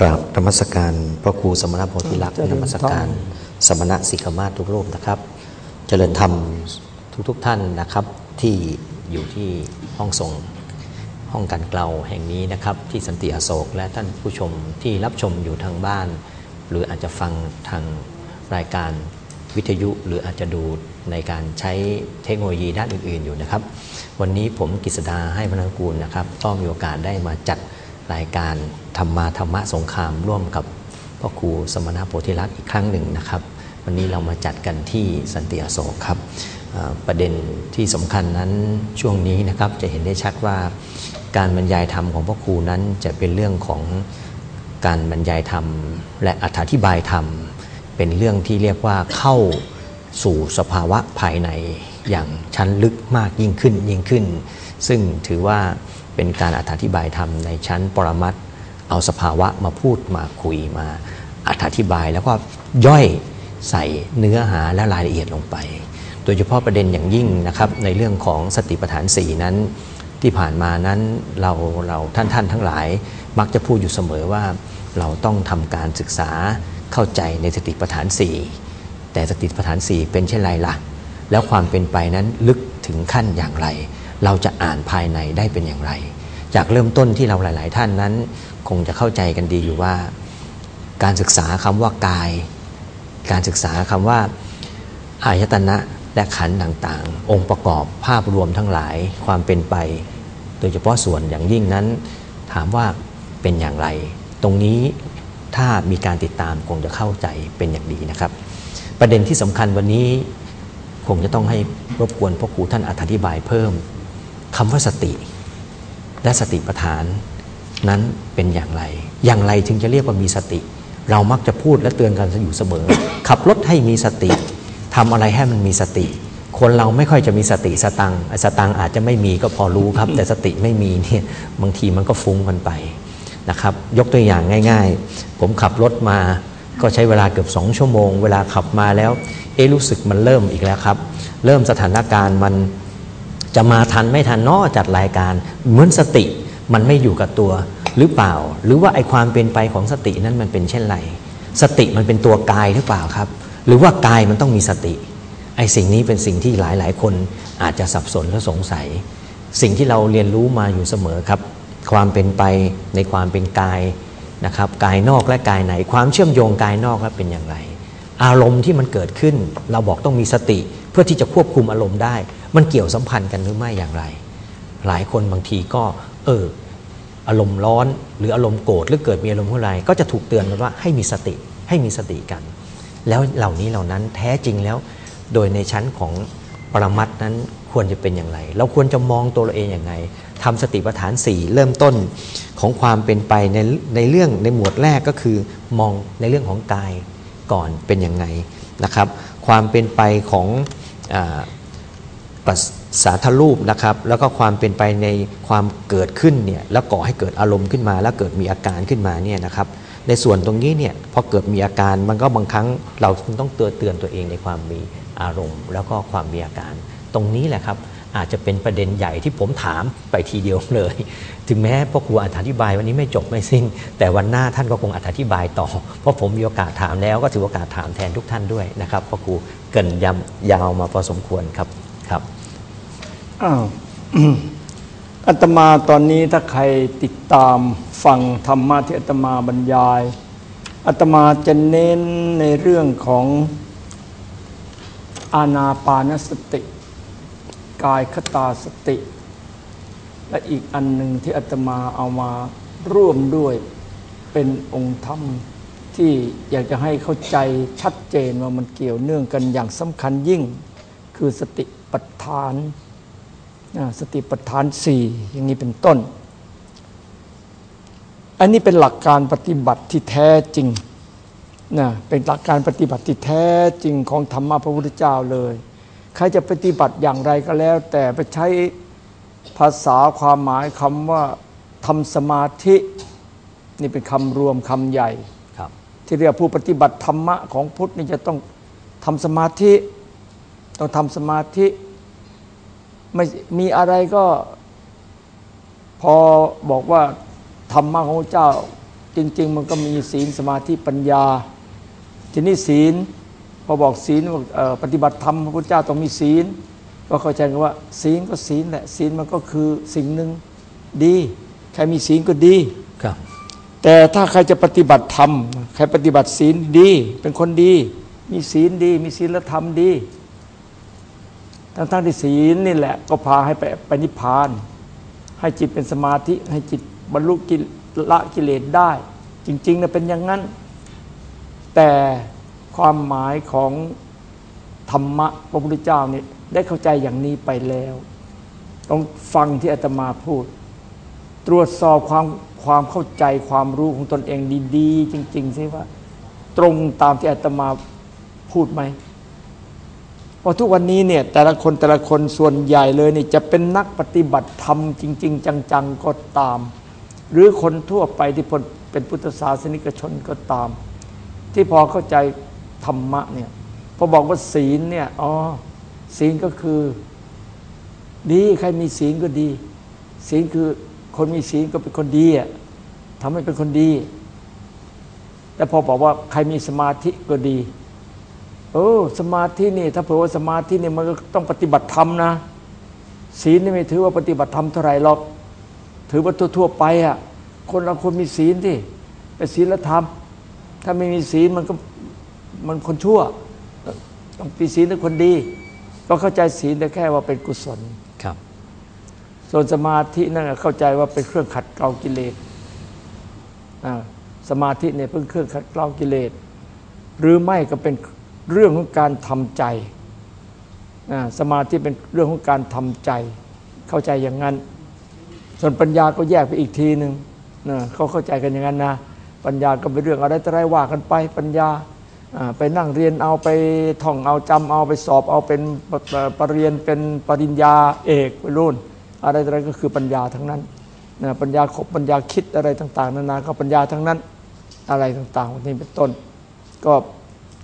กราบธรรมสการพระครูสมณโพธิลักษณ์เจริญธรรมสการ สมณะสิกขมาศทุกรูปนะครับ เจริญธรรมทุกๆทท่านนะครับ ที่อยู่ที่ห้องส่งห้องการเกลาแห่งนี้นะครับ ที่สันติอโศกและท่านผู้ชมที่รับชมอยู่ทางบ้าน หรืออาจจะฟังทางรายการวิทยุหรืออาจจะดูในการใช้เทคโนโลยีด้านอื่น ๆ อยู่นะครับ วันนี้ผมกฤษดาให้พนักกูลนะครับก็มีโอกาสได้มาจัด รายการธรรมาธรรมะสงครามร่วมกับพ่อครูสมณโพธิลักษณ์อีกครั้งหนึ่งนะครับ วันนี้เรามาจัดกันที่สันติอโศกครับประเด็นที่สำคัญนั้นช่วงนี้นะครับจะเห็นได้ชัดว่าการบรรยายธรรมของพ่อครูนั้นจะเป็นเรื่องของการบรรยายธรรม และอธิบายธรรม เป็นเรื่องที่เรียกว่าเข้าสู่สภาวะภายในอย่างชั้นลึกมากยิ่งขึ้นยิ่งขึ้น ซึ่งถือว่า เป็นการอธิบายธรรมในชั้นปรมัตถ์เอาสภาวะมาพูดมาคุยมาอธิบายแล้วก็ย่อยใส่เนื้อหาและรายละเอียดลงไป โดยเฉพาะประเด็นอย่างยิ่งนะครับในเรื่องของสติปัฏฐานสี่นั้นที่ผ่านมานั้นเราเราท่านท่านทั้งหลาย มักจะพูดอยู่เสมอว่าเราต้องทำการศึกษาเข้าใจในสติปัฏฐานสี่แต่สติปัฏฐานสี่เป็นเช่นไรล่ะ แล้วความเป็นไปนั้นลึกถึงขั้นอย่างไร เราจะอ่านภายในได้เป็นอย่างไร จากเริ่มต้นที่เราหลาย ๆ ท่านนั้น คงจะเข้าใจกันดีอยู่ว่า การศึกษาคำว่ากาย การศึกษาคำว่าอายตนะและขันต่าง ๆ องค์ประกอบภาพรวมทั้งหลายความเป็นไป โดยเฉพาะส่วนอย่างยิ่งนั้น ถามว่าเป็นอย่างไร ตรงนี้ถ้ามีการติดตามคงจะเข้าใจเป็นอย่างดีนะครับ ประเด็นที่สำคัญวันนี้คงจะต้องให้รบกวนพ่อครูท่านอธิบายเพิ่ม คำว่าสติ และสติปัฏฐานนั้นเป็นอย่างไร อย่างไรถึงจะเรียกว่ามีสติ เรามักจะพูดและเตือนกันอยู่เสมอ ขับรถให้มีสติทำอะไรให้มันมีสติ คนเราไม่ค่อยจะมีสติสตังสตังอาจจะไม่มีก็พอรู้ครับ แต่สติไม่มีเนี่ยบางทีมันก็ฟุ้งกันไปนะครับยกตัวอย่างง่าย ๆ ผมขับรถมาก็ใช้เวลาเกือบสองชั่วโมง เวลาขับมาแล้ว เอะรู้สึกมันเริ่มอีกแล้วครับ เริ่มสถานการณ์มัน จะมาทันไม่ทันเนอจัดรายการ เหมือนสติมันไม่อยู่กับตัวหรือเปล่า หรือว่าไอความเป็นไปของสตินั้นมันเป็นเช่นไร สติมันเป็นตัวกายหรือเปล่าครับ หรือว่ากายมันต้องมีสติ ไอสิ่งนี้เป็นสิ่งที่หลายๆคนอาจจะสับสนและสงสัย สิ่งที่เราเรียนรู้มาอยู่เสมอครับ ความเป็นไปในความเป็นกายนะครับกายนอกและกายไหนความเชื่อมโยงกายนอกและเป็นอย่างไร อารมณ์ที่มันเกิดขึ้น เราบอกต้องมีสติ เพื่อที่จะควบคุมอารมณ์ได้ มันเกี่ยวสัมพันธ์กันหรือไม่อย่างไร หลายคนบางทีก็ เออ อารมณ์ร้อน หรืออารมณ์โกรธหรือเกิดมีอารมณ์อะไร ก็จะถูกเตือนกันว่าให้มีสติให้มีสติกัน แล้วเหล่านี้เหล่านั้นแท้จริงแล้ว โดยในชั้นของปรมัตถ์นั้นควรจะเป็นอย่างไร เราควรจะมองตัวเราเองอย่างไรทำสติปัฏฐานสี่เริ่มต้นของความเป็นไปในในเรื่องในหมวดแรกก็คือ มองในเรื่องของกายก่อนเป็นอยังไงนะครับ ความเป็นไปของอ ปัสสาทรูปนะครับ แล้วก็ความเป็นไปในความเกิดขึ้นเนี่ยแล้วก่อให้เกิดอารมณ์ขึ้นมา แล้วเกิดมีอาการขึ้นมาเนี่ยนะครับ ในส่วนตรงนี้เนี่ยพอเกิดมีอาการมันก็บางครั้งเราต้องเตือนเตือนตัวเองในความมีอารมณ์ แล้วก็ความมีอาการ ตรงนี้แหละครับอาจจะเป็นประเด็นใหญ่ที่ผมถามไปทีเดียวเลย ถึงแม้พ่อครูอธิบายวันนี้ไม่จบไม่สิ้น แต่วันหน้าท่านก็คงอธิบายต่อ เพราะผมมีโอกาสถามแล้วก็ถือโอกาสถามแทนทุกท่านด้วยนะครับพ่อครูเกินยำยาวมาพอสมควรครับ ครับอ้าวอาตมาตอนนี้ถ้าใครติดตามฟังธรรมะที่อาตมาบรรยายอาตมาจะเน้นในเรื่องของอานาปานสติ กายคตาสติ และอีกอันหนึ่งที่อาตมาเอามาร่วมด้วยเป็นองค์ธรรมที่อยากจะให้เข้าใจชัดเจนว่ามันเกี่ยวเนื่องกันอย่างสำคัญยิ่ง คือสติ ปัฏฐานนะสติปัฏฐานสี่อย่างนี้เป็นต้น อันนี้เป็นหลักการปฏิบัติที่แท้จริงนะเป็นหลักการปฏิบัติที่แท้จริงของธรรมะพระพุทธเจ้าเลย ใครจะปฏิบัติอย่างไรก็แล้ว แต่ไปใช้ภาษาความหมายคำว่าทำสมาธิ นี่เป็นคำรวมคำใหญ่ครับที่เรียกผู้ปฏิบัติธรรมะของพุทธนี่จะต้องทำสมาธิ ต้องทำสมาธิไม่มีอะไรก็ พอบอกว่าธรรมะของพระเจ้า จริง ๆ มันก็มีศีลสมาธิปัญญา ทีนี้ศีลพอบอกศีลปฏิบัติธรรมพระพุทธเจ้าต้องมีศีล ก็เข้าใจกันว่า ศีลก็ศีลแหละศีลมันก็คือสิ่งหนึ่งดี ใครมีศีลก็ดีครับ แต่ถ้าใครจะปฏิบัติธรรมใครปฏิบัติศีลดี เป็นคนดี มีศีลดี มีศีลธรรมดี ทั้งๆที่ศีลนี่แหละ ก็พาให้ไปไปนิพพาน ให้จิตเป็นสมาธิ ให้จิตบรรลุกิละกิเลสได้ จริงๆนะเป็นอย่างนั้น แต่ความหมายของธรรมะพระพุทธเจ้านี่ได้เข้าใจอย่างนี้ไปแล้ว ต้องฟังที่อาตมาพูด ตรวจสอบความความเข้าใจความรู้ของตนเองดี ๆ จริงๆสิว่า ตรงตามที่อาตมาพูดไหม เพราะทุกวันนี้เนี่ยแต่ละคนแต่ละคนส่วนใหญ่เลยนี่จะเป็นนักปฏิบัติธรรมจริง ๆ จังๆก็ตาม หรือคนทั่วไปที่เป็นพุทธศาสนิกชนก็ตาม ที่พอเข้าใจธรรมะเนี่ยพอบอกว่าศีลเนี่ยอ๋อศีลก็คือ ดีใครมีศีลก็ดี ศีลคือคนมีศีลก็เป็นคนดีอะทำให้เป็นคนดี แต่พอบอกว่าใครมีสมาธิก็ดี โอ้สมาธินี่ ถ้าเผื่อว่าสมาธินี่มันก็ต้องปฏิบัติธรรมนะศีลนี่ไม่ถือว่าปฏิบัติธรรมเท่าไหร่หรอก ถือว่าทั่วๆไปอะคนเราคนมีศีลที่เป็นศีลธรรม ถ้าไม่มีศีลมันก็มันคนชั่ว ต้องมีศีลเป็นคนดี ก็เข้าใจศีลแต่แค่ว่าเป็นกุศลครับ ส่วนสมาธินั่นน่ะเข้าใจว่าเป็นเครื่องขัดเกลากิเลสอ่าสมาธิเนี่ยเป็นเครื่องขัดเกลากิเลสหรือไม่ก็เป็น เรื่องของการทำใจสมาธิเป็นเรื่องของการทำใจ เข้าใจอย่างนั้น ส่วนปัญญาก็แยกไปอีกทีหนึ่งเขาเข้าใจกันอย่างนั้นนะปัญญาก็เป็นเรื่องอะไรต่ไรว่ากันไปปัญญาไปนั่งเรียนเอาไปท่องเอาจำเอาไปสอบเอาเป็นปปปรริญญาเป็นปริญญาเอกไปรุ่น อะไรอะไรก็คือปัญญาทั้งนั้นปัญญาขบปัญญาคิดอะไรต่าง ๆ นานาก็ปัญญาทั้งนั้นอะไรต่างๆนนี้เป็นต้น ก็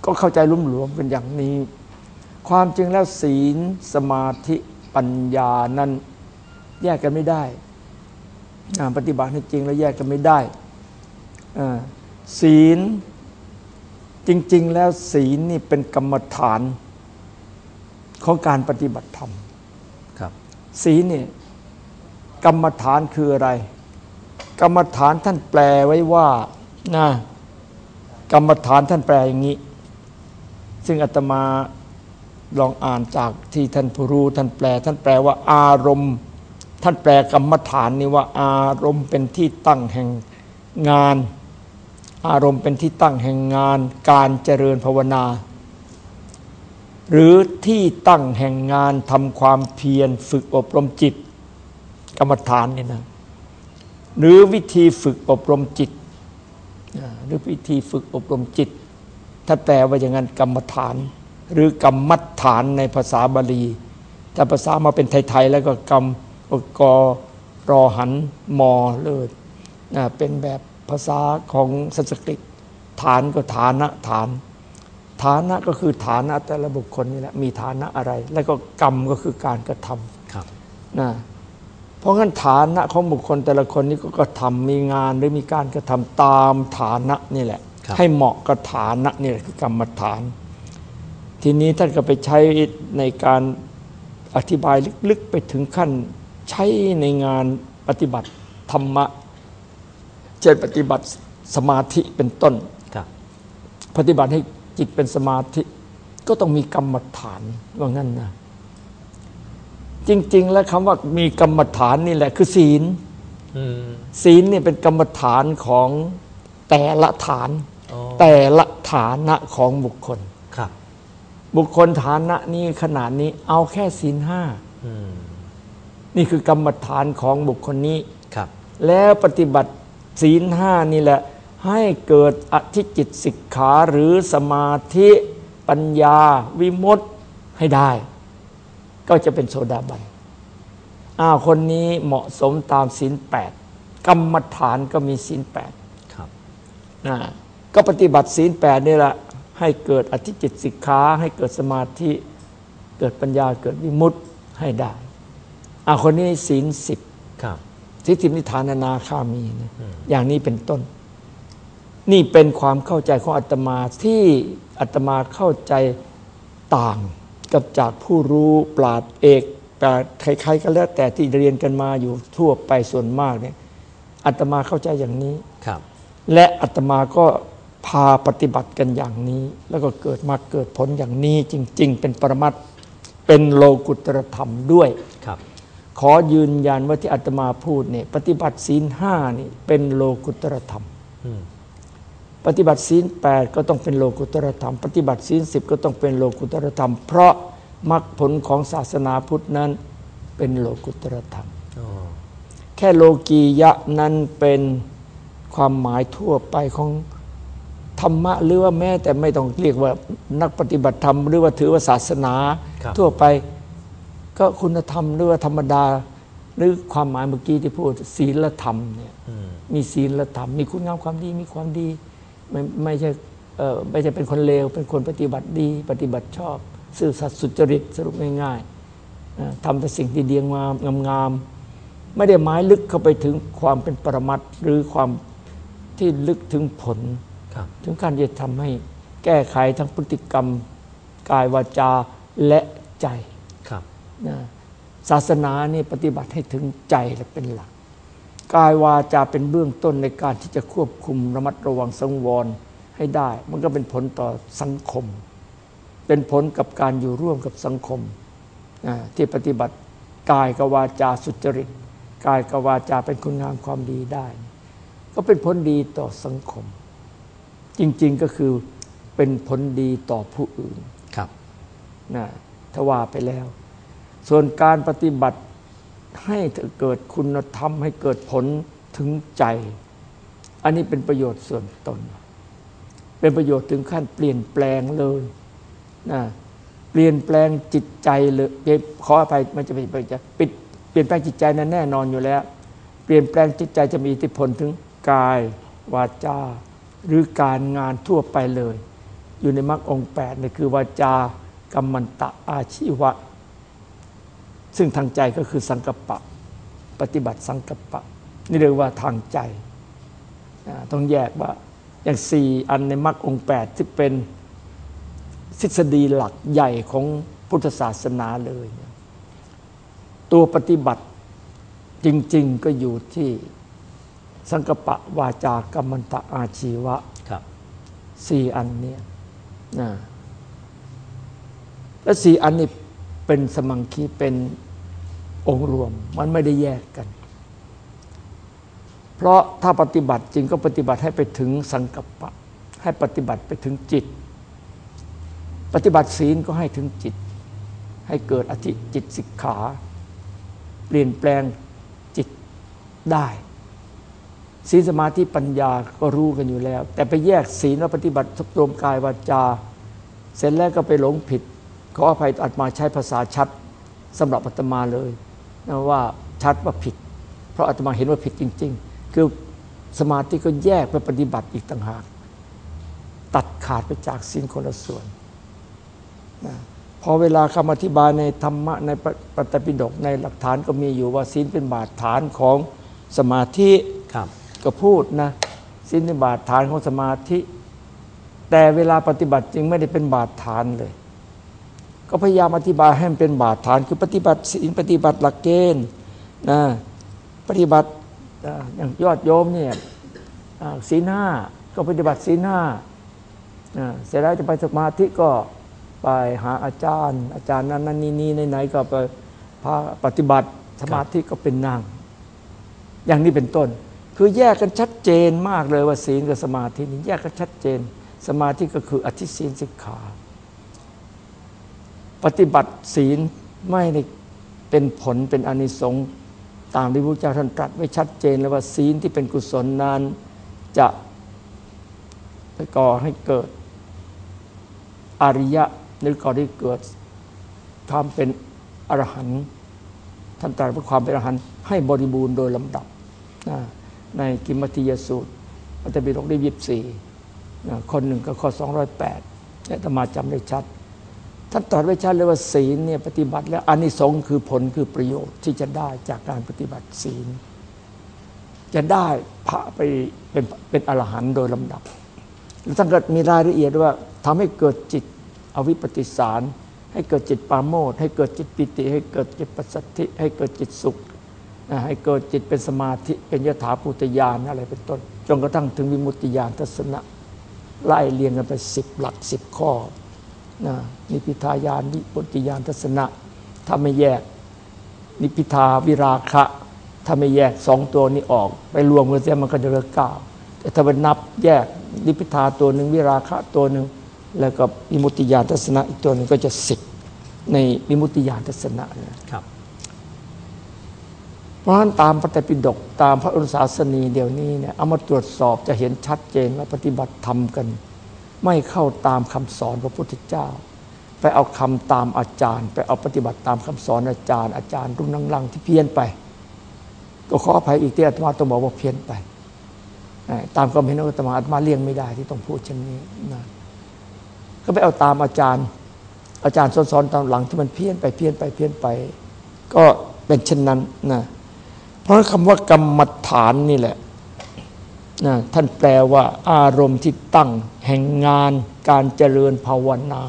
ก็เข้าใจลุ่มหลวมเป็นอย่างนี้ ความจริงแล้วศีลสมาธิปัญญานั้นแยกกันไม่ได้อ่าปฏิบัติให้จริงแล้วแยกกันไม่ได้อ่าศีลจริง ๆ แล้วศีลนี่เป็นกรรมฐานของการปฏิบัติธรรมครับศีลเนี่ยกรรมฐานคืออะไร กรรมฐานท่านแปลไว้ว่านะกรรมฐานท่านแปลอย่างนี้ ซึ่งอาตมาลองอ่านจากที่ท่านผู้รู้ท่านแปล ท่านแปลว่าอารมณ์ ท่านแปลกรรมฐานนี่ว่าอารมณ์เป็นที่ตั้งแห่งงาน อารมณ์เป็นที่ตั้งแห่งงาน การเจริญภาวนา หรือที่ตั้งแห่งงานทำความเพียรฝึกอบรมจิต กรรมฐานนี่นะหรือวิธีฝึกอบรมจิตหรือวิธีฝึกอบรมจิต ถ้าแปลว่าอย่างนั้นกรรมฐาน หรือกรรมัฐฐานในภาษาบาลี ถ้าภาษามาเป็นไทย ๆ แล้วก็กรรมกรอหันมอเลยนะเป็นแบบภาษาของสันสกฤตฐานก็ฐานะฐาน ฐานะก็คือฐานะแต่ละบุคคลนี่แหละมีฐานะอะไร แล้วก็กรรมก็คือการกระทำครับนะเพราะงั้นฐานะของบุคคลแต่ละคนนี่ก็กระทำมีงานหรือมีการกระทำตามฐานะนี่แหละครับ ให้เหมาะกับฐานะนี่แหละคือกรรมฐาน ทีนี้ท่านก็ไปใช้ในการอธิบายลึกๆไปถึงขั้นใช้ในงานปฏิบัติธรรมะเช่นปฏิบัติสมาธิเป็นต้นครับปฏิบัติให้จิตเป็นสมาธิ ก็ต้องมีกรรมฐานว่างั้นนะจริง ๆ แล้วคำว่ามีกรรมฐานนี่แหละ คือศีลอืมศีลเนี่ยเป็นกรรมฐานของแต่ละฐานอ๋อ แต่ละฐานะของบุคคลครับ บุคคลฐานะนี้ขนาดนี้เอาแค่ศีลห้าอืมนี่คือกรรมฐานของบุคคลนี้ครับ แล้วปฏิบัติศีลห้านี่แหละ ให้เกิดอธิจิตสิกขาหรือสมาธิปัญญาวิมุตติให้ได้ ก็จะเป็นโสดาบันอ้าวคนนี้เหมาะสมตามศีลแปดกรรมฐานก็มีศีลแปดครับนะ ก็ปฏิบัติศีลแปดนี่แหละให้เกิดอธิจิตสิกขาให้เกิดสมาธิเกิดปัญญาเกิดวิมุตติให้ได้อ้าวคนนี้ศีลสิบครับทิฏฐินิทานนาคามีนะอย่างนี้เป็นต้น นี่เป็นความเข้าใจของอาตมาที่อาตมาเข้าใจต่างกับจากผู้รู้ปราดเอกปราดใครๆก็แล้วแต่ที่เรียนกันมาอยู่ทั่วไปส่วนมากเนี่ยอาตมาเข้าใจอย่างนี้ครับ และอาตมาก็ พาปฏิบัติกันอย่างนี้ แล้วก็เกิดมาเกิดผลอย่างนี้จริง ๆ เป็นปรมัตถ์เป็นโลกุตรธรรมด้วยครับ ขอยืนยันว่าที่อาตมาพูดเนี่ยปฏิบัติศีลห้านี่เป็นโลกุตรธรรมอืมปฏิบัติศีลแปดก็ต้องเป็นโลกุตรธรรม ปฏิบัติศีลสิบก็ต้องเป็นโลกุตรธรรม เพราะมรรคผลของศาสนาพุทธนั้น เป็นโลกุตรธรรมอ๋อแค่โลกียะนั้นเป็นความหมายทั่วไปของ ธรรมะหรือว่าแม้แต่ไม่ต้องเรียกว่านักปฏิบัติธรรม หรือว่าถือว่าศาสนาครับทั่วไปก็คุณธรรมหรือว่าธรรมดา หรือความหมายเมื่อกี้ที่พูดศีลธรรมเนี่ยอืมมีศีลธรรม มีคุณงามความดีมีความดี ไม่ไม่ใช่เอ่อไม่ใช่เป็นคนเลว เป็นคนปฏิบัติดี ปฏิบัติชอบ ซื่อสัตย์สุจริตสรุปง่ายๆเอ่อทำแต่สิ่งที่ดีงามงามๆไม่ได้หมายลึกเข้าไปถึงความเป็นปรมัตถ์หรือความที่ลึกถึงผลครับ ถึงการจะทำให้แก้ไขทั้งพฤติกรรมกายวาจาและใจครับนะศาสนานี่ปฏิบัติให้ถึงใจและเป็นหลัก กายวาจาเป็นเบื้องต้นในการที่จะควบคุมระมัดระวังสังวรให้ได้ มันก็เป็นผลต่อสังคม เป็นผลกับการอยู่ร่วมกับสังคมนะที่ปฏิบัติกายกับวาจาสุจริต กายกับวาจาเป็นคุณงามความดีได้ ก็เป็นผลดีต่อสังคม จริง ๆก็คือเป็นผลดีต่อผู้อื่นครับนะถ้าว่าไปแล้ว ส่วนการปฏิบัติให้เกิดคุณธรรมให้เกิดผลถึงใจ อันนี้เป็นประโยชน์ส่วนตน เป็นประโยชน์ถึงขั้นเปลี่ยนแปลงเลยนะเปลี่ยนแปลงจิตใจเลยเปลี่ยนขออภัยมันจะไปจะปิดเปลี่ยนแปลงจิตใจนั้นแน่นอนอยู่แล้ว เปลี่ยนแปลงจิตใจจะมีอิทธิพลถึงกายวาจา หรือการงานทั่วไปเลย อยู่ในมรรคองแปดนี่คือวาจากรรมันตะอาชีวะ ซึ่งทางใจก็คือสังกัปปะ ปฏิบัติสังกัปปะ นี่เรียกว่าทางใจ ต้องแยกว่าอย่างสี่อันในมรรคองแปดที่เป็นทฤษฎีหลักใหญ่ของพุทธศาสนาเลย ตัวปฏิบัติจริง ๆ ก็อยู่ที่ สังกปะวาจากรรมันตะอาชีวะครับสี่อันเนี้นะและสี่อันนี้เป็นสมังคีเป็นองค์รวม มันไม่ได้แยกกัน เพราะถ้าปฏิบัติจริงก็ปฏิบัติให้ไปถึงสังกัปปะ ให้ปฏิบัติไปถึงจิต ปฏิบัติศีลก็ให้ถึงจิต ให้เกิดอธิจิตสิกขา เปลี่ยนแปลงจิตได้ ศีลสมาธิปัญญาก็รู้กันอยู่แล้ว แต่ไปแยกศีลและปฏิบัติรวมกายวาจา เสร็จแล้วก็ไปหลงผิด ขออภัยอาตมาใช้ภาษาชัดสำหรับอาตมาเลยนะว่าชัดว่าผิด เพราะอาตมาเห็นว่าผิดจริง ๆ คือสมาธิก็แยกไปปฏิบัติอีกต่างหาก ตัดขาดไปจากศีลคนละส่วนนะพอเวลาคำอธิบายในธรรมะในปฏิปิฎกในหลักฐานก็มีอยู่ว่าศีลเป็นบาดฐานของสมาธิ ก็พูดนะศีลเป็นบาดฐานของสมาธิ แต่เวลาปฏิบัติจริงไม่ได้เป็นบาดฐานเลย ก็พยายามอธิบายให้มันเป็นบาดฐาน คือปฏิบัติศีลปฏิบัติหลักเกณฑ์นะปฏิบัติอย่างยอดโยมเนี่ยศีลห้าก็ปฏิบัติศีลห้าอ่าเสร็จแล้วจะไปสมาธิก็ไปหาอาจารย์ อาจารย์นั้นนั้นนี่นี่ไหนๆก็ไปพาปฏิบัติสมาธิก็เป็นนั่ง อย่างนี้เป็นต้น คือแยกกันชัดเจนมากเลยว่าศีลกับสมาธินี่แยกกันชัดเจน สมาธิก็คืออธิศีลสิกขา ปฏิบัติศีลไม่ได้เป็นผลเป็นอนิสงส์ตามที่พระเจ้าท่านตรัสไว้ชัดเจนเลยว่าศีลที่เป็นกุศลนั้นจะก่อให้เกิดอริยะหรือก่อให้เกิดความเป็นอรหันต์ท่านตรัสว่าความเป็นอรหันต์ให้บริบูรณ์โดยลำดับนะ ในกิมมัติยสูตรมัตตปิฎกได้ยีิบสี่คนหนึ่งก็ข้อสองร้อยแปดแต่มาจำได้ชัดท่านตรัสไว้ชัดเลยว่าศีลเนี่ยปฏิบัติ แล้วอานิสงส์คือผลคือประโยชน์ที่จะได้จากการปฏิบัติศีล จะได้พระไปเป็นเป็นอรหันต์โดยลำดับแล้วท่านก็มีรายละเอียดว่าทำให้เกิดจิตอวิปปิสาร ให้เกิดจิตปาโมทย์ให้เกิดจิตปิติ ให้เกิดจิตปัสสัทธิให้เกิดจิตสุข ให้เกิดจิตเป็นสมาธิเป็นยถาภูตญาณอะไรเป็นต้น จนกระทั่งถึงวิมุตติญาณทัศนะไล่เรียงกันไปสิบหลักสิบข้อนะนิพพิทายานวิปุตติญาณทัศนะ ถ้าไม่แยกนิพพิทาวิราคะ ถ้าไม่แยกสองตัวนี้ออก ไปรวมกันเสียมันก็จะเหลือเก้าแต่ถ้าไปนับแยกนิพพิทาตัวหนึ่งวิราคะตัวหนึ่งแล้วก็วิมุตติญาณทัศนะอีกตัวหนึ่งก็จะสิบในวิมุตติญาณทัศนะนะครับ เพราะฉะนั้นตามพระไตรปิฎกตามพระอุศาสนีเดี๋ยวนี้เนี่ยเอามาตรวจสอบจะเห็นชัดเจนว่าปฏิบัติธรรมกัน ไม่เข้าตามคำสอนพระพุทธเจ้า ไปเอาคำตามอาจารย์ ไปเอาปฏิบัติตามคำสอนอาจารย์ อาจารย์รุ่นลังๆที่เพี้ยนไป ก็ขออภัยอีกที่อาตมาต้องบอกว่าเพี้ยนไป ตามความเห็นของอาตมาอาตมาเลี่ยงไม่ได้ที่ต้องพูดเช่นนี้นะก็ไปเอาตามอาจารย์ อาจารย์สอนๆตามหลังที่มันเพี้ยนไปเพี้ยนไปเพี้ยนไป ก็เป็นเช่นนั้นนะ ราะคำว่ากรรมฐานนี่แหละนะท่านแปลว่าอารมณ์ที่ตั้งแห่งงานการเจริญภาวนา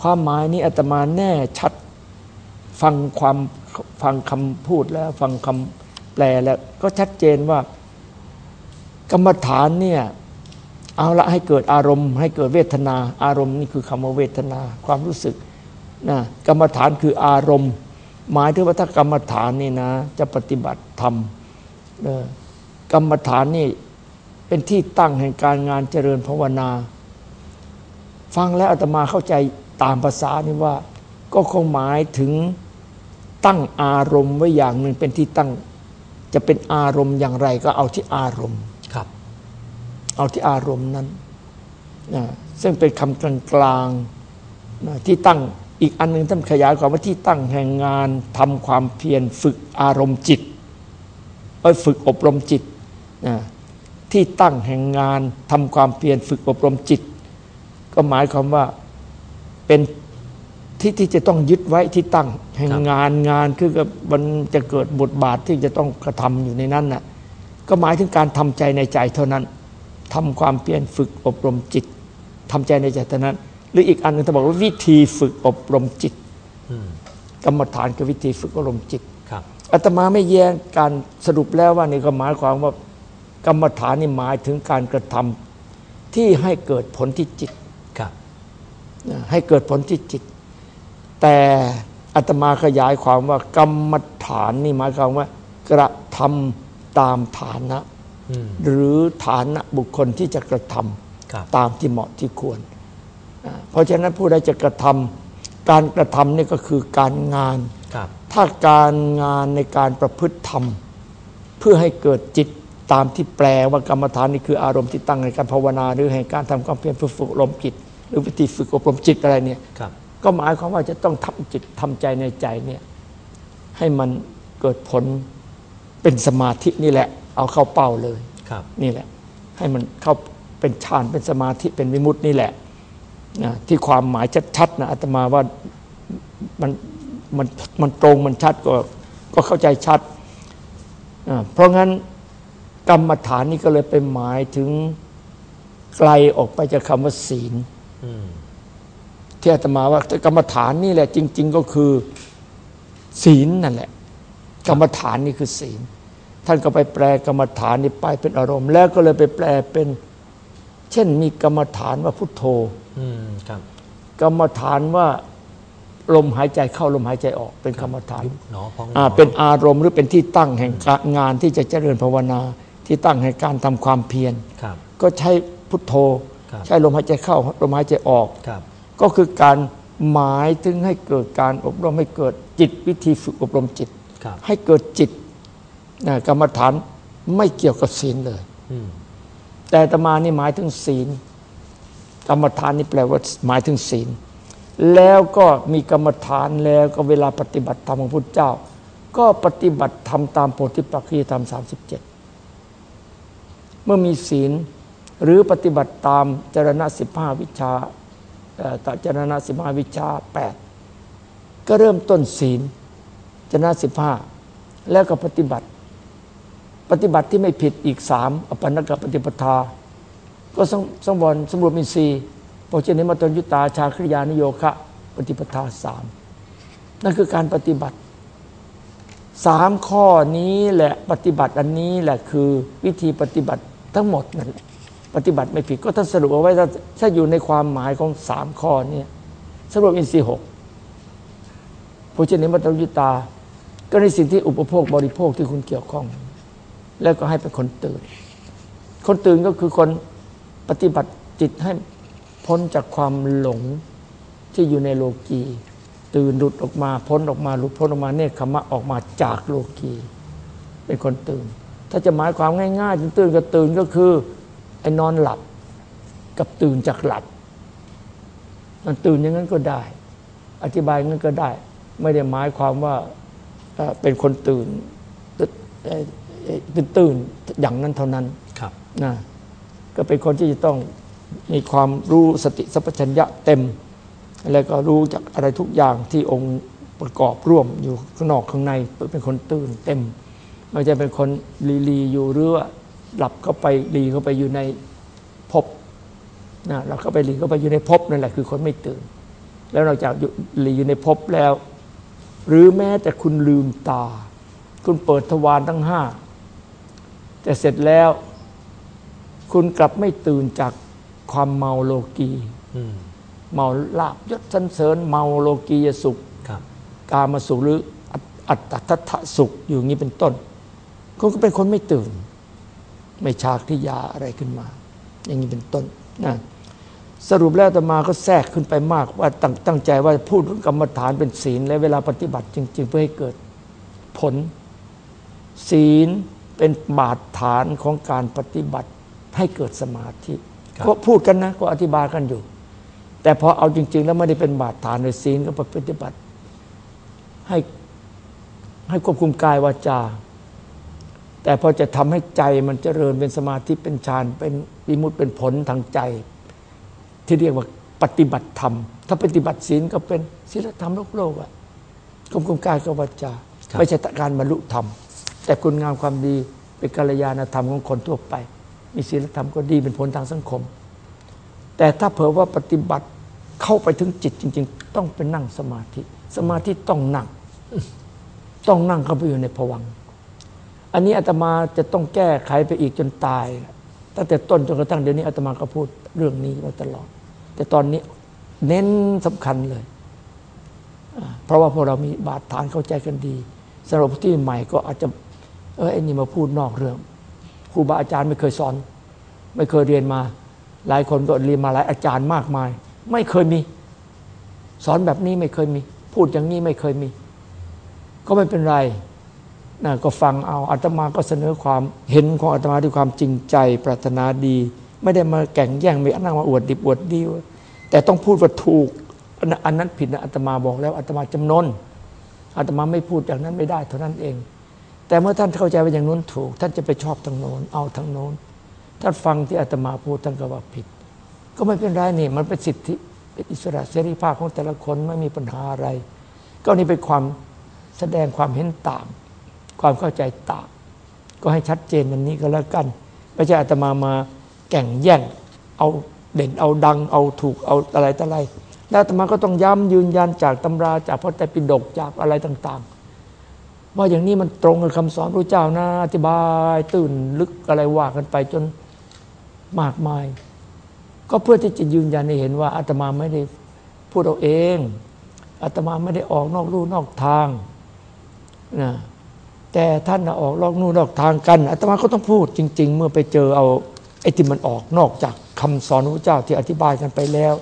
ความหมายนี้อาตมาแน่ชัดฟังความฟังคำพูดแล้ว ฟังคำแปลแล้ว ก็ชัดเจนว่า กรรมฐานเนี่ยเอาละให้เกิดอารมณ์ ให้เกิดเวทนา อารมณ์นี่คือคำว่าเวทนา ความรู้สึกนะกรรมฐานคืออารมณ์ หมายถึงว่าถ้ากรรมฐานนี่นะ จะปฏิบัติธรรมเออกรรมฐานนี่เป็นที่ตั้งแห่งการงานเจริญภาวนา ฟังแล้วอาตมาเข้าใจตามภาษานี่ว่า ก็คงหมายถึงตั้งอารมณ์ไว้อย่างหนึ่งเป็นที่ตั้ง จะเป็นอารมณ์อย่างไรก็เอาที่อารมณ์ครับ เอาที่อารมณ์นั้นนะซึ่งเป็นคำกลางๆนะที่ตั้ง อีกอันหนึ่งท่านขยายความว่าที่ตั้งแห่งงานทำความเพียรฝึกอารมณ์จิตเอ้ยฝึกอบรมจิตนะที่ตั้งแห่งงานทำความเพียรฝึกอบรมจิต ก็หมายความว่าเป็นที่ที่จะต้องยึดไว้ที่ตั้งแห่งงานงานคือกับมันจะเกิดบทบาทที่จะต้องกระทำอยู่ในนั้นน่ะก็หมายถึงการทำใจในใจเท่านั้นทำความเพียรฝึกอบรมจิตทำใจในใจเท่านั้น หรืออีกอันหนึงถ้าบอกว่าวิธีฝึกอบรมจิตอืมกรรมฐานคือวิธีฝึกอบรมจิตครับอาตมาไม่แย้งการสรุปแล้วว่านี่ก็หมายความว่ากรรมฐานนี่หมายถึงการกระทำที่ให้เกิดผลที่จิตครับนะให้เกิดผลที่จิต แต่อาตมาขยายความว่ากรรมฐานนี่หมายความว่า กระทำตามฐานะอืมหรือฐานะบุคคลที่จะกระทำครับตามที่เหมาะที่ควรอ่า เพราะฉะนั้นผู้ใดจะกระทำการกระทำนี่ก็คือการงานครับถ้าการงานในการประพฤติธรรม เพื่อให้เกิดจิตตามที่แปลว่ากรรมฐานนี่คืออารมณ์ที่ตั้งในการภาวนาหรือให้การทำความเพียรเพื่อฝึกอบรมจิต หรือวิธีฝึกอบรมจิตอะไรเนี่ยครับก็หมายความว่าจะต้องทำจิตทำใจในใจเนี่ยให้มันเกิดผลเป็นสมาธินี่แหละ เอาเข้าเป้าเลยครับนี่แหละ ให้มันเข้าเป็นฌานเป็นสมาธิเป็นวิมุตตินี่แหละ นะที่ความหมายชัดๆนะอาตมาว่ามันมันมันตรงมันชัดก็ก็เข้าใจชัดอ่าเพราะงั้นกรรมฐานนี่ก็เลยไปหมายถึงไกลออกไปจากคำว่าศีลอืมที่อาตมาว่ากรรมฐานนี่แหละ จริง ๆ ก็คือ ศีลนั่นแหละ กรรมฐานนี่คือศีล ท่านก็ไปแปลกรรมฐานนี่ไปเป็นอารมณ์ แล้วก็เลยไปแปลเป็น เช่นมีกรรมฐานว่าพุทโธอืมครับ กรรมฐานว่าลมหายใจเข้าลมหายใจออกเป็นกรรมฐานยุบหนอพองหนอ่าเป็นอารมณ์หรือเป็นที่ตั้งแห่งการงานที่จะเจริญภาวนา ที่ตั้งแห่งการทำความเพียรครับก็ใช้พุทโธครับใช้ลมหายใจเข้าลมหายใจออกครับก็คือการหมายถึงให้เกิดการอบรมให้เกิดจิตวิธีฝึกอบรมจิตครับให้เกิดจิตนะกรรมฐานไม่เกี่ยวกับศีลเลยอืมแต่อาตมานี่หมายถึงศีล กรรมฐานนี่แปลว่าหมายถึงศีล แล้วก็มีกรรมฐานแล้วก็เวลาปฏิบัติธรรมของพุทธเจ้า ก็ปฏิบัติธรรมตามโพธิปักขีธรรมสามสิบเจ็ดเมื่อมีศีลหรือปฏิบัติตามจรณะสิบห้าวิชาเอ่อจรณะสิบห้าวิชาแปดก็เริ่มต้นศีลจรณะสิบห้าแล้วก็ปฏิบัติ ปฏิบัติที่ไม่ผิดอีกสามอปันนกปฏิปทา ก็สังสงวรสำรวมอินทรีย์โภชนิมตตยุตาชาคริยานิโยคะ ปฏิปทาสามนั่นคือการปฏิบัติสามข้อนี้แหละปฏิบัติอันนี้แหละคือวิธีปฏิบัติทั้งหมดนั่นแหละปฏิบัติไม่ผิดก็ท่านสรุปเอาไว้ถ้าถ้าอยู่ในความหมายของสามข้อนี้สรุปอินทรีย์หกโภชนิมัตตยุตา ก็ในสิ่งที่อุปโภคบริโภคที่คุณเกี่ยวข้อง แล้วก็ให้เป็นคนตื่น คนตื่นก็คือคน ปฏิบัติจิตให้พ้นจากความหลงที่อยู่ในโลกีตื่นหลุดออกมาพ้นออกมาหลุดพ้นออกมาเนคขมะออกมาจากโลกีเป็นคนตื่น ถ้าจะหมายความง่ายๆจตื่นกับตื่นก็คือไอ้นอนหลับกับตื่นจากหลับ มันตื่นอย่างนั้นก็ได้ อธิบายงั้นก็ได้ ไม่ได้หมายความว่าเป็นคนตื่นตื่นตื่นอย่างนั้นเท่านั้นครับนะ ก็เป็นคนที่จะต้องมีความรู้สติสัพพัญญะเต็ม แล้วก็รู้จากอะไรทุกอย่างที่องค์ประกอบร่วมอยู่ข้างนอกข้างในเป็นคนตื่นเต็มไม่ใช่เป็นคนลีลีอยู่หรือว่าหลับเข้าไปลีเข้าไปอยู่ในภพนะเราเข้าไปลีเข้าไปอยู่ในภพนั่นแหละคือคนไม่ตื่น แล้วนอกจากลีอยู่ในภพแล้ว หรือแม้แต่คุณลืมตา คุณเปิดทวารทั้งห้าแต่เสร็จแล้ว คุณกลับไม่ตื่นจากความเมาโลกีอืมเมาลาบยศสันเสริญ เมาโลกียสุขครับกามาสุขหรืออัตอัตทัทธสุขอยู่อย่างนี้เป็นต้นคุณก็เป็นคนไม่ตื่น ไม่ชากที่ยาอะไรขึ้นมา อย่างนี้เป็นต้นนะสรุปแล้วอาตมาก็แทรกขึ้นไปมากว่าตั้งตั้งใจว่าพูดเรื่องกรรมฐานเป็นศีลและเวลาปฏิบัติจริง ๆ เพื่อให้เกิดผล ศีลเป็นบาดฐานของการปฏิบัติ ให้เกิดสมาธิครับก็พูดกันนะก็อธิบายกันอยู่ แต่พอเอาจริง ๆ แล้วไม่ได้เป็นบาดฐานในศีลก็ปฏิบัติ ให้ให้ควบคุมกายวาจา แต่พอจะทำให้ใจมันเจริญเป็นสมาธิเป็นฌานเป็นวิมุตติเป็นผลทางใจ ที่เรียกว่าปฏิบัติธรรม ถ้าปฏิบัติศีลก็เป็นศีลธรรมโลกโลกอะควบคุมกายกับวาจาครับไม่ใช่การบรรลุธรรม แต่คุณงามความดีเป็นกัลยาณธรรมของคนทั่วไป มีศีลธรรมก็ดีเป็นผลทางสังคม แต่ถ้าเผื่อว่าปฏิบัติเข้าไปถึงจิตจริง ๆ ต้องเป็นนั่งสมาธิ สมาธิต้องนั่ง ต้องนั่งเข้าไปอยู่ในภวังอันนี้อาตมาจะต้องแก้ไขไปอีกจนตายตั้งแต่ต้นจนกระทั่งเดี๋ยวนี้อาตมาก็พูดเรื่องนี้มาตลอด แต่ตอนนี้เน้นสำคัญเลย เพราะว่าพวกเรามีบาดฐานเข้าใจกันดีสำหรับที่ใหม่ก็อาจจะ เออไอ้นี่มาพูดนอกเรื่อง ครูบาอาจารย์ไม่เคยสอน ไม่เคยเรียนมา หลายคนก็เรียนมาหลายอาจารย์มากมาย ไม่เคยมี สอนแบบนี้ไม่เคยมี พูดอย่างนี้ไม่เคยมี ก็ไม่เป็นไรนะก็ฟังเอาอาตมาก็เสนอความเห็นของอาตมาด้วยความจริงใจปรารถนาดี ไม่ได้มาแก่งแย่งไม่นั่งมาอวดดิบอวดดีแต่ต้องพูดว่าถูกอันนั้นอันนั้นผิดนะอาตมาบอกแล้วอาตมาจำนนอาตมาไม่พูดอย่างนั้นไม่ได้เท่านั้นเอง แต่เมื่อท่านเข้าใจว่าอย่างนู้นถูก ท่านจะไปชอบทางโน้นเอาทางโน้นท่านฟังที่อาตมาพูดท่านก็ว่าผิด ก็ไม่เป็นไรนี่ มันเป็นสิทธิเป็นอิสระเสรีภาพของแต่ละคนไม่มีปัญหาอะไร ก็นี่เป็นความแสดงความเห็นต่าง ความเข้าใจต่าง ก็ให้ชัดเจนอันนี้ก็แล้วกันไม่ใช่อาตมามาแก่งแย่งเอาเด่นเอาดัง เอาถูกเอาอะไรต่ออะไรแล้วอาตมาก็ต้องย้ำยืนยันจากตำราจากพระไตรปิฎกจากอะไรต่าง ๆ ว่าอย่างนี้มันตรงกับคำสอนพระเจ้านะอธิบายตื่นลึกอะไรว่ากันไปจนมากมาย ก็เพื่อที่จะยืนยันให้เห็นว่าอาตมาไม่ได้พูดเอาเองอาตมาไม่ได้ออกนอกลู่นอกทางนะแต่ท่านออกนอกลู่นอกทางกันอาตมาก็ต้องพูดจริง ๆ เมื่อไปเจอเอาไอ้ที่มันออกนอกจากคำสอนพระเจ้าที่อธิบายกันไปแล้ว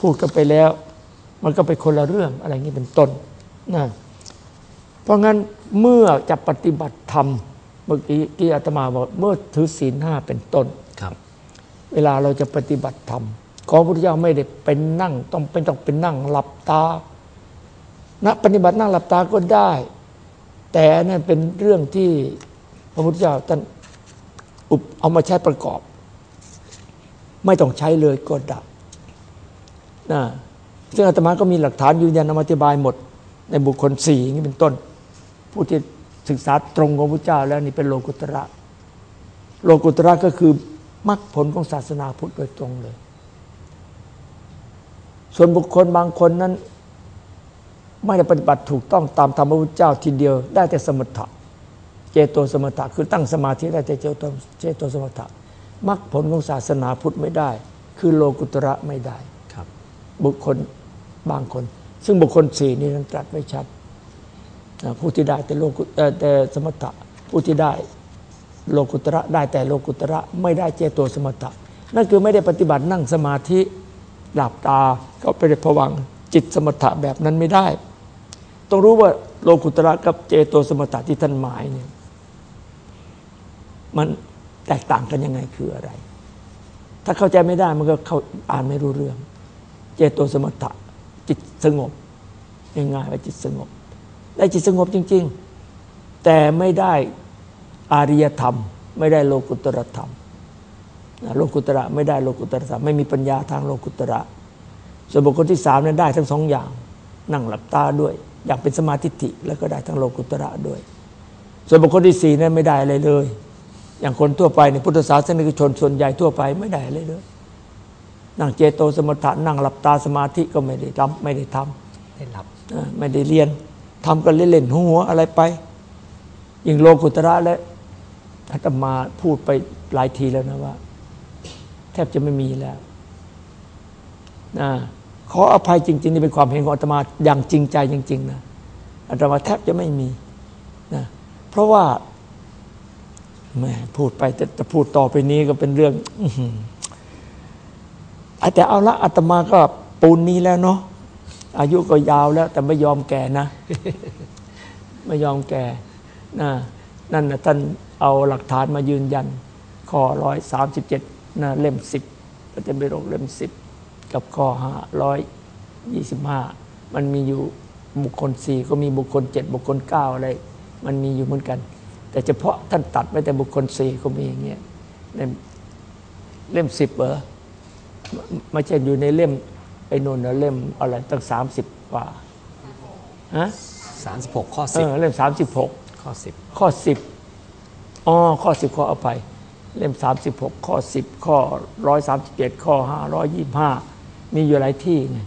พูดกันไปแล้ว มันก็ไปคนละเรื่องอะไรอย่างนี้เป็นต้นนะเพราะงั้น เมื่อจะปฏิบัติธรรมเมื่อกี้กี้อาตมาบอกเมื่อถือศีลห้าเป็นต้นครับเวลาเราจะปฏิบัติธรรมของพระพุทธเจ้าไม่ได้เป็นนั่ง ต้องเป็นต้องเป็นนั่งหลับตาณปฏิบัตินั่งหลับตาก็ได้ แต่อันนั่นเป็นเรื่องที่พระพุทธเจ้าท่านอุปเอามาใช้ประกอบ ไม่ต้องใช้เลยก็ได้นะซึ่งอาตมาก็มีหลักฐานยืนยันเอามาอธิบายหมด ในบุคคลสี่อย่างนี้เป็นต้น ผู้ที่ศึกษาตรงของพระพุทธเจ้าแล้วนี่เป็นโลกุตระ โลกุตระก็คือมรรคผลของศาสนาพุทธโดยตรงเลย ส่วนบุคคลบางคนนั้น ไม่ได้ปฏิบัติถูกต้องตามธรรมพระพุทธเจ้าทีเดียวได้แต่สมถะเจโตสมถะคือตั้งสมาธิได้แต่เจโตเจโตสมถะมรรคผลของศาสนาพุทธไม่ได้ คือโลกุตระไม่ได้ครับ บุคคลบางคน ซึ่งบุคคลสี่นี้นั้นตรัสไว้ชัดนะ ผู้ที่ได้แต่โลกุแต่สมถะผู้ที่ได้โลกุตระได้แต่โลกุตระไม่ได้เจโตสมถะนั่นคือไม่ได้ปฏิบัตินั่งสมาธิหลับตาก็ไปในผวังจิตสมถะแบบนั้นไม่ได้ ต้องรู้ว่าโลกุตระกับเจโตสมถะที่ท่านหมายเนี่ยมันแตกต่างกันยังไงคืออะไร ถ้าเข้าใจไม่ได้มันก็เข้าอ่านไม่รู้เรื่อง เจโตสมถะจิตสงบง่ายๆว่าจิตสงบ ได้จิตสงบจริง ๆ แต่ไม่ได้อาริยธรรม ไม่ได้โลกุตรธรรมนะโลกุตระไม่ได้โลกุตรธรรมไม่มีปัญญาทางโลกุตระ ส่วนบุคคลที่สามนั้นได้ทั้งสองอย่าง นั่งหลับตาด้วย อยากเป็นสมาธิิแล้วก็ได้ทั้งโลกุตระด้วย ส่วนบุคคลที่สี่นั้นไม่ได้อะไรเลย อย่างคนทั่วไปในพุทธศาสนิกชนส่วนใหญ่ทั่วไปไม่ได้อะไรเลยนั่งเจโตสมถะนั่งหลับตาสมาธิก็ไม่ได้ทำไม่ได้ทำได้หลับเอ่อไม่ได้เรียน ทำกันเล่นๆหัวอะไรไป ยิ่งโลกุตระและอาตมาพูดไปหลายทีแล้วนะว่า แทบจะไม่มีแล้วนะขออภัยจริง ๆ นี่เป็นความเห็นของอาตมาอย่างจริงใจจริง ๆ นะอาตมาแทบจะไม่มีนะเพราะว่าแหม่พูดไปแต่จะพูดต่อไปนี้ก็เป็นเรื่องอแต่เอาละอาตมาก็ปูนนี้แล้วเนาะ อายุก็ยาวแล้ว แต่ไม่ยอมแก่นะ ไม่ยอมแก่นะนั่นนะท่านเอาหลักฐานมายืนยัน ข้อร้อยสามสิบเจ็ดนะเล่มสิบพระเจ้าไปโรงเล่มสิบกับข้อห้าร้อยยี่สิบห้ามันมีอยู่บุคคลสี่ก็มีบุคคลเจ็ดบุคคลเก้าอะไร มันมีอยู่เหมือนกัน แต่เฉพาะท่านตัดไว้แต่บุคคลสี่ก็มีอย่างเงี้ยเล่มเล่มสิบเหรอไม่ใช่อยู่ในเล่ม อ้นนนะเล่มอะไรตั้งสามสิบกว่าฮะ36ข้อเออเล่มสามสิบหก10ข้อข้อสิบอ๋อข้อสิบข้ออภัย เล่มสามสิบหกข้อสิบข้อร้อยสามสิบเจ็ดข้อห้าร้อยยี่ห้ามีอยู่หลายที่ไง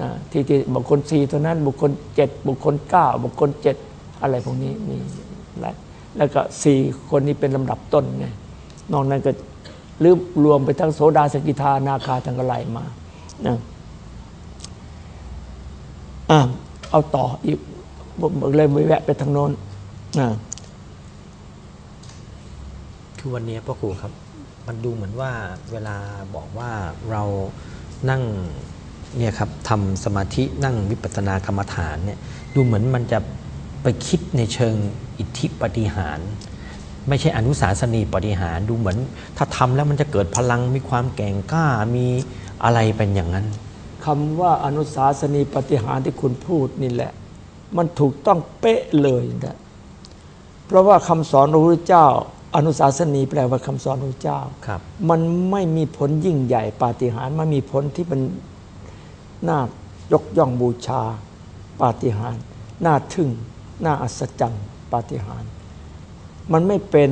นะที่ที่บุคคลสี่เท่านั้นบุคคลเจ็ดบุคคลเก้าบุคคลเจ็ดอะไรพวกนี้มีหลายแล้วก็สี่คนนี้เป็นลำดับต้นไงนอกนั้นก็หรือรวมไปทั้งโสดาสกิทานาคาทั้งกระไลมานะ อะเอาต่ออีกเลยไม่แวะไปทางโน้นอ่าคือวันนี้พ่อครูครับ มันดูเหมือนว่าเวลาบอกว่าเรานั่งเนี่ยครับทำสมาธินั่งวิปัสสนากรรมฐานเนี่ยดูเหมือนมันจะไปคิดในเชิงอิทธิปฏิหาร ไม่ใช่อนุสาสนีปฏิหารดูเหมือน ถ้าทำแล้วมันจะเกิดพลังมีความแก่งกล้ามีอะไรเป็นอย่างนั้น คำว่าอนุสาสนีปฏิหารที่คุณพูดนี่แหละ มันถูกต้องเป๊ะเลยนะเพราะว่าคำสอนพระพุทธเจ้า อนุสาสนีแปลว่าคำสอนพระพุทธเจ้าครับมันไม่มีผลยิ่งใหญ่ปาฏิหาริย์มันมีผลที่มันน่ายกย่องบูชาปาฏิหาริย์น่าทึ่งน่าอัศจรรย์ปาฏิหาริย์มันไม่เป็น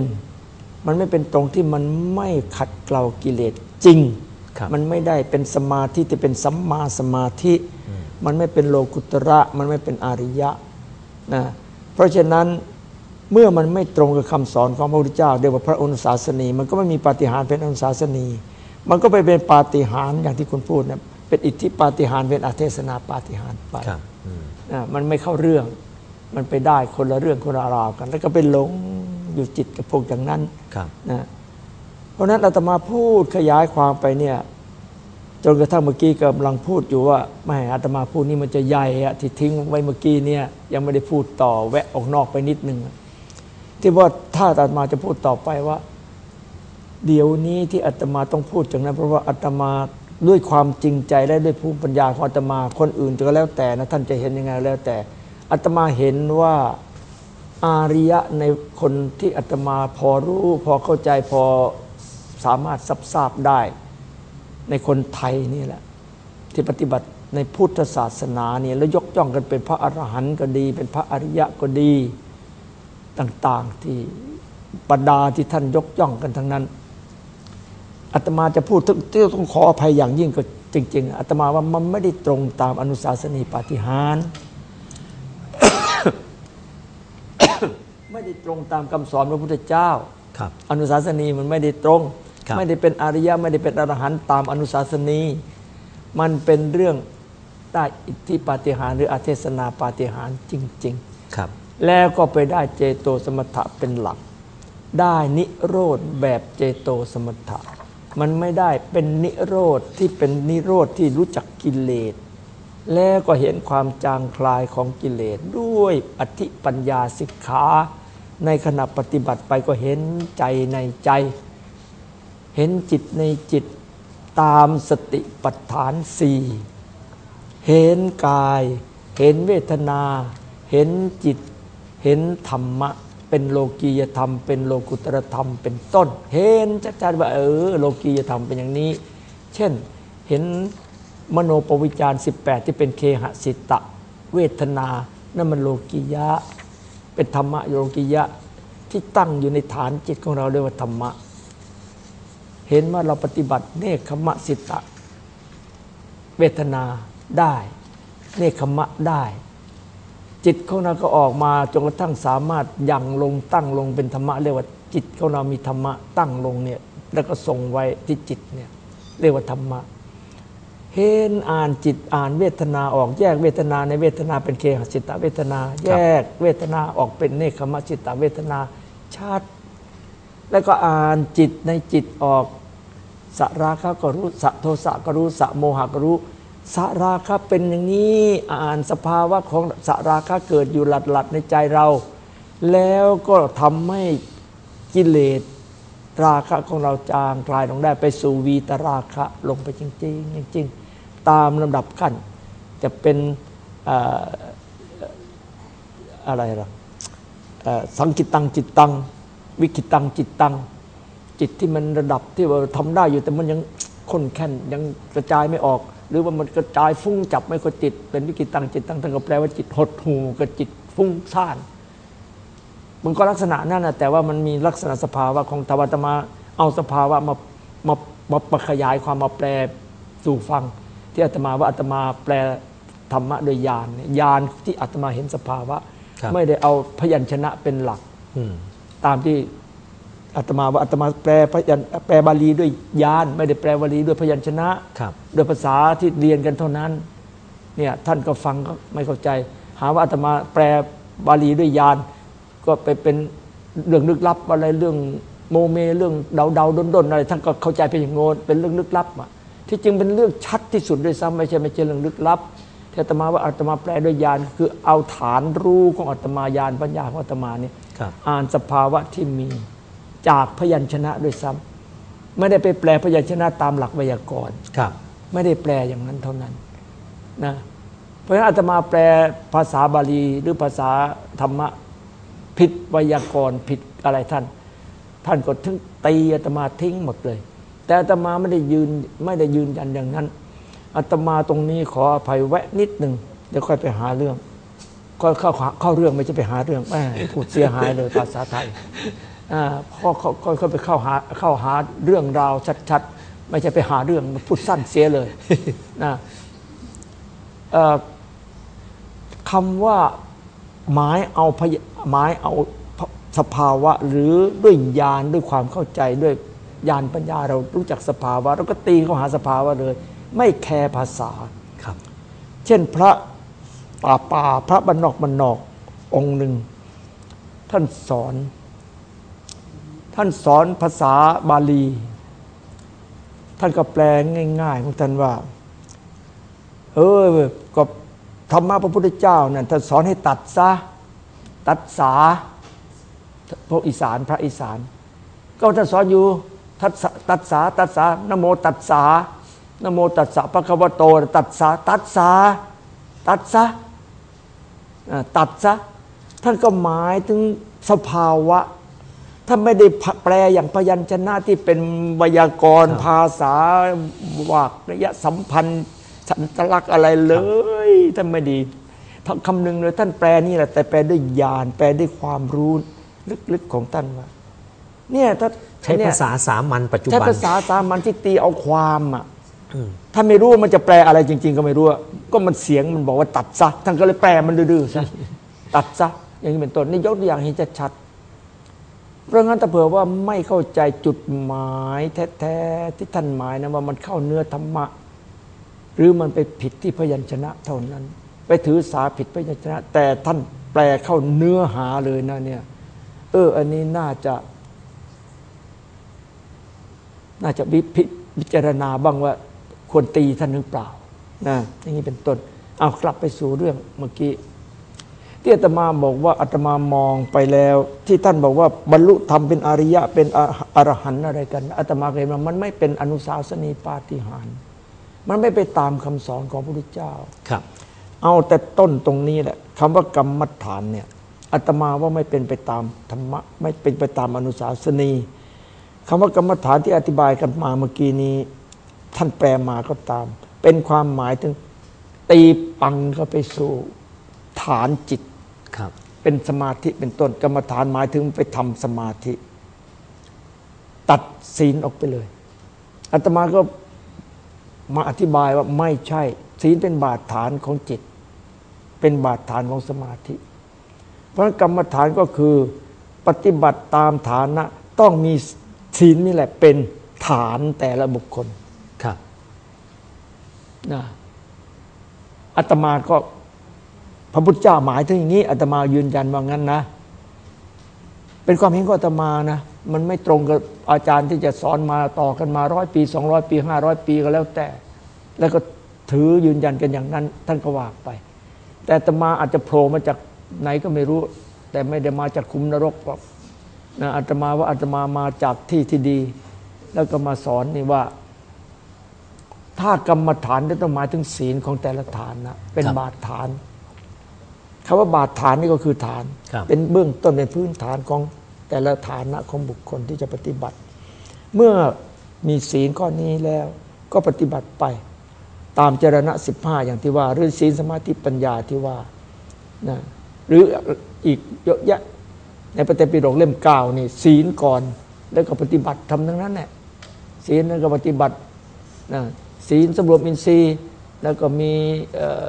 มันไม่เป็นตรงที่มันไม่ขัดเกลากิเลสจริงครับ มันไม่ได้เป็นสมาธิที่เป็นสัมมาสมาธิ มันไม่เป็นโลกุตระ มันไม่เป็นอาริยะนะเพราะฉะนั้นเมื่อมันไม่ตรงกับคำสอนของพระพุทธเจ้าเรียกว่าพระอนุสาสนี มันก็ไม่มีปาฏิหาริย์เป็นอนุสาสนี มันก็ไปเป็นปาฏิหาริย์อย่างที่คุณพูดนะเป็นอิทธิปาฏิหาริย์เป็นอาเทศนาปาฏิหาริย์ไปครับอืมนะมันไม่เข้าเรื่อง มันไปได้คนละเรื่องคนละราวกัน แล้วก็ไปหลงอยู่จิตกับพวกอย่างนั้นครับนะเพ ราะนั้นอาตมาพูดขยายความไปเนี่ยจนกระทั่งเมื่อกี้กำลังพูดอยู่ว่าไม่อาตมาพูดนี่มันจะใหญ่อะที่ทิ้งไว้เมื่อกี้เนี่ยยังไม่ได้พูดต่อแวะออกนอกไปนิดนึงที่ว่าถ้าอาตมาจะพูดต่อไปว่า เดี๋ยวนี้ที่อาตมาต้องพูดจังนั้น เพราะว่าอาตมาด้วยความจริงใจและด้วยภูมิปัญญาของอาตมาคนอื่นก็แล้วแต่นะท่านจะเห็นยังไงแล้วแต่อาตมาเห็นว่าอาริยะในคนที่อาตมาพอรู้ พอเข้าใจพอ สามารถซับทราบได้ ในคนไทยนี่แหละ ที่ปฏิบัติในพุทธศาสนาเนี่ยแล้วยกย่องกันเป็นพระอรหันต์ก็ดี เป็นพระอริยะก็ดีต่าง ๆ ที่ปดาที่ท่านยกย่องกันทั้งนั้นอาตมาจะพูดที่ต้องขออภัยอย่างยิ่งก็จริง ๆอาตมาว่ามันไม่ได้ตรงตามอนุสาสนีปาฏิหาริย์ไม่ได้ตรงตามคำสอนพระพุทธเจ้าครับอนุสาสนีมันไม่ได้ตรงครับ ไม่ได้เป็นอริยะไม่ได้เป็นอรหันต์ตามอนุสาสนี มันเป็นเรื่องได้อิทธิปาฏิหาริย์หรืออาเทศนาปาฏิหาริย์จริงครับๆแล้วก็ไปได้เจโตสมถะเป็นหลัก ได้นิโรธแบบเจโตสมถะ มันไม่ได้เป็นนิโรธที่เป็นนิโรธที่รู้จักกิเลสแล้วก็เห็นความจางคลายของกิเลสด้วยอธิปัญญาสิกขา ในขณะปฏิบัติไปก็เห็นใจในใจ เห็นจิตในจิตตามสติปัฏฐานสี่เห็นกาย เห็นเวทนา เห็นจิต เห็นธรรมะ เป็นโลกียธรรม เป็นโลกุตรธรรม เป็นต้น เห็นชัดๆว่าเออโลกียธรรมเป็นอย่างนี้ เช่นเห็นมโนปวิจาร 18 ที่เป็นเคหสิตะ เวทนา นั่นมันโลกียะ เป็นธรรมะโลกียะที่ตั้งอยู่ในฐานจิตของเราเรียกว่าธรรมะ เห็นว่าเราปฏิบัติเนคขมะสิตะ เวทนาได้ เนคขมะได้ จิตของเราก็ออกมาจนกระทั่งสามารถยังลงตั้งลงเป็นธรรมะเรียกว่าจิตของเรามีธรรมะตั้งลงเนี่ยแล้วก็ทรงไว้ที่จิตเนี่ยเรียกว่าธรรมะเห็นอ่านจิตอ่านเวทนาออกแยกเวทนาในเวทนาเป็นเคหสิตะเวทนา แยกเวทนาออกเป็นเนคขมะจิตตเวทนาชัดแล้วก็อ่านจิตในจิตออก สราคะก็รู้สะโทสะก็รู้สะโมหะก็รู้สราคะเป็นอย่างนี้อ่านสภาวะของสราคะเกิดอยู่หลัดหลัดๆในใจเรา แล้วก็ทำให้กิเลสราคะของเราจางคลายลงได้ไปสู่วีตราคะลงไปจริงๆจริงๆตามลำดับขั้น จะเป็นเอ่อะไรล่ะเอ่อสังกิตตังจิตตัง วิกิตตังจิตตัง จิตที่มันระดับที่ว่าทำได้อยู่แต่มันยังค้นแค่นยังกระจายไม่ออก หรือว่ามันกระจายฟุ้งจับไม่ค่อยจิต เป็นวิกิตตังจิตตังท่านก็แปลว่าจิตหดหูกับจิตฟุ้งซ่านมันก็ลักษณะนั่นนะแต่ว่ามันมีลักษณะสภาวะของธรรมะอาตมาเอาสภาวะมามามามาขยายความมาแปลสู่ฟัง ที่อาตมาว่าอาตมาแปลธรรมะโดยญาณเนี่ยญาณที่อาตมาเห็นสภาวะครับไม่ได้เอาพยัญชนะเป็นหลักอืมตามที่ อาตมาว่าอาตมาแปลพยัญแปลบาลีด้วยญาณไม่ได้แปลบาลีด้วยพยัญชนะครับด้วยภาษาที่เรียนกันเท่านั้นเนี่ยท่านก็ฟังก็ไม่เข้าใจ หาว่าอาตมาแปลบาลีด้วยญาณก็ไปเป็นเรื่องลึกลับอะไรเรื่องโมเมเรื่องเดาเดาดนดนๆอะไรท่านก็เข้าใจเป็นอย่างโง่เป็นเรื่องลึกลับอะที่จริงเป็นเรื่องชัดที่สุดด้วยซ้ำไม่ใช่ไม่ใช่เรื่องลึกลับที่อาตมาว่าอาตมาแปลด้วยญาณคือเอาฐานรู้ของอาตมาญาณปัญญาของอาตมาเนี่ยครับอ่านสภาวะที่มี จากพยัญชนะด้วยซ้ำไม่ได้ไปแปลพยัญชนะตามหลักไวยากรณ์ครับ ไม่ได้แปลอย่างนั้นเท่านั้นนะเพราะฉะนั้นอาตมาแปลภาษาบาลีหรือภาษาธรรมะผิดไวยากรณ์ผิดอะไรท่าน ท่านก็ถึงตีอาตมาทิ้งหมดเลย แต่อาตมาไม่ได้ยืนไม่ได้ยืนยันอย่างนั้นอาตมาตรงนี้ขออภัยแวะนิดหนึ่งเดี๋ยวค่อยไปหาเรื่องก็เข้าเข้าเรื่องไม่ใช่ไปหาเรื่องแหม่พูดเสียหายเลยภาษาไทย อ่าพอเขาค่อยไปเข้าหาเข้าหาเรื่องราวชัดๆ ไม่ใช่ไปหาเรื่องพูดสั้นเสียเลยนะเอ่อคำว่าหมายเอาพยหมายเอาสภาวะ หรือด้วยญาณด้วยความเข้าใจด้วยญาณปัญญาเรารู้จักสภาวะเราก็ตีเข้าหาสภาวะเลย ไม่แคร์ภาษาครับ เช่นพระป่าป่าพระบรรนอกบรรนอกองค์หนึ่งท่านสอน ท่านสอนภาษาบาลี ท่านก็แปลง่ายๆของท่านว่า เออก็ธรรมะพระพุทธเจ้าเนี่ยท่านสอนให้ตัดซะตัดสาพวกอีสานพระอีสาน ก็ท่านสอนอยู่ทัดตัดสาตัดสานโมตัดสานโมตัดสะพระคัมภโต ตัดสาตัดสาตัดซะอ่าตัดซะท่านก็หมายถึงสภาวะ ท่านไม่ได้แปลอย่างพยัญชนะที่เป็นไวยากรณ์ครับภาษาวักระยะสัมพันธ์ สัญลักษณ์อะไรเลยท่านไม่ดีทั้งคำหนึ่งเลยท่านแปลนี่แหละ แต่แปลด้วยญาณแปลด้วยความรู้ลึกๆของท่านว่าเนี่ยถ้าใช้เนี่ยภาษาสามัญปัจจุใช้บันภาษาสามัญที่ตีเอาความอะถ้าไม่รู้ว่ามันจะแปลอะไรจริง ๆ ก็ไม่รู้อะก็มันเสียงมันบอกว่าตัดซะท่านก็เลยแปลมันดื้อๆซะตัดซะอย่างนี้เป็นต้นนี่ยกตัวอย่างให้ชัดๆ เพราะงั้นถ้าเผื่อว่าไม่เข้าใจจุดหมายแท้ๆที่ท่านหมายนะว่ามันเข้าเนื้อธรรมะ หรือมันไปผิดที่พยัญชนะเท่านั้น ไปถือสาผิดพยัญชนะ แต่ท่านแปลเข้าเนื้อหาเลยนะเนี่ย เออ อันนี้น่าจะ น่าจะวิพิพิจารณาบ้างว่าควรตีท่านหรือเปล่านะอย่างนี้เป็นต้นเอากลับไปสู่เรื่องเมื่อกี้ ที่อาตมาบอกว่าอาตมามองไปแล้ว ที่ท่านบอกว่าบรรลุธรรมเป็นอริยะเป็นออรหันต์อะไรกันอาตมาเห็นว่ามันไม่เป็นอนุสาสนีปาฏิหาริย์มันไม่ไปตามคำสอนของพระพุทธเจ้าครับ เอาแต่ต้นตรงนี้แหละคำว่ากรรมฐานเนี่ยอาตมาว่าไม่เป็นไปตามธรรมะไม่เป็นไปตามอนุสาสนีคำว่ากรรมฐานที่อธิบายกันมาเมื่อกี้นี้ ท่านแปลมาก็ตาม เป็นความหมายถึงตีปังเข้าไปสู่ ฐานจิตครับ เป็นสมาธิเป็นต้นกรรมฐานหมายถึงไปทำสมาธิ ตัดศีลออกไปเลยอาตมาก็มาอธิบายว่าไม่ใช่ ศีลเป็นบาดฐานของจิต เป็นบาดฐานของสมาธิ เพราะฉะนั้นกรรมฐานก็คือปฏิบัติตามฐานะ ต้องมีศีลนี่แหละเป็นฐานแต่ละบุคคลครับนะอาตมาก็พ ระพุทธเจ้าหมายถึงอย่างนี้อาตมายืนยันว่างั้นนะ เป็นความเห็นของอาตมานะ มันไม่ตรงกับอาจารย์ที่จะสอนมาต่อกันมาร้อยปีสองร้อยปีห้าร้อยปีก็แล้วแต่ แล้วก็ถือยืนยันกันอย่างนั้น ท่านก็ว่าไป แต่อาตมาอาจจะโผล่มาจากไหนก็ไม่รู้ แต่ไม่ได้มาจากคุมนรกหรอกนะอาตมาว่าอาตมามาจากที่ที่ดี แล้วก็มาสอนนี่ว่า ถ้ากรรมฐานจะต้องหมายถึงศีลของแต่ละฐานนะเป็นครับบาดฐาน คำว่าบาดฐานนี่ก็คือฐานครับเป็นเบื้องต้นเป็นพื้นฐานของแต่ละฐานะของบุคคลที่จะปฏิบัติ เมื่อมีศีลข้อนี้แล้วก็ปฏิบัติไป ตามเจรณะสิบห้าอย่างที่ว่า หรือศีลสมาธิปัญญาที่ว่านะหรืออีกเยอะแยะ ในปฏิปิฎกเล่มเก้านี่ศีลก่อนแล้วก็ปฏิบัติทำทั้งนั้นแหละศีลแล้วก็ปฏิบัตินะศีลสำรวมอินทรีย์ แล้วก็มีเอ่อ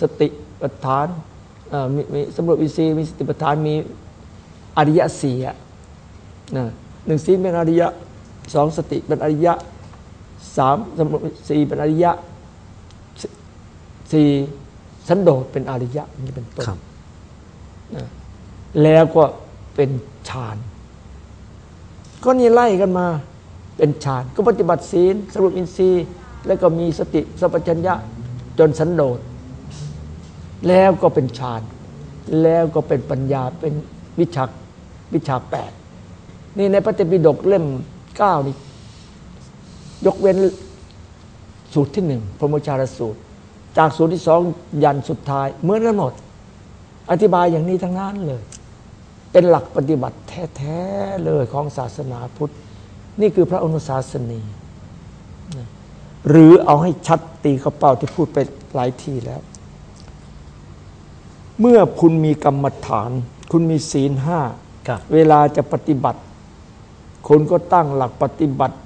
สติปัฏฐานเอ่อมีมี สำรวมอินทรีย์มีสติปัฏฐานมีอริยสี่อะนะหนึ่งศีลเป็นอริยะสองสติเป็นอริยะสามสำรวมอินทรีย์เป็นอริยะสสี่สันโดษเป็นอริยะนี่เป็นต้นครับนะแล้วก็เป็นฌานก็นี่ไล่กันมาเป็นฌานก็ปฏิบัติศีลสรุปอินทรีย์ แล้วก็มีสติสัพพัญญะจนสันโดษ แล้วก็เป็นฌาน แล้วก็เป็นปัญญาเป็นวิชาวิชาแปดนี่ในพระเตปิฎกเล่มเก้านี่ยกเว้นสูตรที่หนึ่งพรหมจารสูตร จากสูตรที่สองยันสุดท้ายเหมือนกันหมด อธิบายอย่างนี้ทั้งนั้นเลย เป็นหลักปฏิบัติแท้ๆเลยของศาสนาพุทธ นี่คือพระอนุสาสนีหรือเอาให้ชัดตีเข้าเป้าที่พูดไปหลายทีแล้ว เมื่อคุณมีกรรมฐาน คุณมีศีลห้าครับเวลาจะปฏิบัติ คุณก็ตั้งหลักปฏิบัติ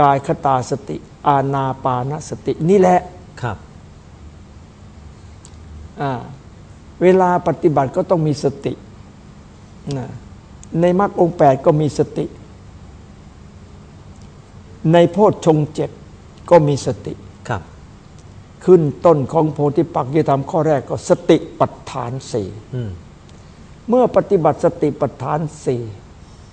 กายคตาสติ อาณาปานสตินี่แหละครับอ่าเวลาปฏิบัติก็ต้องมีสตินะในมรรคองค์แปดก็มีสติ ในโพชฌงค์เจ็ดก็มีสติครับ ขึ้นต้นของโพธิปักกิยธรรมข้อแรกก็สติปัฏฐานสี่อืมเมื่อปฏิบัติสติปัฏฐานสี่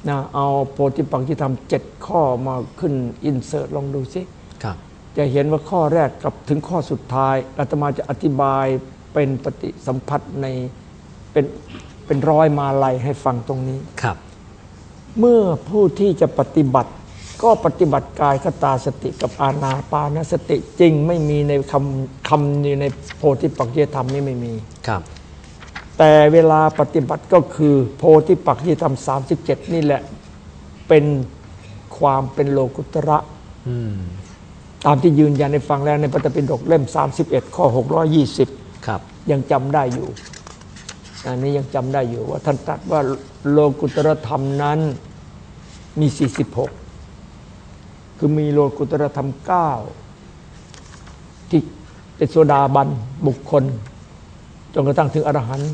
นะเอาโพธิปักกิยธรรมเจ็ดข้อมาขึ้นอินเสิร์ตลองดูสิครับจะเห็นว่าข้อแรกกับถึงข้อสุดท้ายอาตมาจะอธิบายเป็นปฏิสัมพัทธ์ในเป็นเป็นร้อยมาลัยให้ฟังตรงนี้ครับ เมื่อผู้ที่จะปฏิบัติ ก็ปฏิบัติกายคตาสติกับอานาปานสติจริงไม่มีในคำคำนี้ในโพธิปักจียธรรมนี่ไม่มีครับ แต่เวลาปฏิบัติก็คือ โพธิปักจียธรรม37นี่แหละ เป็นความเป็นโลกุตระอืมตามที่ยืนยันในฟังแล้วในปฏิปิฎกเล่ม 31 ข้อ 620 ครับ ยังจำได้อยู่ อันนี้ยังจำได้อยู่ว่าท่านตรัสว่าโลกุตรธรรมนั้นมี 46 คือมีโลกุตรธรรม9ที่เป็นโซดาบันบุคคล จนกระทั่งถึงอรหันต์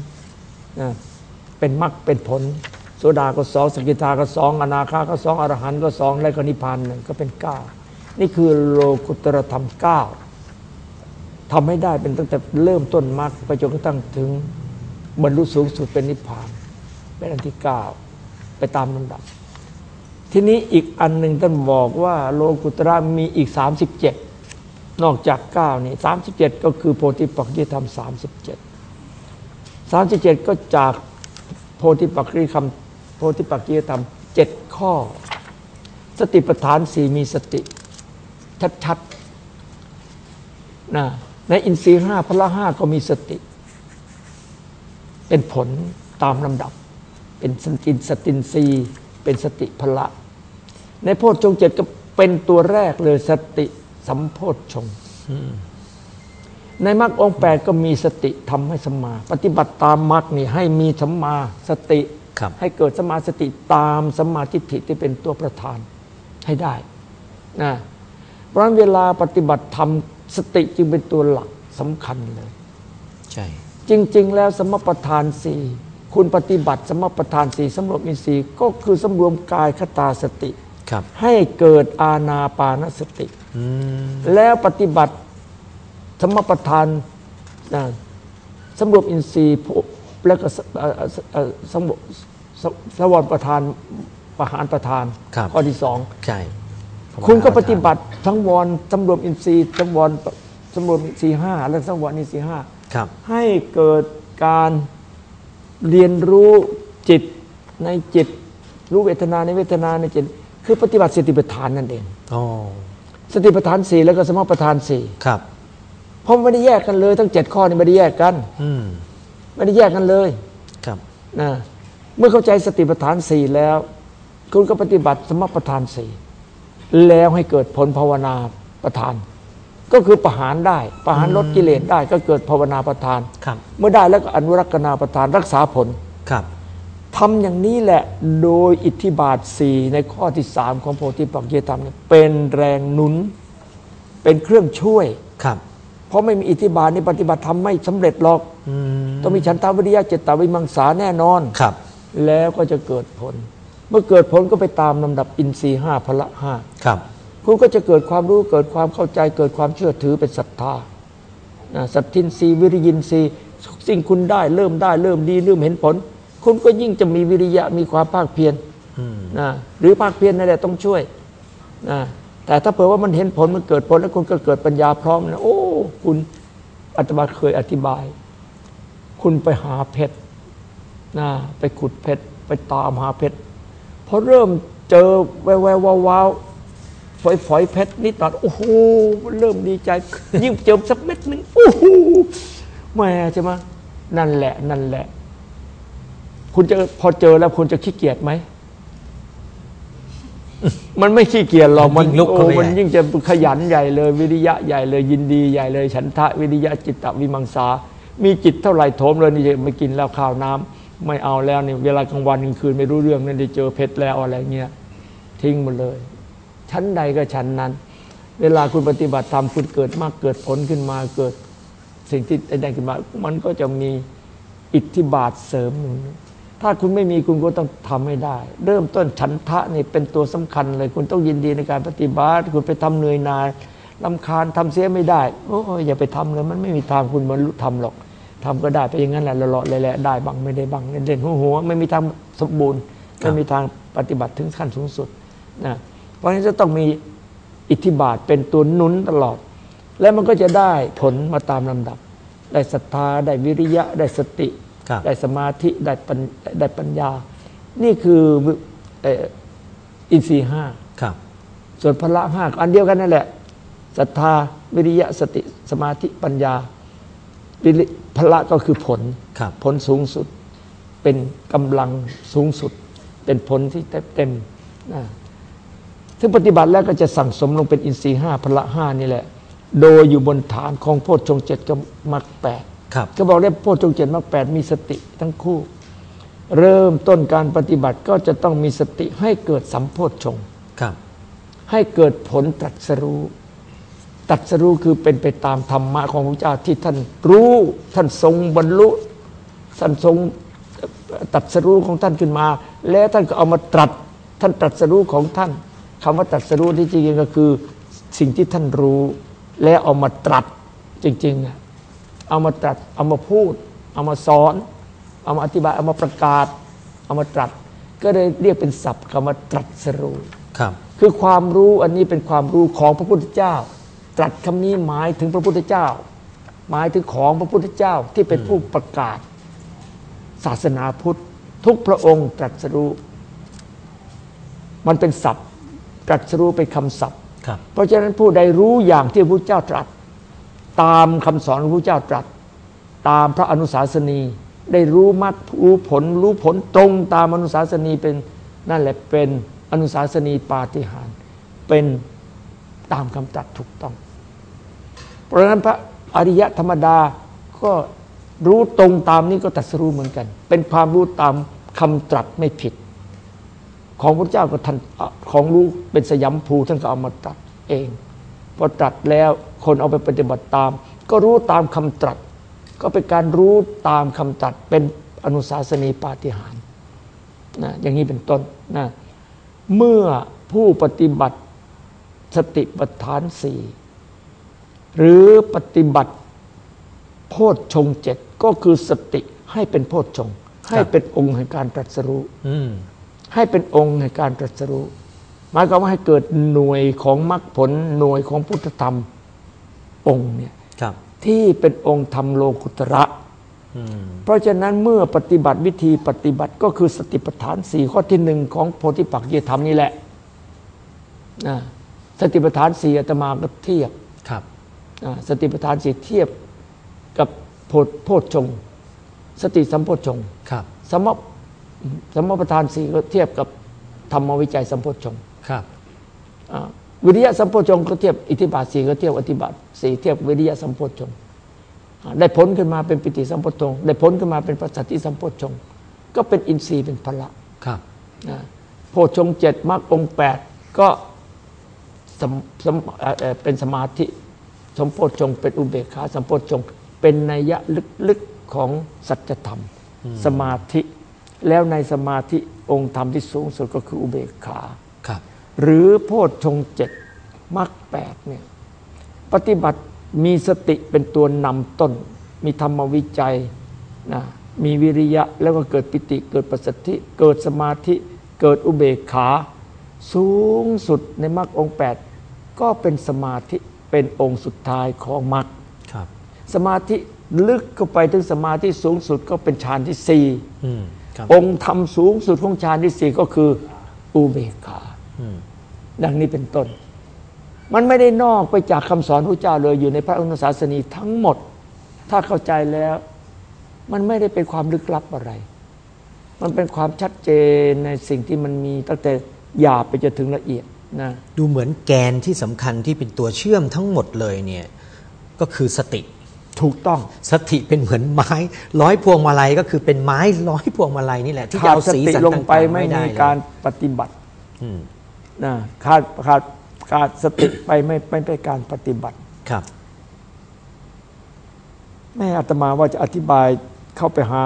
เป็นมรรคเป็นผล โสดาก็สองสกิทาก็สองอนาคาก็สองอรหันต์ก็สองแล้วก็นิพพานหนึ่งก็เป็นเก้านี่คือโลกุตรธรรมเก้าทำให้ได้เป็นตั้งแต่เริ่มต้นมรรคไปจนกระทั่งถึงบรรลุสูงสุดเป็นนิพพาน เป็นอันที่เก้าไปตามลำดับ ทีนี้อีกอันหนึ่งท่านบอกว่าโลกุตระมีอีก 37 นอกจาก 9 นี่ 37 ก็คือโพธิปักขิธรรม 37 37 ก็จากโพธิปักขิธรรมโพธิปักขิธรรม 7 ข้อ สติปัฏฐานสี่มีสติ ชัดๆนะในอินทรีห้าพละห้าก็มีสติ เป็นผลตามลำดับ เป็นสตินสตินรีเป็นสติพละ ในโพชฌงค์เจ็ดก็เป็นตัวแรกเลยสติสัมโพชฌงค์ในมรรคองค์แปดก็มีสติทำให้สมมา ปฏิบัติตามมรรคนี่ให้มีสัมมาสติครับให้เกิดสมมาสติตามสมมาทิฏฐิที่เป็นตัวประธานให้ได้นะเพราะฉะนั้นเวลาปฏิบัติธรรมสติจึงเป็นตัวหลักสำคัญเลยใช่จริง ๆ แล้วสมประทานสี่คุณปฏิบัติสมประทานสี่สำรวมอินทรีย์ก็คือสำรวมกายคตาสติครับ ให้เกิดอาณาปานสติอืมแล้วปฏิบัติสมประทานนะสำรวมอินทรีย์ผู้แล้วก็สเอ่อเอ่อสำรวมสสวรประทานประหารประทานครับข้อที่สองใช่คุณก็ปฏิบัติทั้งวรสำรวมอินทรีย์ทั้งวรสำรวมอินทรีย์ห้าและสำรวมอินทรีย์ห้าครับให้เกิดการเรียนรู้จิตในจิต รู้เวทนาในเวทนาในจิต คือปฏิบัติสติปัฏฐานนั่นเองอ๋อสติปัฏฐานสี่แล้วก็สมปัฏฐานสี่ครับเพราะไม่ได้แยกกันเลย ทั้งเจ็ดข้อนี่ไม่ได้แยกกัน อืมไม่ได้แยกกันเลย ครับนะเมื่อเข้าใจสติปัฏฐานสี่แล้ว คุณก็ปฏิบัติสมปัฏฐานสี่แล้วให้เกิดผลภาวนาประทาน ก็คือประหารได้ ประหารลดกิเลสได้ก็เกิดภาวนาประทานครับเมื่อได้แล้วก็อนุรักษณาประทานรักษาผลครับ ทำอย่างนี้แหละโดยอิทธิบาทสี่ในข้อที่สามของโพธิปักเยธรรมเนี่ยเป็นแรงหนุน เป็นเครื่องช่วยครับ เพราะไม่มีอิทธิบาทนี่ปฏิบัติทำไม่สำเร็จหรอกอืมต้องมีฉันทาวิริยะเจตตาวิมังสาแน่นอนครับ แล้วก็จะเกิดผล เมื่อเกิดผลก็ไปตามลำดับอินทรีย์ห้าพละห้าครับคุณก็จะเกิดความรู้เกิดความเข้าใจเกิดความเชื่อถือเป็นศรัทธานะสัตทินทรีย์วิริยินทรีย์สิ่งคุณได้เริ่มได้เริ่มดีเริ่มเห็นผล คุณก็ยิ่งจะมีวิริยะมีความภาคเพียรอืมนะหรือภาคเพียรนั่นแหละต้องช่วยนะแต่ถ้าเผื่อว่ามันเห็นผลมันเกิดผลแล้วคุณก็เกิดปัญญาพร้อมนะโอ้ คุณอาตมาเคยอธิบาย คุณไปหาเพชรนะไปขุดเพชรไปตามหาเพชรพอเริ่มเจอแววแวววาวๆฝอยฝอยๆเพชรนิดหน่อยโอ้โหเริ่มดีใจ ยิ่งเจอสักเม็ดหนึ่งโอ้โหแหม่ใช่ไหมนั่นแหละ นั่นแหละ คุณจะพอเจอแล้วคุณจะขี้เกียจไหม มันไม่ขี้เกียจหรอกมันยิ่งลุกเข้าไปโอ้มันใหญ่ยิ่งจะขยันใหญ่เลย วิริยะใหญ่เลย ยินดีใหญ่เลย ฉันทะวิริยะจิตตวิมังสา มีจิตเท่าไหร่โถมเลยนี่จะไม่กินแล้วข้าวน้ำไม่เอาแล้วนี่เวลากลางวันกลางคืนไม่รู้เรื่องนั่นได้เจอเพชรแล้วอะไรเงี้ยทิ้งหมดเลย ชั้นใดก็ชั้นนั้น เวลาคุณปฏิบัติธรรมคุณเกิดมากเกิดผลขึ้นมาเกิดสิ่งที่ได้ขึ้นมา มันก็จะมีอิทธิบาทเสริมหนุน ถ้าคุณไม่มีคุณก็ต้องทำให้ได้ เริ่มต้นฉันทะนี่เป็นตัวสำคัญเลย คุณต้องยินดีในการปฏิบัติ คุณไปทำเหนื่อยนายลำคาญทำเสียไม่ได้โอ้ยอย่าไปทำเลยมันไม่มีทางคุณบรรลุธรรมหรอกทำก็ได้ไปอย่างนั้นแหละเลาะๆแหละได้บ้างไม่ได้บ้างเล่นๆหัวไม่มีทางสมบูรณ์ไม่มีทางปฏิบัติถึงขั้นสูงสุดนะเพราะฉะนั้นจะต้องมีอิทธิบาทเป็นตัวหนุนตลอด แล้วมันก็จะได้ผลมาตามลำดับ ได้ศรัทธาได้วิริยะได้สติ ได้สมาธิได้ปัญได้ปัญญา นี่คือเอ่ออินทรีย์ห้าครับส่วนพละห้าก็อันเดียวกันนั่นแหละศรัทธาวิริยะสติสมาธิปัญญาวิริพละก็คือผลครับผลสูงสุดเป็นกำลังสูงสุด เป็นผลที่เต็มๆนะซึ่งปฏิบัติแล้วก็จะสั่งสมลงเป็นอินทรีย์ห้าพละห้านี่แหละ โดยอยู่บนฐานของโพชฌงค์เจ็ดกับมรรคแปดครับ ก็บอกได้โพชฌงค์เจ็ดมรรคแปดมีสติทั้งคู่ เริ่มต้นการปฏิบัติก็จะต้องมีสติให้เกิดสัมโพชฌงค์ครับให้เกิดผลตรัสรู้ตรัสรู้คือเป็นไปตามธรรมะของพระเจ้าที่ท่านรู้ท่านทรงบรรลุท่านทรงตรัสรู้ของท่านขึ้นมา แล้วท่านก็เอามาตรัสท่านตรัสรู้ของท่านคำว่าตรัสรู้ที่จริงๆก็คือสิ่งที่ท่านรู้ แล้วเอามาตรัสจริงๆอะ เอามาตรัส เอามาพูด เอามาสอน เอามาอธิบาย เอามาประกาศ เอามาตรัส ก็เลยเรียกเป็นศัพท์คำว่าตรัสรู้ครับ คือความรู้อันนี้เป็นความรู้ของพระพุทธเจ้า ตรัสคำนี้หมายถึงพระพุทธเจ้า หมายถึงของพระพุทธเจ้าที่เป็นผู้ประกาศ ศาสนาพุทธ ทุกพระองค์ตรัสรู้ มันเป็นศัพท์ตรัสรู้เป็นคำศัพท์ครับเพราะฉะนั้นผู้ใดรู้อย่างที่พระพุทธเจ้าตรัส ตามคำสอนของพระเจ้าตรัส ตามพระอนุสาสนี ได้รู้มรรครู้ผลรู้ผลตรงตามอนุสาสนีเป็นนั่นแหละเป็นอนุสาสนีปาฏิหาริย์เป็นตามคำตรัสถูกต้อง เพราะฉะนั้นพระอริยะธรรมดาก็รู้ตรงตามนี้ก็ตรัสรู้เหมือนกัน เป็นความรู้ตามคำตรัสไม่ผิด ของพระเจ้าก็ท่านของรู้เป็นสยามภูท่านก็เอามาตรัสเอง พอตรัสแล้วคนเอาไปปฏิบัติตาม ก็รู้ตามคำตรัส ก็เป็นการรู้ตามคำตรัสเป็นอนุสาสนีปาฏิหาริย์นะอย่างนี้เป็นต้นนะเมื่อผู้ปฏิบัติสติปัฏฐานสี่หรือปฏิบัติโพชฌงค์เจ็ดก็คือสติให้เป็นโพชฌงค์ให้เป็นองค์แห่งการตรัสรู้อืมให้เป็นองค์ในการตรัสรู้ หมายความว่าให้เกิดหน่วยของมรรคผลหน่วยของพุทธธรรมองค์เนี่ยครับที่เป็นองค์ธรรมโลกุตระอืมเพราะฉะนั้นเมื่อปฏิบัติวิธีปฏิบัติก็คือสติปัฏฐานสี่ข้อที่หนึ่งของโพธิปักจีธรรมนี่แหละนะสติปัฏฐานสี่อาตมาก็เทียบครับอ่าสติปัฏฐานสี่เทียบกับโพธโพชฌงค์สติสัมโพชฌงค์ครับสมบสมประธานสี่ก็เทียบกับธรรมวิจัยสัมโพชฌง ค์ครับอ่าวิริยะสัมโพชฌงค์ก็เทียบอิทธิบาทสี่ก็เทียบอธิบาทสี่เทียบวิริยะสัมโพชฌงค์อ่าได้ผลขึ้นมาเป็นปิติสัมโพชฌงค์ได้ผลขึ้นมาเป็นปัสสัทธิสัมโพชฌงค์ก็เป็นอินทรีย์เป็นพละครับนะโพชฌงค์เจ็ดมรรคองค์แปดก็สมสมเอ่อเอ่อเป็นสมาธิสมโพชฌงค์เป็นอุเบกขาสัมโพชฌงค์เป็นนัยยะลึกๆของสัจธรรม สมาธิ แล้วในสมาธิองค์ธรรมที่สูงสุดก็คืออุเบกขาครับ หรือโพชฌงค์เจ็ดมรรคแปดเนี่ยปฏิบัติมีสติเป็นตัวนำต้น มีธรรมวิจัยนะมีวิริยะแล้วก็เกิดปิติเกิดปัสสัทธิ เกิดสมาธิเกิดอุเบกขา สูงสุดในมรรคองค์แปดก็เป็นสมาธิเป็นองค์สุดท้ายของมรรคครับสมาธิลึกเข้าไปถึงสมาธิสูงสุดก็เป็นฌานที่สี่อืมครับองค์ธรรมสูงสุดของฌานที่สี่ก็คืออุเบกขาอืม ดังนี้เป็นต้น มันไม่ได้นอกไปจากคำสอนพระเจ้าเลยอยู่ในพระอนุสาสนีทั้งหมด ถ้าเข้าใจแล้ว มันไม่ได้เป็นความลึกลับอะไร มันเป็นความชัดเจนในสิ่งที่มันมีตั้งแต่หยาบไปจนถึงละเอียดนะดูเหมือนแกนที่สำคัญที่เป็นตัวเชื่อมทั้งหมดเลยเนี่ยก็คือสติถูกต้องสติเป็นเหมือนไม้ร้อยพวงมาลัยก็คือเป็นไม้ร้อยพวงมาลัยนี่แหละที่จะขาดเอาสสีติสันลงไปต่างๆไม่ได้มีเลยการปฏิบัติอืม นะขาดขาดขาดสติไปไม่ไม่เป็นการปฏิบัติครับ แม่อาตมาว่าจะอธิบายเข้าไปหา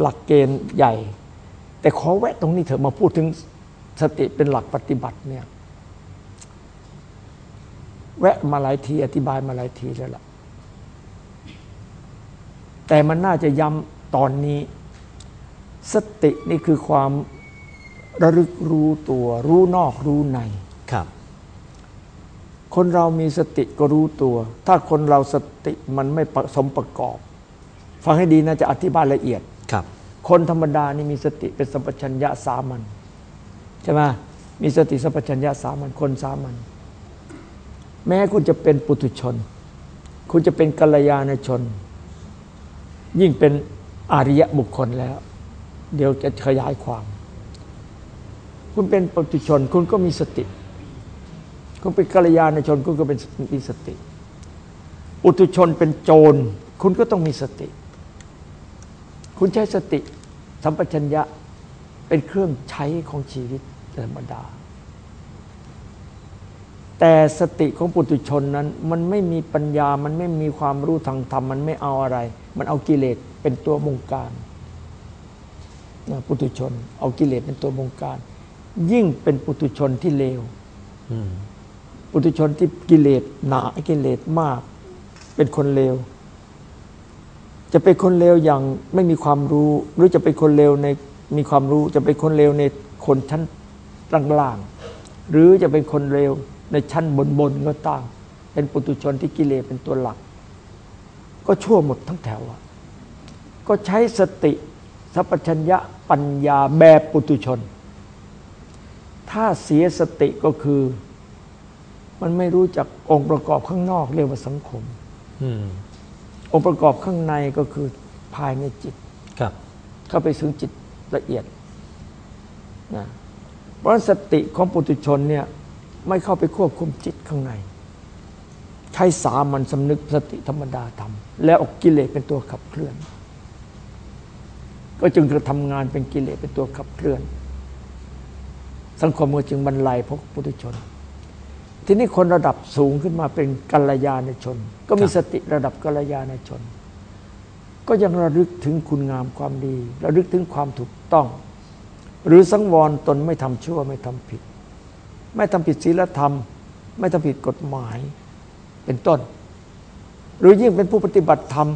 หลักเกณฑ์ใหญ่ แต่ขอแวะตรงนี้เถอะมาพูดถึงสติเป็นหลักปฏิบัติเนี่ย แวะมาหลายที อธิบายมาหลายทีแล้วล่ะ แต่มันน่าจะย้ำตอนนี้ สตินี่คือความ ระลึกรู้ตัว รู้นอกรู้ในครับ คนเรามีสติก็รู้ตัว ถ้าคนเราสติมันไม่ผสมประกอบ ฟังให้ดีนะจะอธิบายละเอียดครับ คนธรรมดานี่มีสติเป็นสัมปชัญญะสามัญใช่ไหมมีสติสัมปชัญญะสามัญคนสามัญแม้คุณจะเป็นปุถุชน คุณจะเป็นกัลยาณชน ยิ่งเป็นอาริยะบุคคลแล้ว เดี๋ยวจะขยายความ คุณเป็นปุถุชน คุณก็มีสติ คุณเป็นกัลยาณชน คุณก็เป็นมีสติ อุตุชนเป็นโจร คุณก็ต้องมีสติ คุณใช้สติสัมปชัญญะเป็นเครื่องใช้ของชีวิตธรรมดา แต่สติของปุถุชนนั้น มันไม่มีปัญญา มันไม่มีความรู้ทางธรรม มันไม่เอาอะไร มันเอากิเลสเป็นตัวบงการปุถุชน เอากิเลสเป็นตัวบงการ ยิ่งเป็นปุถุชนที่เลวอืมปุถุชนที่กิเลสหนากิเลสมาก เป็นคนเลว จะเป็นคนเลวอย่างไม่มีความรู้ หรือจะเป็นคนเลวในมีความรู้ จะเป็นคนเลวในคนชั้นล่างๆหรือจะเป็นคนเลวในชั้นบนๆก็ตามเป็นปุถุชนที่กิเลสเป็นตัวหลัก ก็ชั่วหมดทั้งแถวอะก็ใช้สติสัพพัญญะปัญญาแบบปุถุชน ถ้าเสียสติก็คือ มันไม่รู้จักองค์ประกอบข้างนอกเรียกว่าสังคมอืมองค์ประกอบข้างในก็คือภายในจิตครับ เข้าไปถึงจิตละเอียดนะเพราะฉะนั้นสติของปุถุชนเนี่ย ไม่เข้าไปควบคุมจิตข้างใน ใช้สามัญสำนึกสติธรรมดาทำแล้วเออกกิเลสเป็นตัวขับเคลื่อน ก็จึงจะทำงานเป็นกิเลสเป็นตัวขับเคลื่อน สังคมก็จึงบรรลัยพวกปุถุชน ทีนี้คนระดับสูงขึ้นมาเป็นกัลยาณชน ก็มีสติระดับกัลยาณชน ก็ยังระลึกถึงคุณงามความดี ระลึกถึงความถูกต้อง หรือสังวรตนไม่ทำชั่วไม่ทำผิด ไม่ทำผิดศีลธรรม ไม่ทำผิดกฎหมายเป็นต้น หรือยิ่งเป็นผู้ปฏิบัติธรรม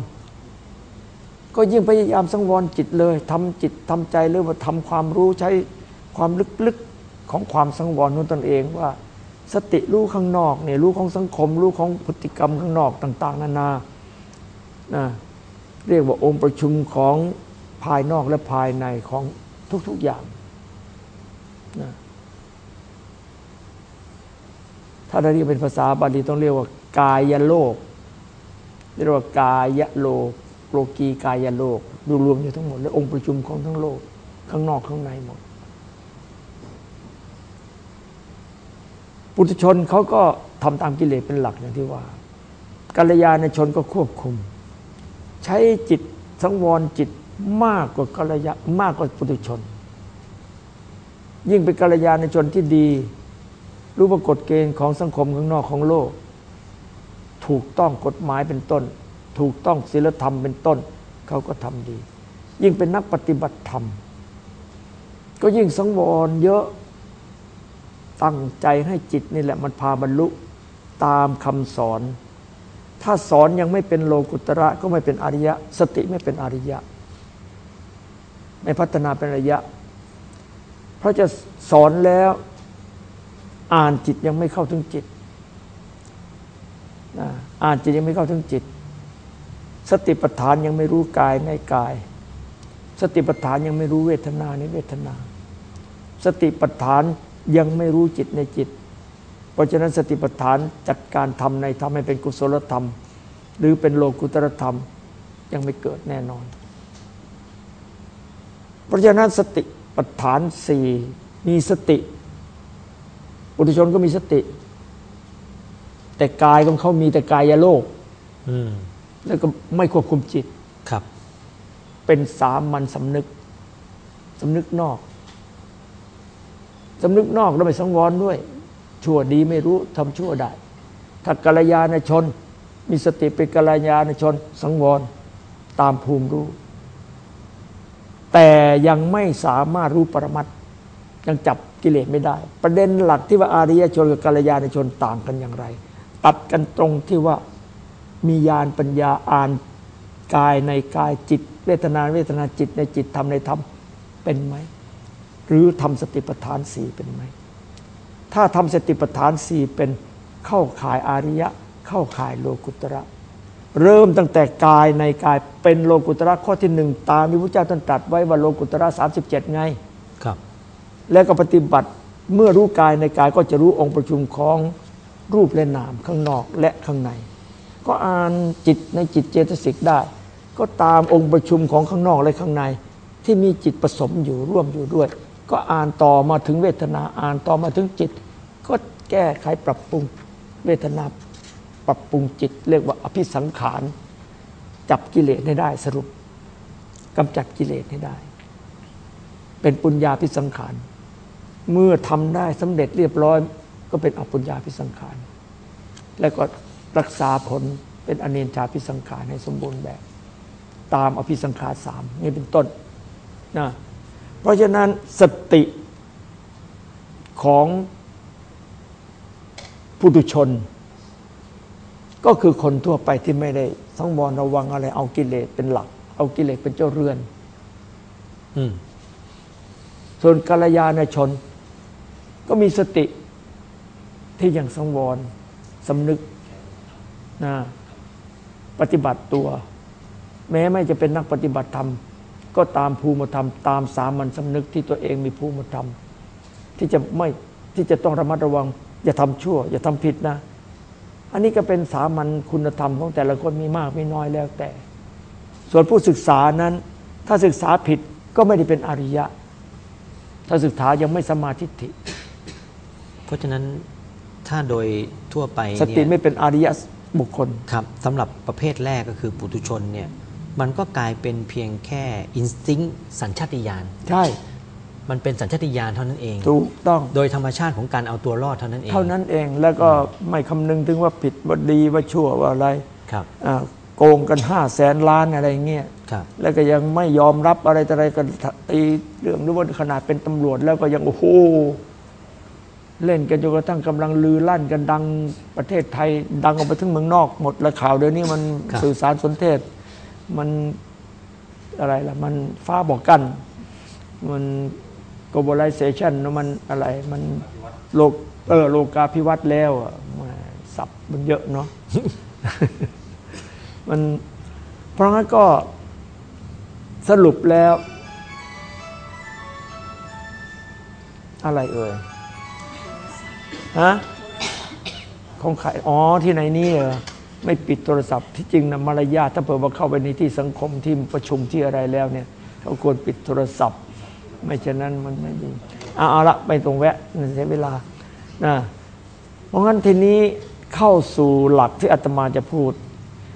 ก็ยิ่งพยายามสังวรจิตเลยทำจิตทำใจเลยว่าทำความรู้ใช้ความลึกๆ ของความสังวรของตนเองว่า สติรู้ข้างนอกเนี่ยรู้ของสังคมรู้ของพฤติกรรมข้างนอกต่าง ๆ นานานะเรียกว่าองค์ประชุมของภายนอกและภายในของทุก ๆ อย่างนะถ้าเราเรียกเป็นภาษาบาลีต้องเรียกว่ากายโลก เรียกว่ากายโลกโลกีกายโลก ดูรวมอยู่ทั้งหมด และองค์ประชุมของทั้งโลก ข้างนอกข้างในหมด ปุถุชนเขาก็ทำตามกิเลสเป็นหลักอย่างที่ว่ากัลยาณชนก็ควบคุม ใช้จิตสังวรจิตมากกว่ากัลยามากกว่าปุถุชน ยิ่งเป็นกัลยาณชนที่ดี รู้ว่ากฎเกณฑ์ของสังคมข้างนอกของโลก ถูกต้องกฎหมายเป็นต้น ถูกต้องศีลธรรมเป็นต้น เขาก็ทำดี ยิ่งเป็นนักปฏิบัติธรรม ก็ยิ่งสังวรเยอะ ตั้งใจให้จิตนี่แหละมันพาบรรลุตามคำสอน ถ้าสอนยังไม่เป็นโลกุตระก็ไม่เป็นอริยะ สติไม่เป็นอริยะ ไม่พัฒนาเป็นอริยะ เพราะจะสอนแล้วอ่านจิตยังไม่เข้าถึงจิต อ่านจิตยังไม่เข้าถึงจิต สติปัฏฐานยังไม่รู้กายในกาย สติปัฏฐานยังไม่รู้เวทนาในเวทนา สติปัฏฐาน ยังไม่รู้จิตในจิต เพราะฉะนั้นสติปัฏฐานจัดการทำในทำให้เป็นกุศลธรรม หรือเป็นโลกุตรธรรมยังไม่เกิดแน่นอน เพราะฉะนั้นสติปัฏฐานสี่มีสติปุถุชนก็มีสติ แต่กายของเขามีแต่กายโลกอืมแล้วก็ไม่ควบคุมจิตครับ เป็นสามัญสำนึกสำนึกนอก สำนึกนอกแล้วไม่สังวรด้วย ชั่วดีไม่รู้ทำชั่วได้ ถ้ากัลยาณชน มีสติเป็นกัลยาณชน สังวรตามภูมิรู้ แต่ยังไม่สามารถรู้ปรมัตยังจับกิเลสไม่ได้ ประเด็นหลักที่ว่าอาริยชนกับกัลยาณชนต่างกันอย่างไร ตัดกันตรงที่ว่ามีญาณปัญญาอ่านกายในกายจิต เวทนาเวทนาจิตในจิตธรรมในธรรมเป็นไหม หรือทำสติปัฏฐานสี่เป็นไหม ถ้าทำสติปัฏฐานสี่เป็นเข้าข่ายอาริยะ เข้าข่ายโลกุตระ เริ่มตั้งแต่กายในกายเป็นโลกุตระข้อที่หนึ่งตามที่พระเจ้าตรัสไว้ว่าโลกุตระ37ไงครับ แล้วก็ปฏิบัติเมื่อรู้กายในกายก็จะรู้องค์ประชุมของรูปและนามข้างนอกและข้างใน ก็อ่านจิตในจิตเจตสิกได้ ก็ตามองค์ประชุมของข้างนอกและข้างใน ที่มีจิตผสมอยู่ร่วมอยู่ด้วย ก็อ่านต่อมาถึงเวทนา อ่านต่อมาถึงจิต ก็แก้ไขปรับปรุงเวทนาปรับปรุงจิต เรียกว่าอภิสังขาร จับกิเลสให้ได้สรุปกำจัดกิเลสให้ได้ เป็นปุญญาพิสังขาร เมื่อทำได้สำเร็จเรียบร้อย ก็เป็นอปุญญาพิสังขาร แล้วก็รักษาผลเป็นอเนนชาพิสังขารให้สมบูรณ์แบบ ตามอภิสังขารสามนี่เป็นต้นนะ เพราะฉะนั้นสติของปุถุชน ก็คือคนทั่วไปที่ไม่ได้สังวรระวังอะไร เอากิเลสเป็นหลัก เอากิเลสเป็นเจ้าเรือนอืมส่วนกัลยาณชน ก็มีสติที่ยังสังวรสำนึกนะปฏิบัติตัว แม้ไม่จะเป็นนักปฏิบัติธรรม ก็ตามภูมิธรรม ตามสามัญสำนึกที่ตัวเองมีภูมิธรรม ที่จะไม่ที่จะต้องระมัดระวัง อย่าทำชั่ว อย่าทำผิดนะ อันนี้ก็เป็นสามัญคุณธรรมของแต่ละคนมีมากมีน้อยแล้วแต่ ส่วนผู้ศึกษานั้น ถ้าศึกษาผิดก็ไม่ได้เป็นอริยะ ถ้าศึกษายังไม่สมาธิเพราะฉะนั้นถ้าโดยทั่วไปสติเนี่ยไม่เป็นอริยะบุคคลครับสำหรับประเภทแรกก็คือปุถุชนเนี่ย มันก็กลายเป็นเพียงแค่ instinct สัญชาตญาณใช่ มันเป็นสัญชาตญาณเท่านั้นเอง ถูกต้องโดยธรรมชาติของการเอาตัวรอดเท่านั้นเอง เท่านั้นเองแล้วก็ไม่คำนึงถึงว่าผิดว่าดีว่าชั่วว่าอะไรครับอ่าโกงกันห้าแสนล้านอะไรเงี้ยครับแล้วก็ยังไม่ยอมรับอะไรต่ออะไรกันตีเรื่องหรือว่าขนาดเป็นตำรวจแล้วก็ยังโอ้โหเล่นกันจนกระทั่งกำลังลือลั่นกันดังประเทศไทย ดังออกไปถึงเมืองนอกหมดแล้วข่าวเดี๋ยวนี้มันครับสื่อสารสนเทศ มันอะไรล่ะ มันฟ้าบอกกัน มัน globalization มันอะไร มันโลกเออโลกาภิวัตน์แล้วอะสับมันเยอะเนาะมันเพราะงั้นก็สรุปแล้ว อะไรเอ่ยฮะของใครอ๋อที่ไหนนี่เหรอ ไม่ปิดโทรศัพท์ที่จริงนะมารยาทถ้าเผื่อว่าเข้าไปในที่สังคมที่ประชุมที่อะไรแล้วเนี่ยเขาควรปิดโทรศัพท์ ไม่ฉะนั้นมันไม่ดีเอาเอาละไปตรงแวะนั่นใช้เวลานะเพราะงั้นทีนี้เข้าสู่หลักที่อาตมาจะพูด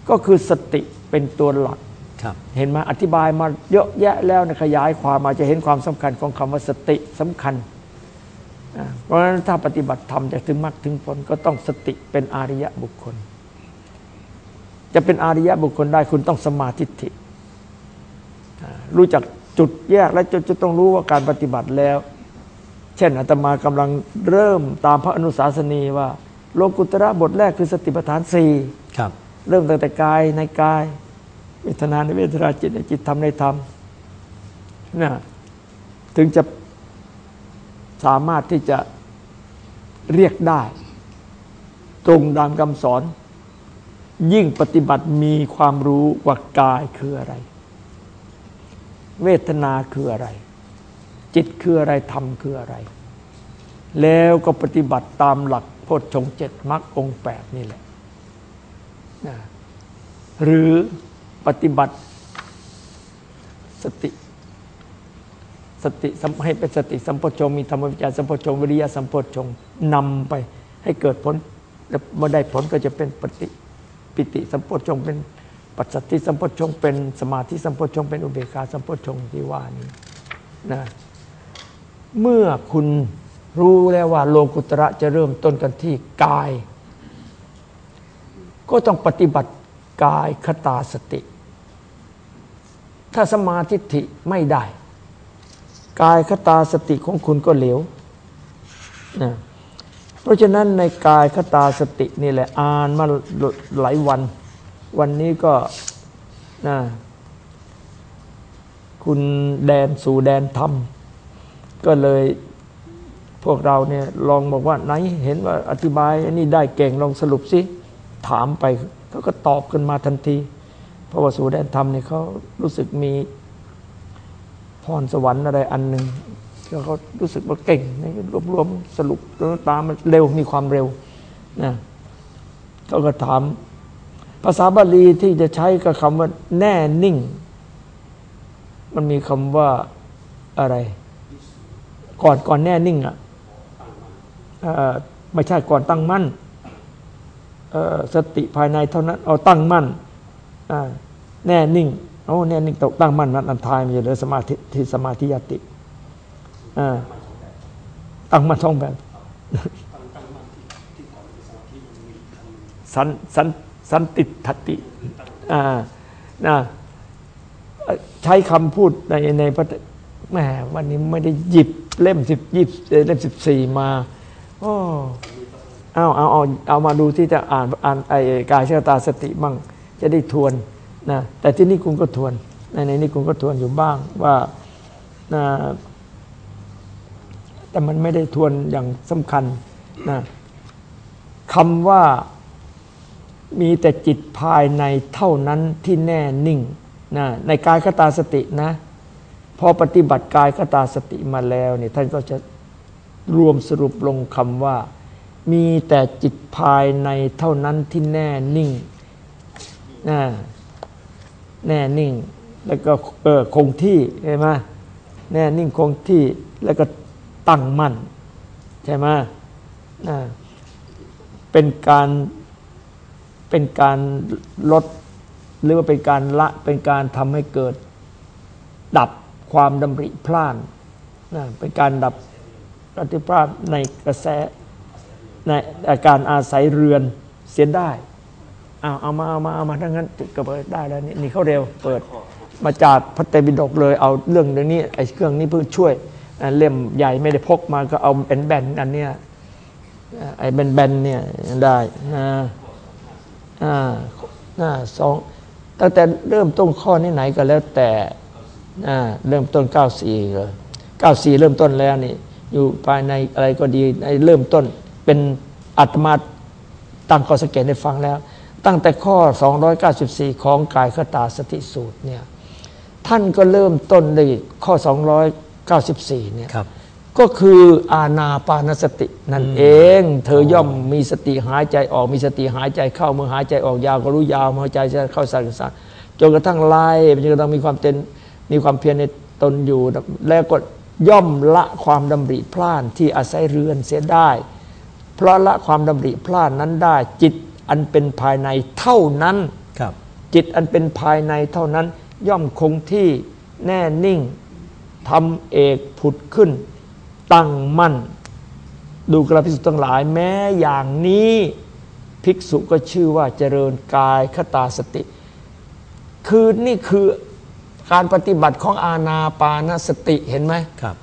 ก็คือสติเป็นตัวหลักครับเห็นไหมอธิบายมาเยอะแยะแล้วนะขยายความมาจะเห็นความสำคัญของคำว่าสติสำคัญอ่าเพราะฉะนั้นถ้าปฏิบัติธรรมจะถึงมรรคถึงผลก็ต้องสติเป็นอาริยะบุคคล จะเป็นอาริยะบุคคลได้คุณต้องสมาธิฏฐิอ่ารู้จักจุดแยกและจะจะต้องรู้ว่าการปฏิบัติแล้ว เช่นอาตมากำลังเริ่มตามพระอนุสาสนีว่า โลกุตระบทแรกคือสติปัฏฐานสี่ครับเริ่มตั้งแต่กายในกาย เวทนาในเวทนาจิตในจิตธรรมในธรรมนะถึงจะสามารถที่จะเรียกได้ ตรงตามคำสอน ยิ่งปฏิบัติมีความรู้ว่ากายคืออะไร เวทนาคืออะไร จิตคืออะไรธรรมคืออะไร แล้วก็ปฏิบัติตามหลักโพชฌงเจ็ดมรรคองแปดนี่แหละนะหรือปฏิบัติสติสติสให้เป็นสติสัมโพชงมีธรรมวิจารสัมโพชงวิริยะสัมโพชงนำไปให้เกิดผลแล้วเมื่อได้ผลก็จะเป็นปฏิ ปิติสัมโพชฌงเป็นปัจสัตติสัมโพชฌงเป็นสมาธิสัมโพชฌงเป็นอุเบกขาสัมโพชฌงที่ว่านี้นะเมื่อคุณรู้แล้วว่าโลกุตระจะเริ่มต้นกันที่กาย ก็ต้องปฏิบัติกายคตาสติ ถ้าสมาธิิไม่ได้ กายคตาสติของคุณก็เหลวนะ เพราะฉะนั้นในกายคตาสตินี่แหละอ่านมาหลายวัน วันนี้ก็นะคุณแดนสู่แดนธรรม ก็เลยพวกเราเนี่ยลองบอกว่าไหนเห็นว่าอธิบายอันนี้ได้เก่งลองสรุปสิถามไปเขาก็ตอบกันมาทันที เพราะว่าสู่แดนธรรมเนี่ยเขารู้สึกมีพรสวรรค์อะไรอันหนึ่ง แล้วเขารู้สึกว่าเก่งในรวบรวมสรุปแล้วตามมันเร็วมีความเร็วนะเขาก็ถาม ภาษาบาลีที่จะใช้กับคำว่า แน่นิ่ง มันมีคำว่าอะไร ก่อนก่อนแน่นิ่งอะไม่ใช่ก่อนตั้งมั่นสติภายในเท่านั้นเอาตั้งมั่นแน่นิ่งโอ้แน่นิ่งตกตั้งมั่นนั้นอันทายมันจะเหลือสมาธิที่สมาธิยติ ตั้งมาท่องแบบสันสันสันติทัตติอ่านะใช้คำพูดในในพระแหมวันนี้ไม่ได้หยิบเล่มสิบยิบเล่มสิบสี่มาโอ้เอาเอาเอาเอามาดูที่จะอ่านอ่านไอ้กายเชตาสติมั่งจะได้ทวนนะแต่ที่นี่คุณก็ทวน ในในนี้คุณก็ทวนอยู่บ้างว่านะ แต่มันไม่ได้ทวนอย่างสำคัญนะคำว่ามีแต่จิตภายในเท่านั้นที่แน่นิ่งนะในกายคตาสตินะ พอปฏิบัติกายคตาสติมาแล้วเนี่ยท่านก็จะรวมสรุปลงคำว่า มีแต่จิตภายในเท่านั้นที่แน่นิ่งนะแน่นิ่ง แล้วก็เออคงที่ใช่ไหมแน่นิ่งคงที่แล้วก็ ตั้งมั่น ใช่ไหมเป็นการเป็นการลดหรือว่าเป็นการละเป็นการทำให้เกิดดับความดำริพล่านนะเป็นการดับปฏิภาณในกระแสในอาการอาศัยเรือนเสียได้เอาเอามาเอามาเอามาทั้งนั้นก็เปิดได้แล้วนี่นี่เขาเร็วเปิดมาจากพระไตรปิฎกเลยเอาเรื่องเรื่องนี้ไอ้เครื่องนี้เพื่อช่วย เล่มใหญ่ไม่ได้พกมาก็เอาเป็นแบนๆอันเนี้ยไอ้แบนๆเนี่ยได้นะอ่าอ่าสองตั้งแต่เริ่มต้นข้อนี้ไหนก็แล้วแต่อ่าเริ่มต้น 94เลย94 เริ่มต้นแล้วนี่ อยู่ภายในอะไรก็ดีในเริ่มต้นเป็นอัตมาตั้งข้อสังเกตให้ฟังแล้ว ตั้งแต่ข้อ 294 ของกายคตาสติสูตรเนี่ยท่านก็เริ่มต้นด้วยข้อ 294เนี่ยครับก็คืออาณาปานสตินั่นเอง เธอย่อมมีสติหายใจออกมีสติหายใจเข้าเมื่อหายใจออกยาวก็รู้ยาวเมื่อหายใจเข้าสั้นก็สั้นจนกระทั่งไล่จนกระทั่งมีความเต็นมีความเพียรในตนอยู่ แล้วก็ย่อมละความดำริพล่านที่อาศัยเรือนเสียได้ เพราะละความดำริพล่านนั้นได้ จิตอันเป็นภายในเท่านั้นครับ จิตอันเป็นภายในเท่านั้น ย่อมคงที่แน่นิ่ง ทำเอกผุดขึ้น ตั้งมั่น ดูกระพิสุทั้งหลายแม้อย่างนี้ภิกษุก็ชื่อว่าเจริญกายคตาสติ คือนี่คือการปฏิบัติของอาณาปานสติเห็นไหมครับ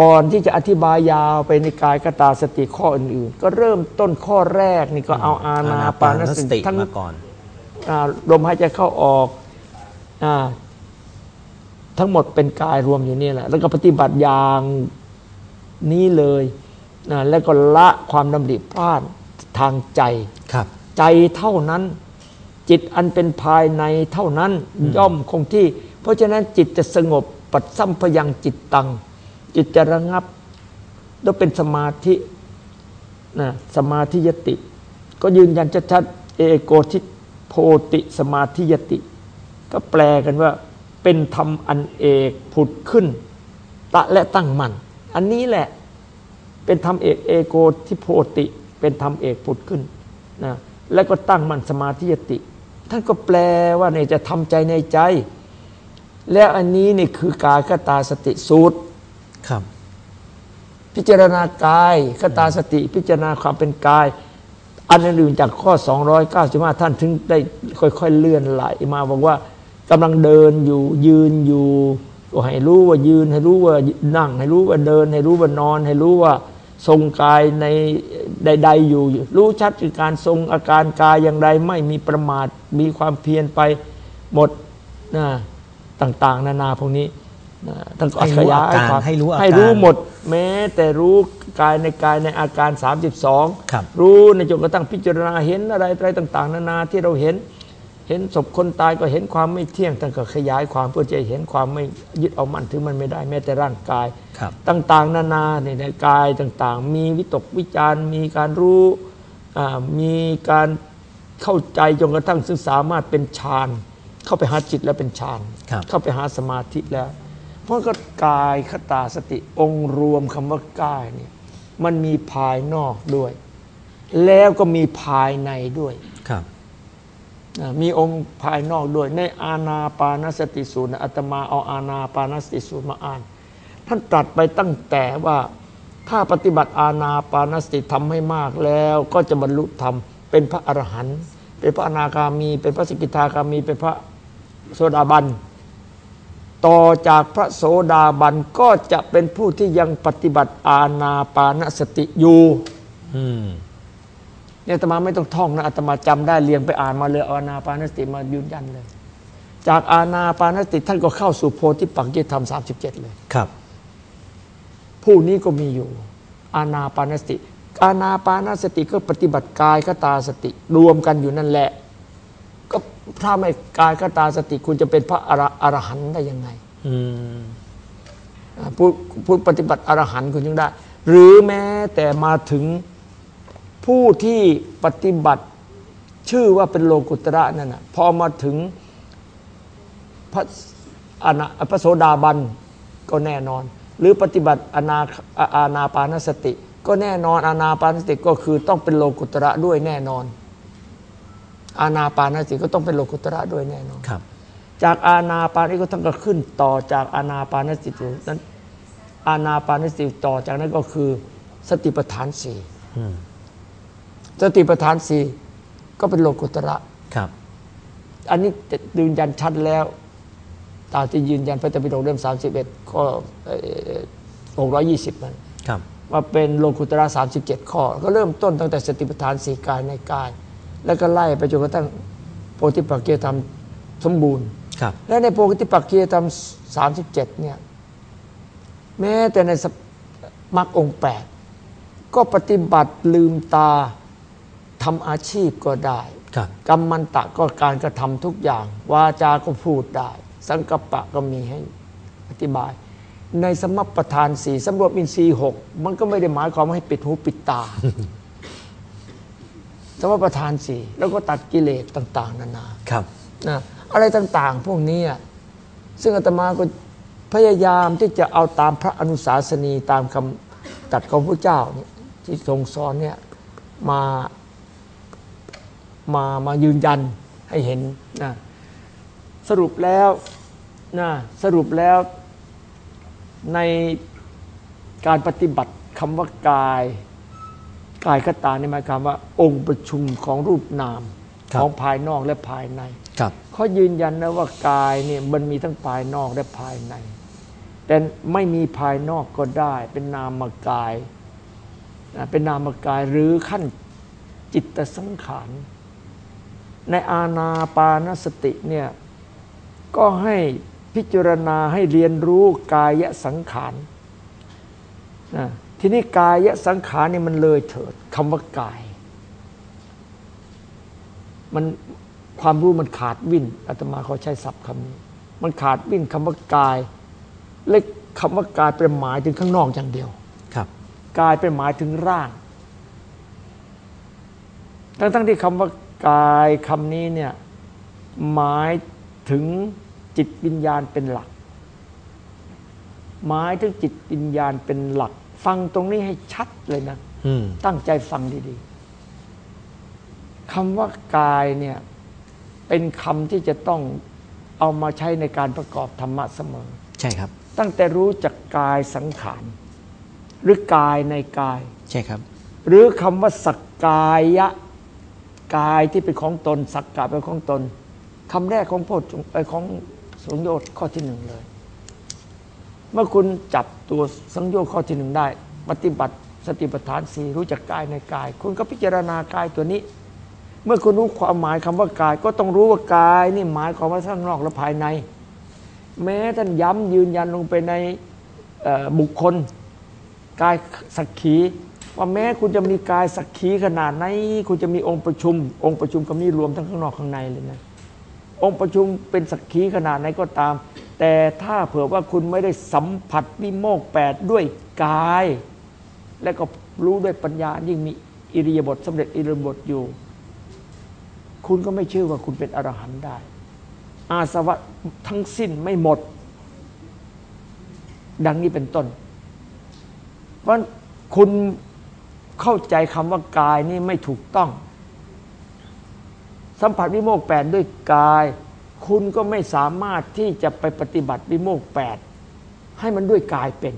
ก่อนที่จะอธิบายยาวไปในกายคตาสติข้ออื่นๆ ก็เริ่มต้นข้อแรกนี่ก็เอาอาณาปานสติทั้งมาก่อนอ่าลมหายใจเข้าออกอา ทั้งหมดเป็นกายรวมอยู่นี่แหละ แล้วก็ปฏิบัติอย่างนี้เลยนะแล้วก็ละความดำริพลาดทางใจครับ ใจเท่านั้น จิตอันเป็นภายในเท่านั้นย่อมคงที่ เพราะฉะนั้นจิตจะสงบปัดสัมพยังจิตตัง จิตจะระงับ แล้วเป็นสมาธินะสมาธิยติ ก็ยืนยันชัดๆเอโกทิโพติสมาธิยติ ก็แปลกันว่า เป็นธรรมอันเอกผุดขึ้นตะและตั้งมั่นอันนี้แหละเป็นธรรมเอกเอโกทิโพติ เป็นธรรมเอกผุดขึ้นนะแล้วก็ตั้งมั่นสมาธิยติ ท่านก็แปลว่าเนี่ยจะทำใจในใจ แล้วอันนี้นี่คือกายคตาสติสูตรครับพิจารณากายคตาสติ พิจารณาความเป็นกาย อันอื่นจากข้อ 295ท่านถึงได้ค่อยๆเลื่อนไหลมาบอกว่า กำลังเดินอยู่ยืนอยู่ก็ให้รู้ว่ายืนให้รู้ว่านั่ง ให้รู้ว่าเดิน ให้รู้ว่านอน ให้รู้ว่าทรงกายในใด ๆ อยู่ รู้ชัดคือการทรงอาการกายอย่างไรไม่มีประมาทมีความเพียรไปหมดนะต่าง ๆ นานาพวกนี้นะท่านก็ให้รู้ขยายอาการความให้รู้อาการให้รู้หมด แม้ แต่รู้กายในกายในอาการ 32ครับรู้ในจนกระทั่งพิจารณาเห็นอะไรอะไรต่าง ๆ นานาที่เราเห็นเห็นศพคนตายก็เห็นความไม่เที่ยงท่านก็ขยายความเพื่อจะเห็นความไม่ยึดเอามันถึงมันไม่ได้แม้แต่ร่างกายครับต่างๆ นานาในในกายต่างๆ มีวิตกวิจารณ์มีการรู้อ่ามีการเข้าใจจนกระทั่งซึ่งสามารถเป็นฌานเข้าไปหาจิตแล้วเป็นฌานครับเข้าไปหาสมาธิแล้ว เพราะก็กายคตาสติองค์รวมคำว่ากายเนี่ยมันมีภายนอกด้วย แล้วก็มีภายในด้วยครับอ่า มีองค์ภายนอกด้วย ในอาณาปานสติสูตรอาตมาเอาอาณาปานสติสูตรมาอ่าน ท่านตรัสไปตั้งแต่ว่าถ้าปฏิบัติอาณาปานสติทำให้มากแล้ว ก็จะบรรลุธรรมเป็นพระอรหันต์เป็นพระอนาคามี เป็นพระสกิทาคามี เป็นพระโสดาบันต่อจากพระโสดาบันก็จะเป็นผู้ที่ยังปฏิบัติอาณาปานสติอยู่ อืม เนี่ยอาตมาไม่ต้องท่องนะอาตมาจำได้เรียงไปอ่านมาเลยเอาอาณาปานสติมายืนยันเลย จากอาณาปานสติท่านก็เข้าสู่โพธิปักจิธรรม37เลยครับ ผู้นี้ก็มีอยู่ อาณาปานสติ อาณาปานสติก็ปฏิบัติกายคตาสติ รวมกันอยู่นั่นแหละ ก็ถ้าไม่กายคตาสติคุณจะเป็นพระอรอรหันต์ได้ยังไงอืมอ่าผู้ผู้ปฏิบัติอรหันต์คุณยังได้ หรือแม้แต่มาถึง ผู้ที่ปฏิบัติชื่อว่าเป็นโลกุตระนั่นนะพอมาถึงพระอนาพระโสดาบันก็แน่นอน หรือปฏิบัติอนาอาอานาปานสติ ก็แน่นอนอานาปานสติก็คือต้องเป็นโลกุตระด้วยแน่นอน อานาปานสติก็ต้องเป็นโลกุตระด้วยแน่นอนครับ จากอาณาปานนี้ก็ต้องก็ขึ้นต่อจากอาณาปานสตินั้นอาณาปานสติต่อจากนั้นก็คือสติปัฏฐานสี่อืม สติปัฏฐานสี่ก็เป็นโลกุตระครับ อันนี้ยืนยันชัดแล้ว ตามที่ยืนยันพระธรรมปิฎกเล่มสามสิบเอ็ดข้อหกร้อยยี่สิบมันครับว่าเป็นโลกุตระสามสิบเจ็ดข้อ ก็เริ่มต้นตั้งแต่สติปัฏฐานสี่กายในกาย แล้วก็ไล่ไปจนกระทั่งโพธิปักเกียธรรมสมบูรณ์ครับและในโพธิปักกียธรรมสามสิบเจ็ดเนี่ยแม้แต่ในสมรรคองค์แปดก็ปฏิบัติลืมตา ทำอาชีพก็ได้ครับกรรมันตะก็การกระทำทุกอย่าง วาจาก็พูดได้ สังกัปปะก็มีให้อธิบาย ในสมประทานสี่สำรวมอินทรีย์หกมันก็ไม่ได้หมายความว่าให้ปิดหูปิดตา สมประทานสี่แล้วก็ตัดกิเลสต่าง ๆ นานาครับนะอะไรต่างๆ พวกนี้อะซึ่งอาตมาก็พยายามที่จะเอาตามพระอนุสาสนีตามคำตัดของพระเจ้าเนี่ยที่ทรงสอนเนี่ยมา มามายืนยันให้เห็นนะสรุปแล้วนะสรุปแล้วในการปฏิบัติคำว่ากาย กายคตานี่หมายความว่า องค์ประชุมของรูปนามครับของภายนอกและภายในครับเขายืนยันนะว่ากายเนี่ยมันมีทั้งภายนอกและภายใน แต่ไม่มีภายนอกก็ได้ เป็นนามกายนะเป็นนามกายหรือขั้นจิตสังขาร ในอาณาปานสติเนี่ยก็ให้พิจารณาให้เรียนรู้กายสังขารนะทีนี้กายสังขารนี่มันเลยเถิดคำว่ากาย มันความรู้มันขาดวิ่นอาตมาเขาใช้ศัพท์คำนี้ มันขาดวิ่นคำว่ากายเล็กคำว่ากายเป็นหมายถึงข้างนอกอย่างเดียว ครับ กายเป็นหมายถึงร่าง ทั้งทั้งๆที่คำว่า กายคำนี้เนี่ยหมายถึงจิตวิญญาณเป็นหลัก หมายถึงจิตวิญญาณเป็นหลัก ฟังตรงนี้ให้ชัดเลยนะอืมตั้งใจฟังดีๆคำว่ากายเนี่ยเป็นคำที่จะต้องเอามาใช้ในการประกอบธรรมะเสมอ ใช่ครับ ตั้งแต่รู้จักกายสังขารหรือกายในกาย ใช่ครับ หรือคำว่าสักกายะ กายที่เป็นของตน สักกะเป็นของตนคำแรกของโพธิเอ่อของสังโยชน์ข้อที่หนึ่งเลย เมื่อคุณจับตัวสังโยชน์ข้อที่หนึ่งได้ ปฏิบัติสติปัฏฐานสี่รู้จักกายในกาย คุณก็พิจารณากายตัวนี้ เมื่อคุณรู้ความหมายคำว่ากาย ก็ต้องรู้ว่ากายนี่หมายความว่าข้งนอกและภายใน แม้ท่านย้ำยืนยันลงไปในบุคคลกายสักขี ว่าแม้คุณจะมีกายสักขีขนาดไหนคุณจะมีองค์ประชุม องค์ประชุมคำนี้รวมทั้งข้างนอกข้างในเลยนะองค์ประชุมเป็นสักขีขนาดไหนก็ตาม แต่ถ้าเผื่อว่าคุณไม่ได้สัมผัสวิโมกแปดด้วยกาย และก็รู้ด้วยปัญญายิ่งมีอิริยาบถสำเร็จอิริยาบถอยู่ คุณก็ไม่เชื่อว่าคุณเป็นอรหันต์ได้ อาสวะทั้งสิ้นไม่หมด ดังนี้เป็นต้น เพราะคุณ เข้าใจคำว่ากายนี่ไม่ถูกต้อง สัมผัสวิโมกขแปดด้วยกาย คุณก็ไม่สามารถที่จะไปปฏิบัติวิโมกขแปดให้มันด้วยกายเป็น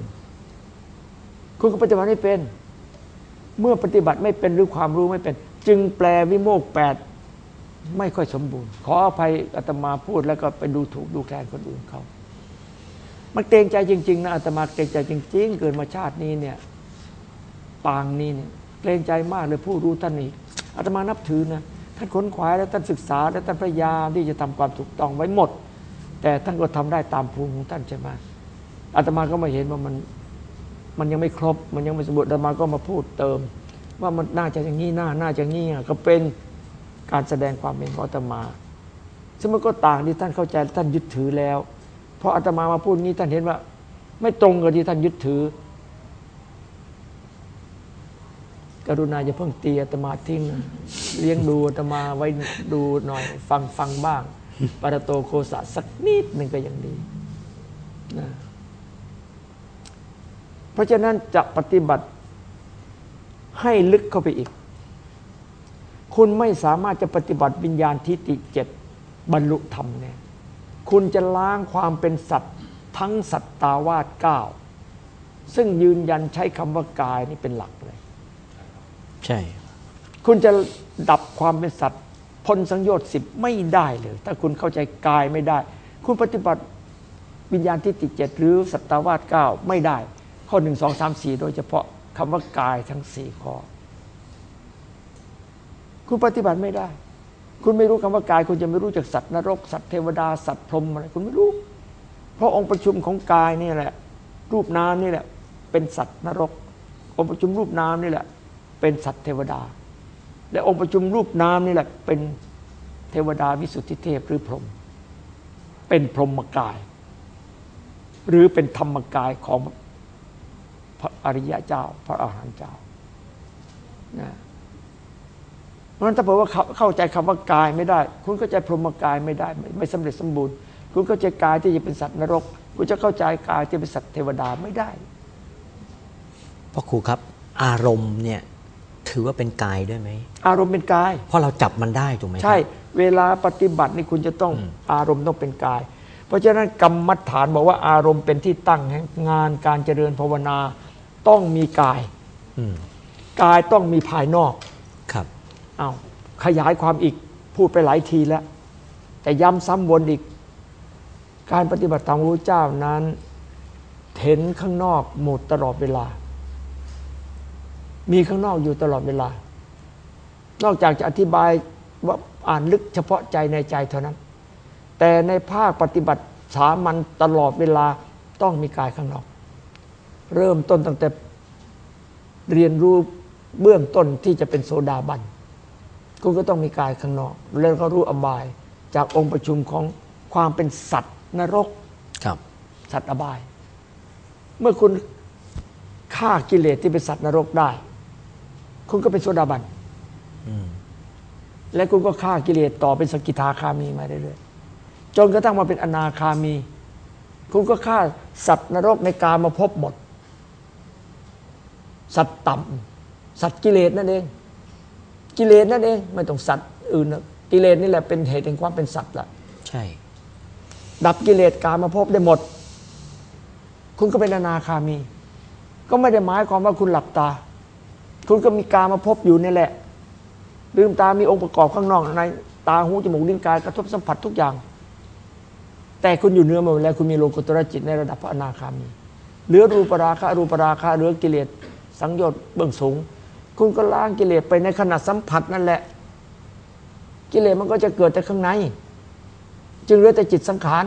คุณก็ปฏิบัติไม่เป็น เมื่อปฏิบัติไม่เป็นหรือความรู้ไม่เป็น จึงแปลวิโมกขแปดไม่ค่อยสมบูรณ์ ขออภัยอาตมาพูดแล้วก็ไปดูถูกดูแคลนคนอื่นเขา มันเกรงใจจริง ๆ นะอาตมาเกรงใจจริง ๆ เกินมาชาตินี้เนี่ย ปางนี้เนี่ยเกรงใจมากเลยผู้รู้ท่านนี้อาตมานับถือนะท่านขนขวาและท่านศึกษาและท่านพยายามที่จะทำความถูกต้องไว้หมด แต่ท่านก็ทำได้ตามภูมิของท่านใช่ไหมอาตมาก็มาเห็นว่ามันมันยังไม่ครบ มันยังไม่สมบูรณ์อาตมาก็มาพูดเติม ว่ามันน่าจะอย่างนี้น่าน่าจะอย่างนี้อะก็เป็นการแสดงความเป็นของอาตมา ซึ่งมันก็ต่างที่ท่านเข้าใจท่านยึดถือแล้วพออาตมามาพูดงี้ท่านเห็นว่า ไม่ตรงกับที่ท่านยึดถือ กรุณาอย่าเพิ่งตีอาตมาทิ้งนะเลี้ยงดูอาตมาไว้ดูหน่อย ฟังฟังบ้างปารโตโคสะสักนิดหนึ่งก็ยังดีนะเพราะฉะนั้นจะปฏิบัติให้ลึกเข้าไปอีก คุณไม่สามารถจะปฏิบัติวิญญาณทิฏฐิเจ็ดบรรลุธรรมเนี่ยคุณจะล้างความเป็นสัตว์ทั้งสัตตาวาสเก้าซึ่งยืนยันใช้คำว่ากายนี่เป็นหลักเลย ใช่ คุณจะดับความเป็นสัตว์พ้นสังโยชน์สิบไม่ได้เลย ถ้าคุณเข้าใจกายไม่ได้ คุณปฏิบัติวิญญาณทิฏฐิเจ็ดหรือสัตตาวาสเก้าไม่ได้ ข้อหนึ่งสองสามสี่โดยเฉพาะคำว่ากายทั้งสี่ข้อ คุณปฏิบัติไม่ได้ คุณไม่รู้คำว่ากาย คุณจะไม่รู้จักสัตว์นรก สัตว์เทวดาสัตว์พรหมอะไรคุณไม่รู้ เพราะองค์ประชุมของกายนี่แหละ รูปนามนี่แหละ เป็นสัตว์นรก องค์ประชุมรูปนามนี่แหละ เป็นสัตว์เทวดา และองค์ประชุมรูปนามนี่แหละเป็นเทวดาวิสุทธิเทพหรือพรหมเป็นพรหมกาย หรือเป็นธรรมกายของพระอริยะเจ้า พระอาหารหันต์เจ้านะเพราะฉะนั้นถ้าเผื่อว่าเข้าเข้าใจคำว่ากายไม่ได้ คุณเข้าใจพรหมกายไม่ได้ ไม่ไม่สำเร็จสมบูรณ์ คุณเข้าใจกายที่จะเป็นสัตว์นรก คุณจะเข้าใจกายที่เป็นสัตว์เทวดาไม่ได้พ่อครูครับ อารมณ์เนี่ย ถือว่าเป็นกายด้วยไหมอารมณ์เป็นกาย เพราะเราจับมันได้ถูกไหมครับใช่ เวลาปฏิบัตินี่คุณจะต้องอารมณ์ต้องเป็นกาย เพราะฉะนั้นกรรมฐานบอกว่าอารมณ์เป็นที่ตั้งแห่งงานการเจริญภาวนาต้องมีกายอืมกายต้องมีภายนอกครับเอาวขยายความอีกพูดไปหลายทีแล้ว แต่ย้ำซ้ำวนอีก การปฏิบัติตามพระพุทธเจ้านั้นเห็นข้างนอกหมดตลอดเวลา มีข้างนอกอยู่ตลอดเวลา นอกจากจะอธิบายว่าอ่านลึกเฉพาะใจในใจเท่านั้น แต่ในภาคปฏิบัติสามัญตลอดเวลาต้องมีกายข้างนอก เริ่มต้นตั้งแต่เรียนรู้เบื้องต้นที่จะเป็นโสดาบันคุณก็ต้องมีกายข้างนอก แล้วก็รู้อบายจากองค์ประชุมของความเป็นสัตว์นรกครับ สัตว์อบาย เมื่อคุณฆ่ากิเลสที่เป็นสัตว์นรกได้ คุณก็เป็นโสดาบันอืมและคุณก็ฆ่ากิเลสต่อเป็นสกิทาคามีมาเรื่อยๆจนกระทั่งมาเป็นอนาคามี คุณก็ฆ่าสัตว์นรกในกามาพบหมด สัตว์ต่ำสัตว์กิเลสนั่นเอง กิเลสนั่นเองไม่ต้องสัตว์อื่นนะกิเลสนี่แหละเป็นเหตุแห่งความเป็นสัตว์ละใช่ ดับกิเลสกามาพบได้หมด คุณก็เป็นอนาคามี ก็ไม่ได้หมายความว่าคุณหลับตา คุณก็มีกามาพบอยู่นี่แหละ ลืมตามีองค์ประกอบข้างนอกในตาหูจมูกลิ้นกายกระทบสัมผัสทุกอย่าง แต่คุณอยู่เนื้อมาแล้วคุณมีโลกุตระจิตในระดับพระอนาคามีเหลือรูปราคะรูปราคะเหลือกิเลสสังโยชน์เบื้องสูง คุณก็ล้างกิเลสไปในขณะสัมผัสนั่นแหละ กิเลสมันก็จะเกิดแต่ข้างใน จึงเหลือแต่จิตสังขาร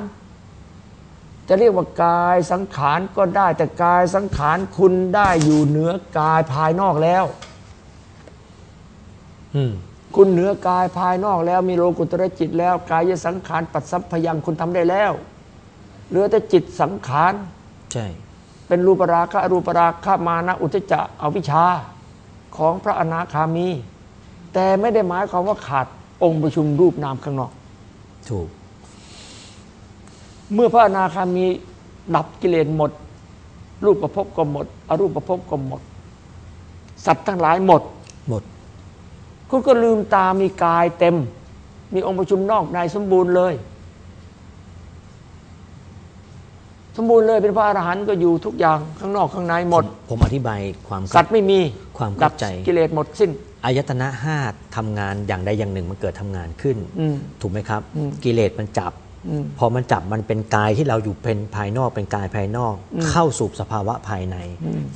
จะเรียกว่ากายสังขารก็ได้ แต่กายสังขารคุณได้อยู่เหนือกายภายนอกแล้วอืมคุณเหนือกายภายนอกแล้ว มีโลกุตระจิตแล้ว กายสังขารปัดสัพพยังคุณทำได้แล้วเหลือแต่จิตสังขารใช่เป็นรูปราคะอรูปราคะมานะอุทจจะอวิชชาของพระอนาคามี แต่ไม่ได้หมายความว่าขาดองค์ประชุมรูปนามข้างนอก ถูก เมื่อพระอนาคามีดับกิเลสหมด รูปประพบก็หมดอรูปประพบก็หมด สัตว์ทั้งหลายหมด หมด คุณก็ลืมตามีกายเต็ม มีองค์ประชุมนอกในสมบูรณ์เลย สมบูรณ์เลยเป็นพระอรหันต์ก็อยู่ทุกอย่างข้างนอกข้างในหมด ผมอธิบายความสัตว์ไม่มีความดัเข้าใจกิเลสหมดสิ้นอายตนะห้าทำงานอย่างใดอย่างหนึ่งมันเกิดทำงานขึ้นอืมถูกไหมครับอืมกิเลสมันจับอืม พอมันจับมันเป็นกายที่เราอยู่เป็นภายนอกเป็นกายภายนอก เข้าสู่สภาวะภายใน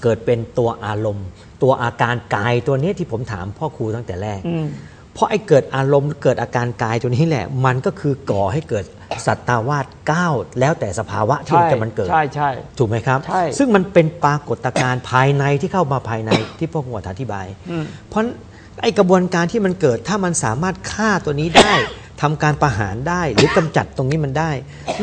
เกิดเป็นตัวอารมณ์ ตัวอาการกายตัวนี้ที่ผมถามพ่อครูตั้งแต่แรกอืมเพราะไอ้เกิดอารมณ์เกิดอาการกายตัวนี้แหละ มันก็คือก่อให้เกิดสัตตาวาสก้าวแล้วแต่สภาวะที่ใช่จะมันเกิดใช่ใช่ถูกไหมครับใช่ซึ่งมันเป็นปรากฏการณ์ภายในที่เข้ามาภายในที่พ่อครูอธิบายอืมเพราะไอ้กระบวนการที่มันเกิดถ้ามันสามารถฆ่าตัวนี้ได้ ทำการประหารได้หรือกำจัดตรงนี้มันได้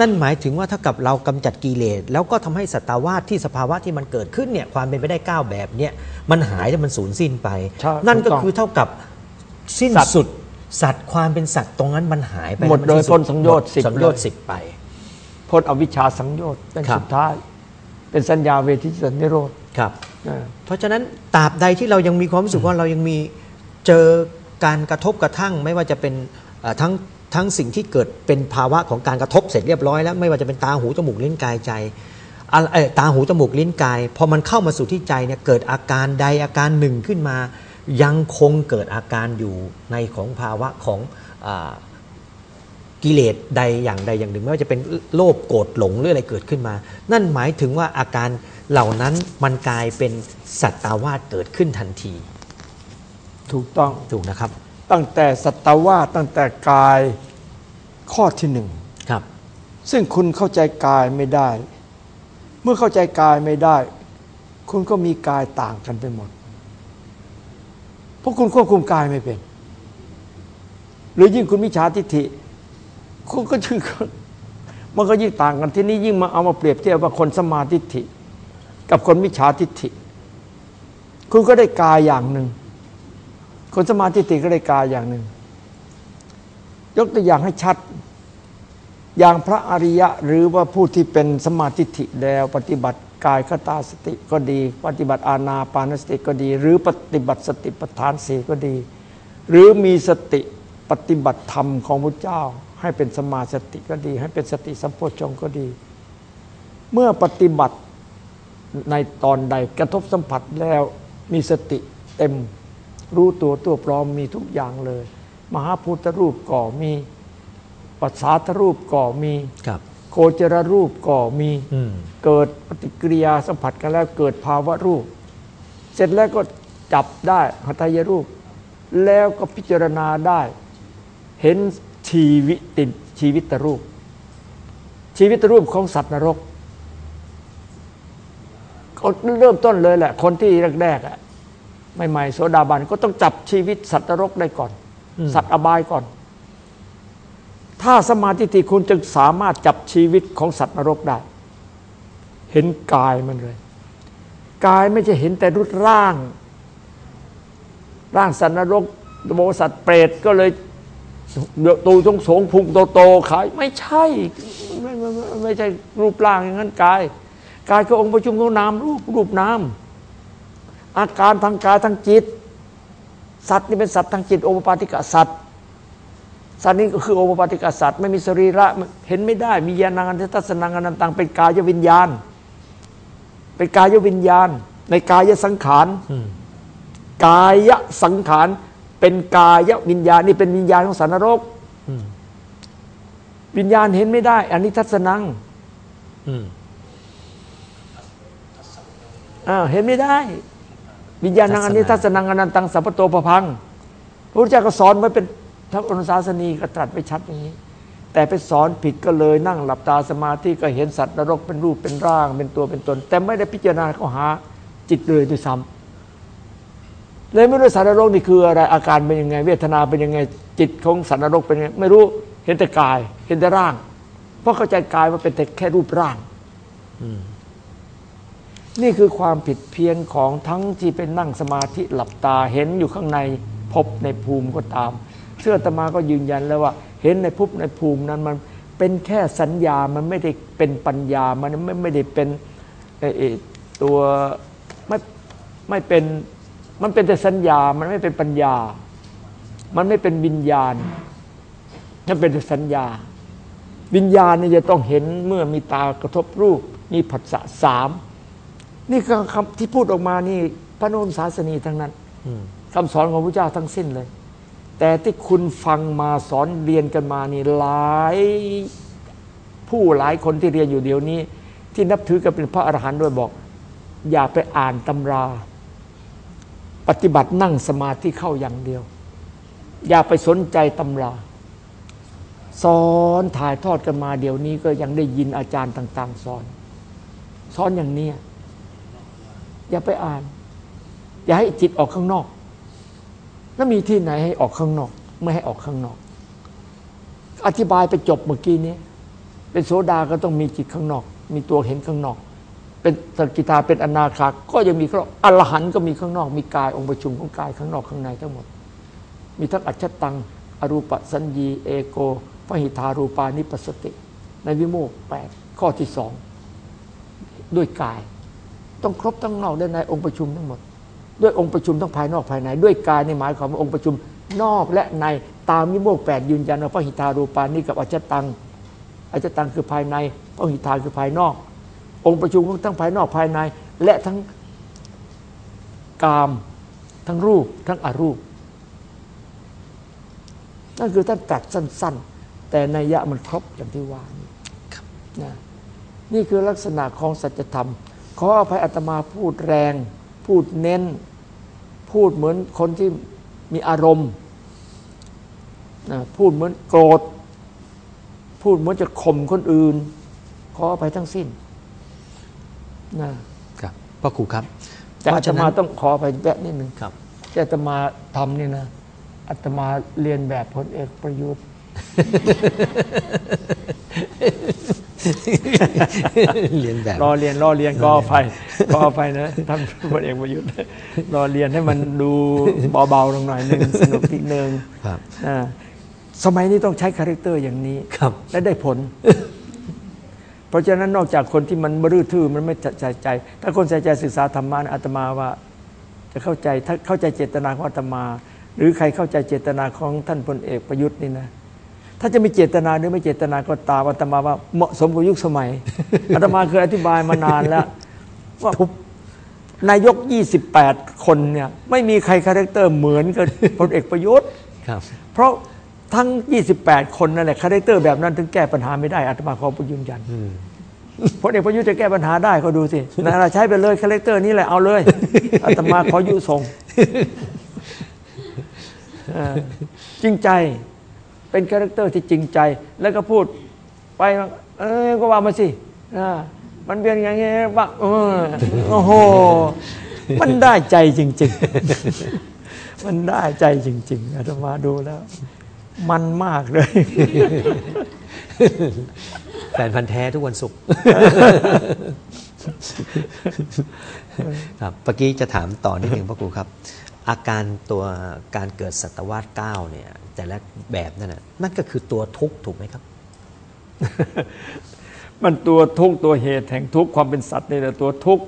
นั่นหมายถึงว่าถ้ากับเรากำจัดกิเลสแล้วก็ทำให้สัตวาสที่สภาวะที่มันเกิดขึ้นเนี่ยความเป็นไปได้เก้าแบบเนี่ยมันหายแล้วมันสูญสิ้นไปใช่นั่นก็ถูกต้องคือเท่ากับสิ้นสัตว์สุดสัตว์ความเป็นสัตว์ตรงนั้นมันหายไปหมดแวโดยสิ้พ้นสังโยชน์หมดสิบสังโยชน์เลยสิบไปพ้นอวิชชาสังโยชน์เป็นครับสุดท้าย เป็นสัญญาเวทิสันนิโรธครับอ่าเพราะฉะนั้นตราบใดที่เรายังมีความรู้สึกว่าเรายังมีเจอการกระทบกระทั่ง ไม่ว่าจะเป็นเอ่อ ทั้งทั้งสิ่งที่เกิดเป็นภาวะของการกระทบเสร็จเรียบร้อยแล้วไม่ว่าจะเป็นตาหูจมูกลิ้นกายใจอะเอ่อตาหูจมูกลิ้นกายพอมันเข้ามาสู่ที่ใจเนี่ยเกิดอาการใดอาการหนึ่งขึ้นมา ยังคงเกิดอาการอยู่ในของภาวะของอากิเลสใดอย่างใดอย่างหนึ่ง ไม่ว่าจะเป็นโลภโกรธหลงหรืออะไรเกิดขึ้นมา นั่นหมายถึงว่าอาการเหล่านั้นมันกลายเป็นสัตตาวาสเกิดขึ้นทันที ถูกต้องถูกนะครับ ตั้งแต่สัตวาสตั้งแต่กายข้อที่หนึ่งครับ ซึ่งคุณเข้าใจกายไม่ได้ เมื่อเข้าใจกายไม่ได้ คุณก็มีกายต่างกันไปหมด เพราะคุณควบคุมกายไม่เป็น หรือยิ่งคุณมิจฉาทิฏฐิ คุณก็ชื่อมันก็ยิ่งต่างกันที่นี่ยิ่งมาเอามาเปรียบเทียบว่าคนสมมาทิฏฐิกับคนมิจฉาทิฏฐิ คุณก็ได้กายอย่างหนึ่ง คนสมาทิฏฐิก็ได้กายอย่างหนึ่ง ยกตัวอย่างให้ชัด อย่างพระอริยะหรือว่าผู้ที่เป็นสมาธิิแล้วปฏิบัติกายคตาสติก็ดี ปฏิบัติอาณาปานสติก็ดี หรือปฏิบัติสติปัฏฐานสีก็ดี หรือมีสติปฏิบัติธรรมของพระเจ้า ให้เป็นสมาสติก็ดี ให้เป็นสติสัมโพชฌงก็ดี เมื่อปฏิบัติในตอนใดกระทบสัมผัสแล้วมีสติเต็ม รู้ตัวตัวปลอมมีทุกอย่างเลย มหาพุทธรูปก็มีปัสสาทรูปก็มีครับโคจรรูปก็มีอืมเกิดปฏิกิริยาสัมผัสกันแล้วเกิดภาวะรูป เสร็จแล้วก็จับได้หัตถยรูป แล้วก็พิจารณาได้ เห็นชีวิตติชีวิตรูป ชีวิตรูปของสัตว์นรกก็เริ่มต้นเลยแหละ คนที่แรกๆอะ ใหม่ๆโสดาบันก็ต้องจับชีวิตสัตว์นรกได้ก่อนอืมสัตว์อบายก่อน ถ้าสมาธิที่คุณจึงสามารถจับชีวิตของสัตว์นรกได้ เห็นกายมันเลย กายไม่ใช่เห็นแต่รูปร่าง ร่างสัตว์นรกโมสัตว์เปรตก็เลยตูทงสงพุงโตๆขายไม่ใช่ไม่ไม่ไม่ไม่ใช่รูปร่างอย่างนั้นกาย กายคือองค์ประชุมของนามรูปรูปนาม อาการทางกายทางจิต สัตว์นี่เป็นสัตว์ทางจิตโอปปาติกะสัตว์สัตว์นี้ก็คือโอปปาติกะสัตว์ไม่มีสรีระเห็นไม่ได้ มีญาณังอันทัศนังอนันตังเป็นกายวิญญาณ เป็นกายวิญญาณ ในกายสังขารอืมกายสังขารเป็นกายวิญญาณนี่เป็นวิญญาณของสันนรกอืมวิญญาณเห็นไม่ได้ อันนี้ทัศนังอืมอ่าเห็นไม่ได้ วิญญาณังอันนี้ทัศนังอนันตังสัพพโตปะพังพระพุทธเจ้าก็สอนไว้เป็นทัพอนุสาสนีก็ตรัสไปชัดอย่างนี้ แต่ไปสอนผิดก็เลยนั่งหลับตาสมาธิก็เห็นสัตว์นรกเป็นรูปเป็นร่าง เป็นตัวเป็นตน แต่ไม่ได้พิจารณาเข้าหาจิตเลยด้วยซ้ำเลยไม่รู้สัตว์นรกนี่คืออะไรอาการเป็นยังไง เวทนาเป็นยังไงจิตของสัตว์นรกเป็นยังไงไม่รู้เห็นแต่กาย เห็นแต่ร่าง เพราะเข้าใจกายว่าเป็นแต่แค่รูปร่าง อืม นี่คือความผิดเพี้ยนของทั้งที่เป็นนั่งสมาธิหลับตาเห็นอยู่ข้างในพบในภูมิก็ตามเชื่อตมาก็ยืนยันแล้วว่า เห็นในภพในภูมินั้นมันเป็นแค่สัญญามันไม่ได้เป็นปัญญามันไม่ไม่ได้เป็นตัวไม่ไม่เป็นมันเป็นแต่สัญญามันไม่เป็นปัญญา มันไม่เป็นวิญญาณมันเป็นแต่สัญญา วิญญาณเนี่ยจะต้องเห็นเมื่อมีตากระทบรูปมีผัสสะสาม นี่คือคำที่พูดออกมานี่พระโนมศาสนีทั้งนั้นอืมคำสอนของพระเจ้าทั้งสิ้นเลย แต่ที่คุณฟังมาสอนเรียนกันมานี่หลายผู้หลายคนที่เรียนอยู่เดี๋ยวนี้ ที่นับถือกันเป็นพระอรหันต์ด้วยบอก อย่าไปอ่านตำรา ปฏิบัตินั่งสมาธิเข้าอย่างเดียว อย่าไปสนใจตำราสอนถ่ายทอดกันมาเดี๋ยวนี้ก็ยังได้ยินอาจารย์ต่าง ๆ สอน สอนอย่างเนี้ย อย่าไปอ่าน อย่าให้จิตออกข้างนอก แล้วมีที่ไหนให้ออกข้างนอก ไม่ให้ออกข้างนอก อธิบายไปจบเมื่อกี้นี้ เป็นโสดาก็ต้องมีจิตข้างนอก มีตัวเห็นข้างนอก เป็นสกิทาเป็นอนาคาก็ยังมีข้างนอกอรหันต์ก็มีข้างนอก มีกายองค์ประชุมของกายข้างนอกข้างในทั้งหมด มีทั้งอัจฉตัง อรูปสัญญีเอโกพหิทารูปานิปสติ ในวิโมกข์แปดข้อที่สองด้วยกาย ต้องครบทั้งนอกและในองค์ประชุมทั้งหมด ด้วยองค์ประชุมทั้งภายนอกภายใน ด้วยกายในหมายความว่าองค์ประชุมนอกและในตามวิโมกข์แปดยืนยันว่าพระหิทารูปานิกับอัจฉตังอัจฉตังคือภายในพระหิทาคือภายนอก องค์ประชุมทั้งภายนอกภายใน และทั้งกาม ทั้งรูป ทั้งอรูป นั่นคือท่านตรัสสั้น ๆ แต่นัยยะมันครบอย่างที่ว่านี่นะนี่คือลักษณะของสัจธรรม ขออภัยอาตมาพูดแรง พูดเน้น พูดเหมือนคนที่มีอารมณ์นะพูดเหมือนโกรธ พูดเหมือนจะข่มคนอื่น ขออภัยทั้งสิ้นนะครับพ่อครูครับแต่อาเพตราะฉะนั้มานต้องขออภัยแวะนิดหนึ่งครับที่อาตมาทำนี่นะอาตมาเลียนแบบพลเอกประยุทธ์ เลียนแบบล้อเลียนล้อเลียนก็อภัยก็อภัยนะท่านพลเอกประยุทธ์ล้อเลียนให้มันดูเบาๆลงหน่อยหนึ่งสนุกทีหนึ่งครับอ่าสมัยนี้ต้องใช้ character อย่างนี้ครับและได้ผล เพราะฉะนั้นนอกจากคนที่มันบรื้อทื่อมันไม่ใส่ใจ ถ้าคนใส่ใจศึกษาธรรมะนะอาตมาว่า จะเข้าใจถ้าเข้าใจเจตนาของอาตมา หรือใครเข้าใจเจตนาของท่านพลเอกประยุทธ์นี่นะ ถ้าจะมีเจตนาหรือไม่เจตนาก็ตามอาตมาว่าเหมาะสมกับยุคสมัยอาตมาเคยอธิบายมานานแล้วว่า นายก 28 คนเนี่ยไม่มีใคร character เหมือนกับพลเอกประยุทธ์ครับเพราะทั้ง 28 คนนั่นแหละ character แบบนั้นถึงแก้ปัญหาไม่ได้อาตมาขอยืนยันอืมพลเอกประยุทธ์จะแก้ปัญหาได้ก็ดูสินะใช้ไปเลย character นี้แหละเอาเลยอาตมาขอยุส่งเออจริงใจ เป็น character ที่จริงใจ แล้วก็พูดไปเออก็ว่ามาสิอ่ามันเป็นอย่างนี้ว่าเออโอ้โห มันได้ใจจริง ๆ มันได้ใจจริง ๆอาตมาดูแล้ว มันมากเลยแฟนพันธ์แท้ทุกวันศุกร์ครับเมื่อกี้จะถามต่อนิดหนึ่งพ่อครูครับ อาการตัวการเกิดสัตวาสเก้าเนี่ยแต่ละแบบนั่นนะนั่นก็คือตัวทุกข์ถูกไหมครับ มันตัวทุกข์ตัวเหตุแห่งทุกข์ความเป็นสัตว์นี่แหละตัวทุกข์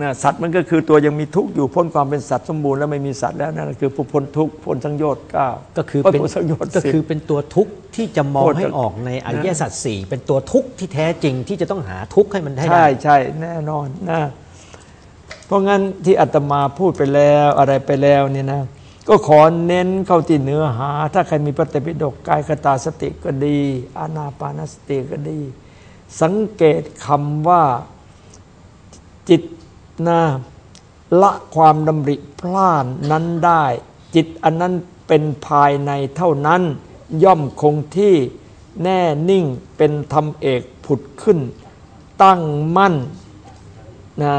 นะสัตว์มันก็คือตัวยังมีทุกข์อยู่พ้นความเป็นสัตว์สมบูรณ์แล้วไม่มีสัตว์แล้วนั่นคือผู้พ้นทุกข์พ้นสังโยชน์เก้าก็คือพ้นเป็นสังโยชน์ก็สิบคือเป็นตัวทุกข์ที่จะมองโทษให้จะออกในอริยสัจสี่เป็นตัวทุกข์ที่แท้จริงที่จะต้องหาทุกข์ให้มันให้ใช่ได้ใช่แน่นอนนะ เพราะงั้นที่อาตมาพูดไปแล้วอะไรไปแล้วเนี่ยนะก็ขอเน้นเข้าที่เนื้อหา ถ้าใครมีปฏิปิฎกกายคตาสติก็ดี อานาปานสติก็ดี สังเกตคำว่าจิตนะละความดำริพลานนั้นได้ จิตอันนั้นเป็นภายในเท่านั้น ย่อมคงที่แน่นิ่งเป็นธรรมเอกผุดขึ้น ตั้งมั่นนะ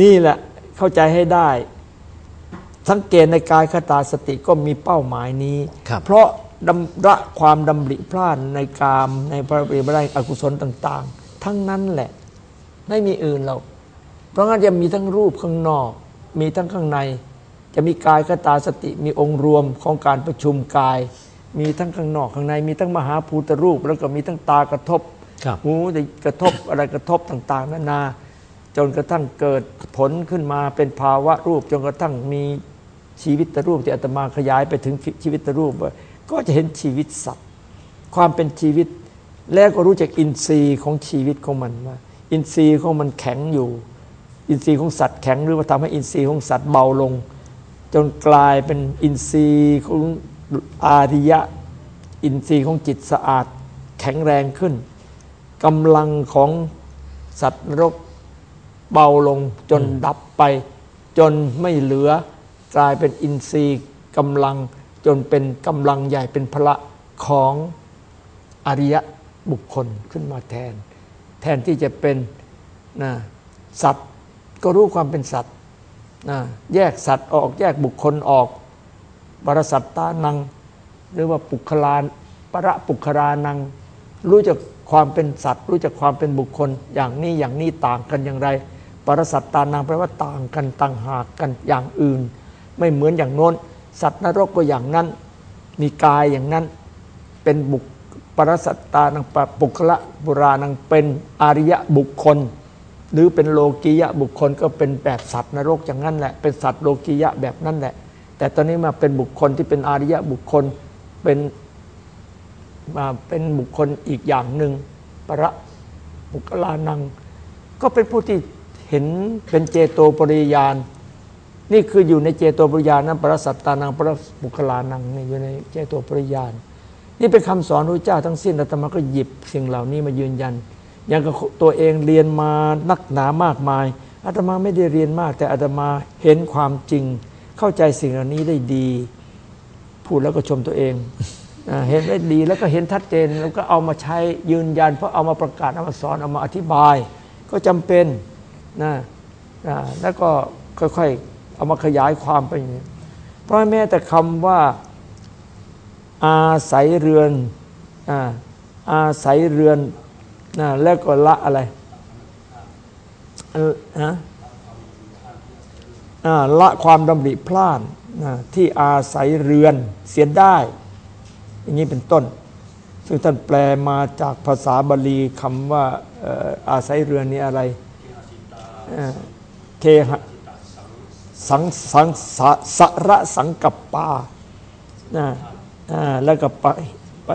นี่แหละเข้าใจให้ได้ สังเกตในกายคตาสติก็มีเป้าหมายนี้ครับเพราะดำระความดำริพล่านในกามในพระเวรไรอกุศลต่าง ๆ ทั้งนั้นแหละ ไม่มีอื่นหรอกเพราะงั้นจะมีทั้งรูปข้างนอก มีทั้งข้างใน จะมีกายคตาสติมีองค์รวมของการประชุมกาย มีทั้งข้างนอกข้างใน มีทั้งมหาภูตรูป แล้วก็มีทั้งตากระทบครับหูจะกระทบอะไรกระทบต่าง ๆ นานา จนกระทั่งเกิดผลขึ้นมาเป็นภาวะรูป จนกระทั่งมีชีวิตรูปที่อาตมาขยายไปถึงชีวิตรูป ก็จะเห็นชีวิตสัตว์ ความเป็นชีวิต แล้วก็รู้จักอินทรีย์ของชีวิตของมันว่า อินทรีย์ของมันแข็งอยู่ อินทรีย์ของสัตว์แข็งหรือว่าทำให้อินทรีย์ของสัตว์เบาลง จนกลายเป็นอินทรีย์ของอาริยะ อินทรีย์ของจิตสะอาด แข็งแรงขึ้นกำลังของสัตว์นรก เบาลงจนดับไป จนไม่เหลือกลายเป็นอินทรีย์กำลังจนเป็นกำลังใหญ่เป็นพละของอริยะบุคคลขึ้นมาแทน แทนที่จะเป็นนะสัตว์ก็รู้ความเป็นสัตว์นะแยกสัตว์ออกแยกบุคคลออกบรสัตตานัง หรือว่าปุคลานประปุครานัง รู้จักความเป็นสัตว์ รู้จักความเป็นบุคคลอย่างนี้อย่างนี้ต่างกันอย่างไร ปรสัตตานังแปลว่าต่างกันต่างหากกันอย่างอื่น ไม่เหมือนอย่างโน้น สัตว์นรกก็อย่างนั้น มีกายอย่างนั้น เป็นบุคปรสัตตานังปุคละบุรานังเป็นอริยะบุคคล หรือเป็นโลกียะบุคคลก็เป็นแบบสัตว์นรกอย่างนั้นแหละ เป็นสัตว์โลกียะแบบนั้นแหละ แต่ตอนนี้มาเป็นบุคคลที่เป็นอริยะบุคคลเป็นมาเป็นบุคคลอีกอย่างหนึ่งประบุคลานัง ก็เป็นผู้ที่ เห็นเป็นเจโตปริยาน นี่คืออยู่ในเจโตปริยานนั้นปรสัตตานังปรบุคลานังนี่อยู่ในเจโตปริยาน นี่เป็นคำสอนพระเจ้าทั้งสิ้นอาตมาก็หยิบสิ่งเหล่านี้มายืนยัน อย่างกับตัวเองเรียนมานักหนามากมายอาตมาไม่ได้เรียนมาก แต่อาตมาเห็นความจริง เข้าใจสิ่งเหล่านี้ได้ดี พูดแล้วก็ชมตัวเองอเห็นได้ดีแล้วก็เห็นชัดเจนแล้วก็เอามาใช้ยืนยัน เพราะเอามาประกาศเอามาสอนเอามาอธิบาย ก็จำเป็น นะอ่าแล้วก็ค่อยๆเอามาขยายความไปอย่างนี้เพราะแม้แต่คำว่าอาศัยเรือนอาศัยเรือนนะแล้วก็ละอะไรฮะละความดำริพลาดนะที่อาศัยเรือนเสียได้ อย่างนี้เป็นต้น ซึ่งท่านแปลมาจากภาษาบาลีคำว่าเอ่ออาศัยเรือนนี้อะไร เคหะสังสังสะสระสังกัปปานะแล้วก็ปะปะ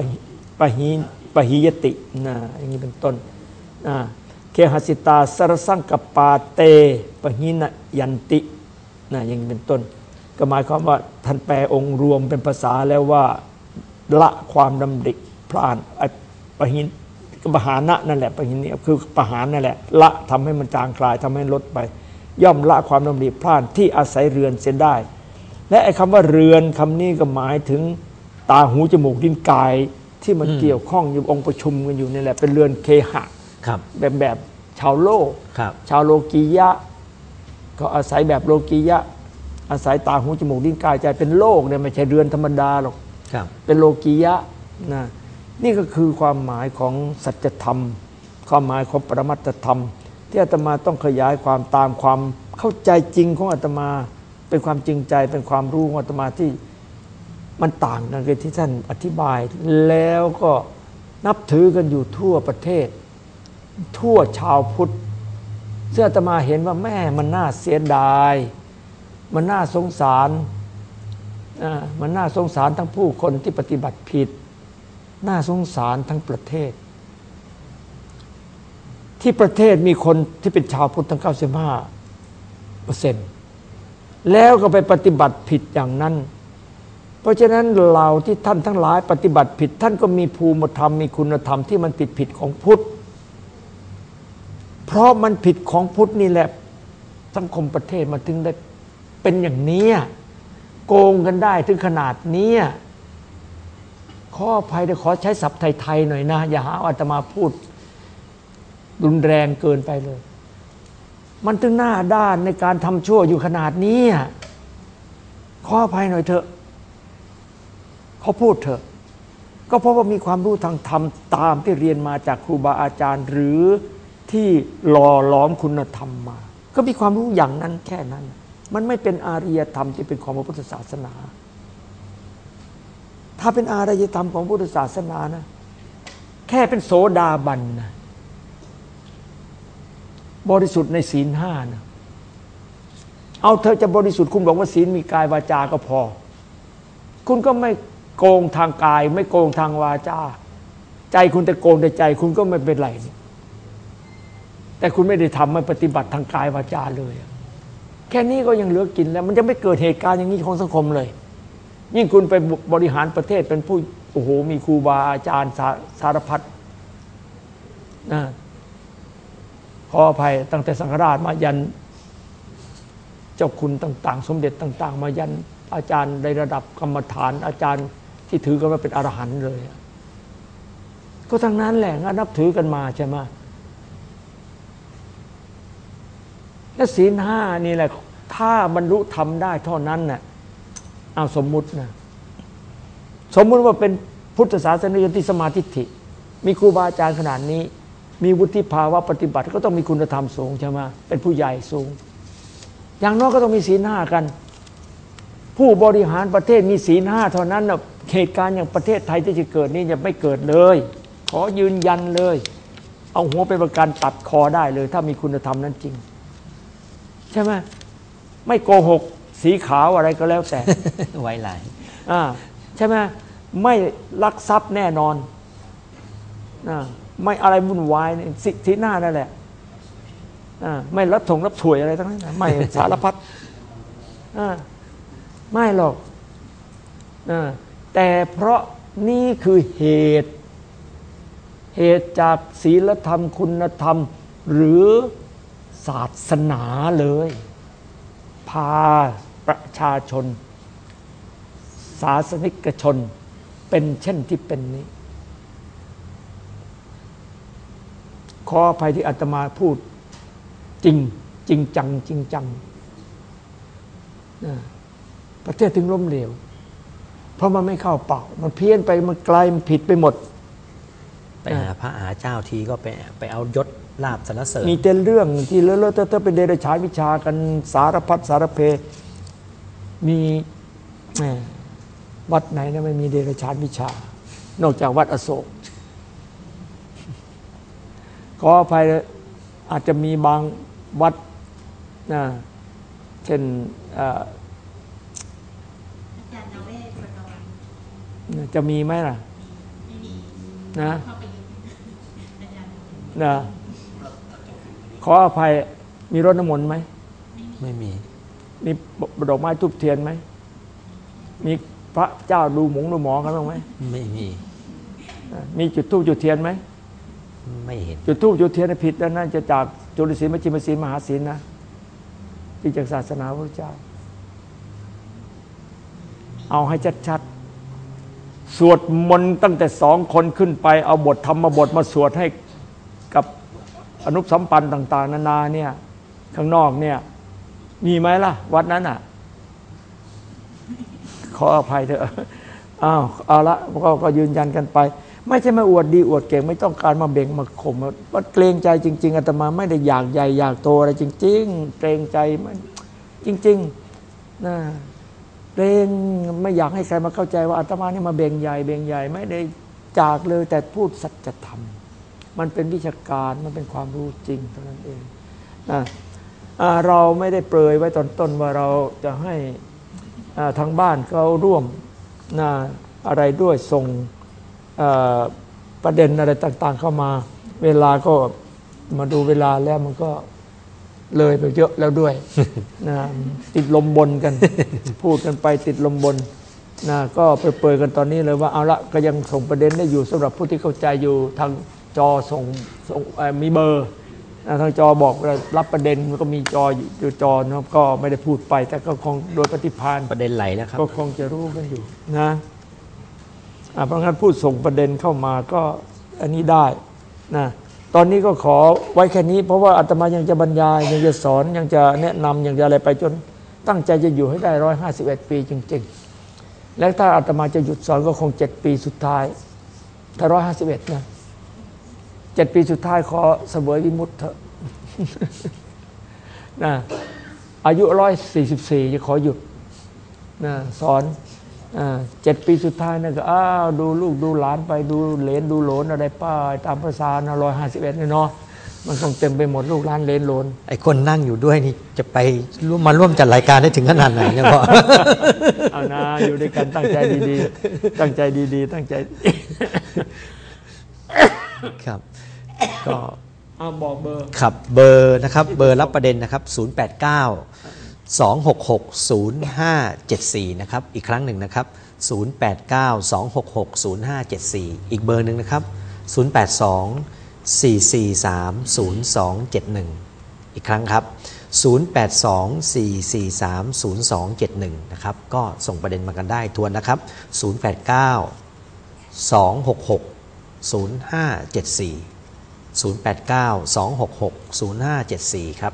ปะหิปะหิยตินะอย่างนี้เป็นต้นนะเคหสิตาสรสังกัปปาเตปะหินยันตินะอย่างนี้เป็นต้น ก็หมายความว่าท่านแปลองค์รวมเป็นภาษาแล้วว่าละความดำริพลานปะหิน ปหานะนั่นแหละปะหินนี่คือปหานนั่นแหละ ละทำให้มันจางคลายทำให้ลดไป ย่อมละความดำริพลานที่อาศัยเรือนเสียได้ และไอ้คำว่าเรือนคำนี้ก็หมายถึงตาหูจมูกลิ้นกายที่มันเกี่ยวข้องอยู่องค์ประชุมกันอยู่นี่แหละเป็นเรือนเคหะครับแบบแบบชาวโลกครับชาวโลกียะ ก็อาศัยแบบโลกียะ อาศัยตาหูจมูกลิ้นกายใจเป็นโลกเนี่ยไม่ใช่เรือนธรรมดาหรอกครับเป็นโลกียะนะ นี่ก็คือความหมายของสัจธรรม ความหมายของปรมัตธรรม ที่อาตมาต้องขยายความตามความเข้าใจจริงของอาตมา เป็นความจริงใจเป็นความรู้ของอาตมาที่มันต่างกันกับที่ท่านอธิบาย แล้วก็นับถือกันอยู่ทั่วประเทศ ทั่วชาวพุทธเสื้ออาตมาเห็นว่าแม่มันน่าเสียดาย มันน่าสงสารอ่ามันน่าสงสารทั้งผู้คนที่ปฏิบัติผิด น่าสงสารทั้งประเทศ ที่ประเทศมีคนที่เป็นชาวพุทธทั้ง 95เปอร์เซ็นต์แล้วก็ไปปฏิบัติผิดอย่างนั้น เพราะฉะนั้นเราที่ท่านทั้งหลายปฏิบัติผิด ท่านก็มีภูมิธรรมมีคุณธรรมที่มันผิดผิดของพุทธ เพราะมันผิดของพุทธนี่แหละสังคมประเทศมันถึงได้เป็นอย่างนี้โกงกันได้ถึงขนาดนี้ ขออภัยเดี๋ยวขอใช้ศัพท์ไทยๆหน่อยนะ อย่าหาอาตมาพูด รุนแรงเกินไปเลย มันถึงหน้าด้านในการทำชั่วอยู่ขนาดนี้ขออภัยหน่อยเถอะเขาพูดเถอะ ก็เพราะว่ามีความรู้ทางธรรมตามที่เรียนมาจากครูบาอาจารย์ หรือที่หล่อหลอมคุณธรรมมา ก็มีความรู้อย่างนั้นแค่นั้น มันไม่เป็นอารียธรรมที่เป็นของพระพุทธศาสนา ถ้าเป็นอารยธรรมของพุทธศาสนานะ แค่เป็นโสดาบันนะบริสุทธิ์ในศีลห้านะเอาเธอจะบริสุทธิ์คุณบอกว่าศีลมีกายวาจาก็พอ คุณก็ไม่โกงทางกาย ไม่โกงทางวาจา ใจคุณแต่โกงแต่ใจ คุณก็ไม่เป็นไร แต่คุณไม่ได้ทำไม่ปฏิบัติทางกายวาจาเลย แค่นี้ก็ยังเหลือกินแล้ว มันจะไม่เกิดเหตุการณ์อย่างนี้ของสังคมเลย ยิ่งคุณไปบริหารประเทศเป็นผู้โอ้โหมีครูบาอาจารย์สารพัดนะขออภัยตั้งแต่สังฆราชมายัน เจ้าคุณต่าง ๆ สมเด็จต่าง ๆ มายันอาจารย์ในระดับกรรมฐาน อาจารย์ที่ถือกันว่าเป็นอรหันต์เลย ก็ทั้งนั้นแหละนนับถือกันมาใช่ไหมและศีลห้านี่แหละ ถ้าบรรลุทำได้เท่านั้นน่ะ เอาสมมุตินะสมมุติว่าเป็นพุทธศาสนิกที่สมาธิฐิมีครูบาอาจารย์ขนาดนี้ มีวุฒิภาวะปฏิบัติก็ต้องมีคุณธรรมสูงใช่ไหมเป็นผู้ใหญ่สูง อย่างน้อยก็ต้องมีศีลห้ากัน ผู้บริหารประเทศมีศีลห้าเท่านั้นนะเหตุการณ์อย่างประเทศไทยที่จะเกิดนี้จะไม่เกิดเลย ขอยืนยันเลย เอาหัวไปประกันตัดคอได้เลย ถ้ามีคุณธรรมนั้นจริง ใช่ไหมไม่โกหก สีขาวอะไรก็แล้วแต่ไว้หลายอ่าใช่ไหมไม่ลักทรัพย์แน่นอนอาไม่อะไรวุ่นวายเนี่ยสิที่หน้านั่นแหละอ่าไม่รับถงรับถวยอะไรทั้งนั้นนะไม่สารพัดอ่าไม่หรอกอาแต่เพราะนี่คือเหตุ เหตุจากศีลธรรมคุณธรรม หรือศาสนาเลย พาประชาชน ศาสนิกชน เป็นเช่นที่เป็นนี้ ขออภัยที่อาตมาพูดจริงจริงจัง จริงจัง ประเทศถึงล้มเหลว เพราะมันไม่เข้าเป่า มันเพี้ยนไปมันไกลมันผิดไปหมด ไปหาพระหาเจ้าทีก็ไปไปเอายศ ลาบสรรเสริญมีแต่เรื่องที่เลอะๆเทอะๆเป็นเดรัจฉานวิชากันสารพัดสารเพ มีแหม่วัดไหนนะไม่มีเดรัจฉานวิชา นอกจากวัดอโศกขออภัยอาจจะมีบางวัดนะเช่นเอ่ออาจารย์นเวศประนอนจะมีไหมล่ะไม่มีนะเข้าไปอยู่อาจารย์นะ ขออภัยมีรถน้ำมนต์ไหม ไม่มี มีดอกไม้ทุบเทียนไหม มีพระเจ้าดูหมงดูหมอกันบ้างไหม ไม่มีอ่ามีจุดทูบจุดเทียนไหม ไม่เห็น จุดทูบจุดเทียนน่ะผิดแล้วนั่นจะจากจุลศีลมจิมศีลมหาศีลนะที่จากศาสนาพระเจ้า เอาให้ชัดๆสวดมนต์ตั้งแต่สองคนขึ้นไปเอาบทธรรมบทมาสวดให้กับ อนุสัมปันต่าง ๆ นานาเนี่ยข้างนอกเนี่ย มีไหมล่ะ วัดนั้นอะ ขออภัยเถอะอ้าวเอาละก็ก็ยืนยันกันไป ไม่ใช่มาอวดดีอวดเก่ง ไม่ต้องการมาเบ่งมาข่มว่าเกรงใจจริง ๆอาตมาไม่ได้อยากใหญ่อยากโตอะไรจริง ๆ เกรงใจมันจริงๆนะเกรงไม่อยากให้ใครมาเข้าใจว่าอาตมานี่มาเบ่งใหญ่เบ่งใหญ่ ไม่ได้จากเลยแต่พูดสัจธรรม มันเป็นวิชาการมันเป็นความรู้จริงเท่านั้นเองนะเราไม่ได้เปรยไว้ตอนต้นว่าเราจะให้ทางบ้านเขาร่วมนะอะไรด้วยส่งประเด็นอะไรต่างๆเข้ามา เวลาก็มาดูเวลาแล้วมันก็เลยไปเยอะแล้วด้วยนะติดลมบนกัน พูดกันไปติดลมบนนะก็เปรยๆกันตอนนี้เลยว่าเอาละก็ยังส่งประเด็นได้อยู่สำหรับผู้ที่เข้าใจอยู่ทาง จอส่งส่งเอ่อมีเบอร์นะทางจอบอกว่ารับประเด็นมันก็มีจออยู่จอนะครับก็ไม่ได้พูดไป แต่ก็คงโดยปฏิภาณประเด็นไหลแล้วครับ ก็คงจะรู้กันอยู่นะอ่าเพราะงั้นพูดส่งประเด็นเข้ามาก็อันนี้ได้นะตอนนี้ก็ขอไว้แค่นี้ เพราะว่าอาตมายังจะบรรยาย ยังจะสอนยังจะแนะนำยังจะอะไรไปจนตั้งใจจะอยู่ให้ได้ร้อยห้าสิบเอ็ดปีจริง ๆ แล้วถ้าอาตมาจะหยุดสอนก็คงเจ็ดปีสุดท้ายถ้าร้อยห้าสิบเอ็ดนะ เจ็ดปีสุดท้ายขอเสวยวิมุตต์เถอะนะอายุร้อยสี่สิบสี่จะขอหยุดนะสอนอ่าเจ็ดปีสุดท้ายนะก็อ้าวดูลูกดูหลานไปดูเหลนดูโหลนอะไรป้าตามภาษานะร้อยห้าสิบเอ็ดเนาะมันคงเต็มไปหมดลูกหลานเหลนโหลนไอ้คนนั่งอยู่ด้วยนี่จะไปร่วมมาร่วมจัดรายการได้ถึงขนาดไหนเนี่ยพ่อเอานะอยู่ด้วยกันตั้งใจดีๆ ตั้งใจดีๆ ตั้งใจ ครับ ก็เอาบอกเบอร์ ครับเบอร์นะครับเบอร์รับประเด็นนะครับ 089 266 0574 นะครับ อีกครั้งหนึ่งนะครับ 089 266 0574 อีกเบอร์หนึ่งนะครับ 082 443 0271 อีกครั้งครับ 082 443 0271 นะครับ ก็ส่งประเด็นมากันได้ทวนนะครับ 089 266 0574 089-266-0574 ครับ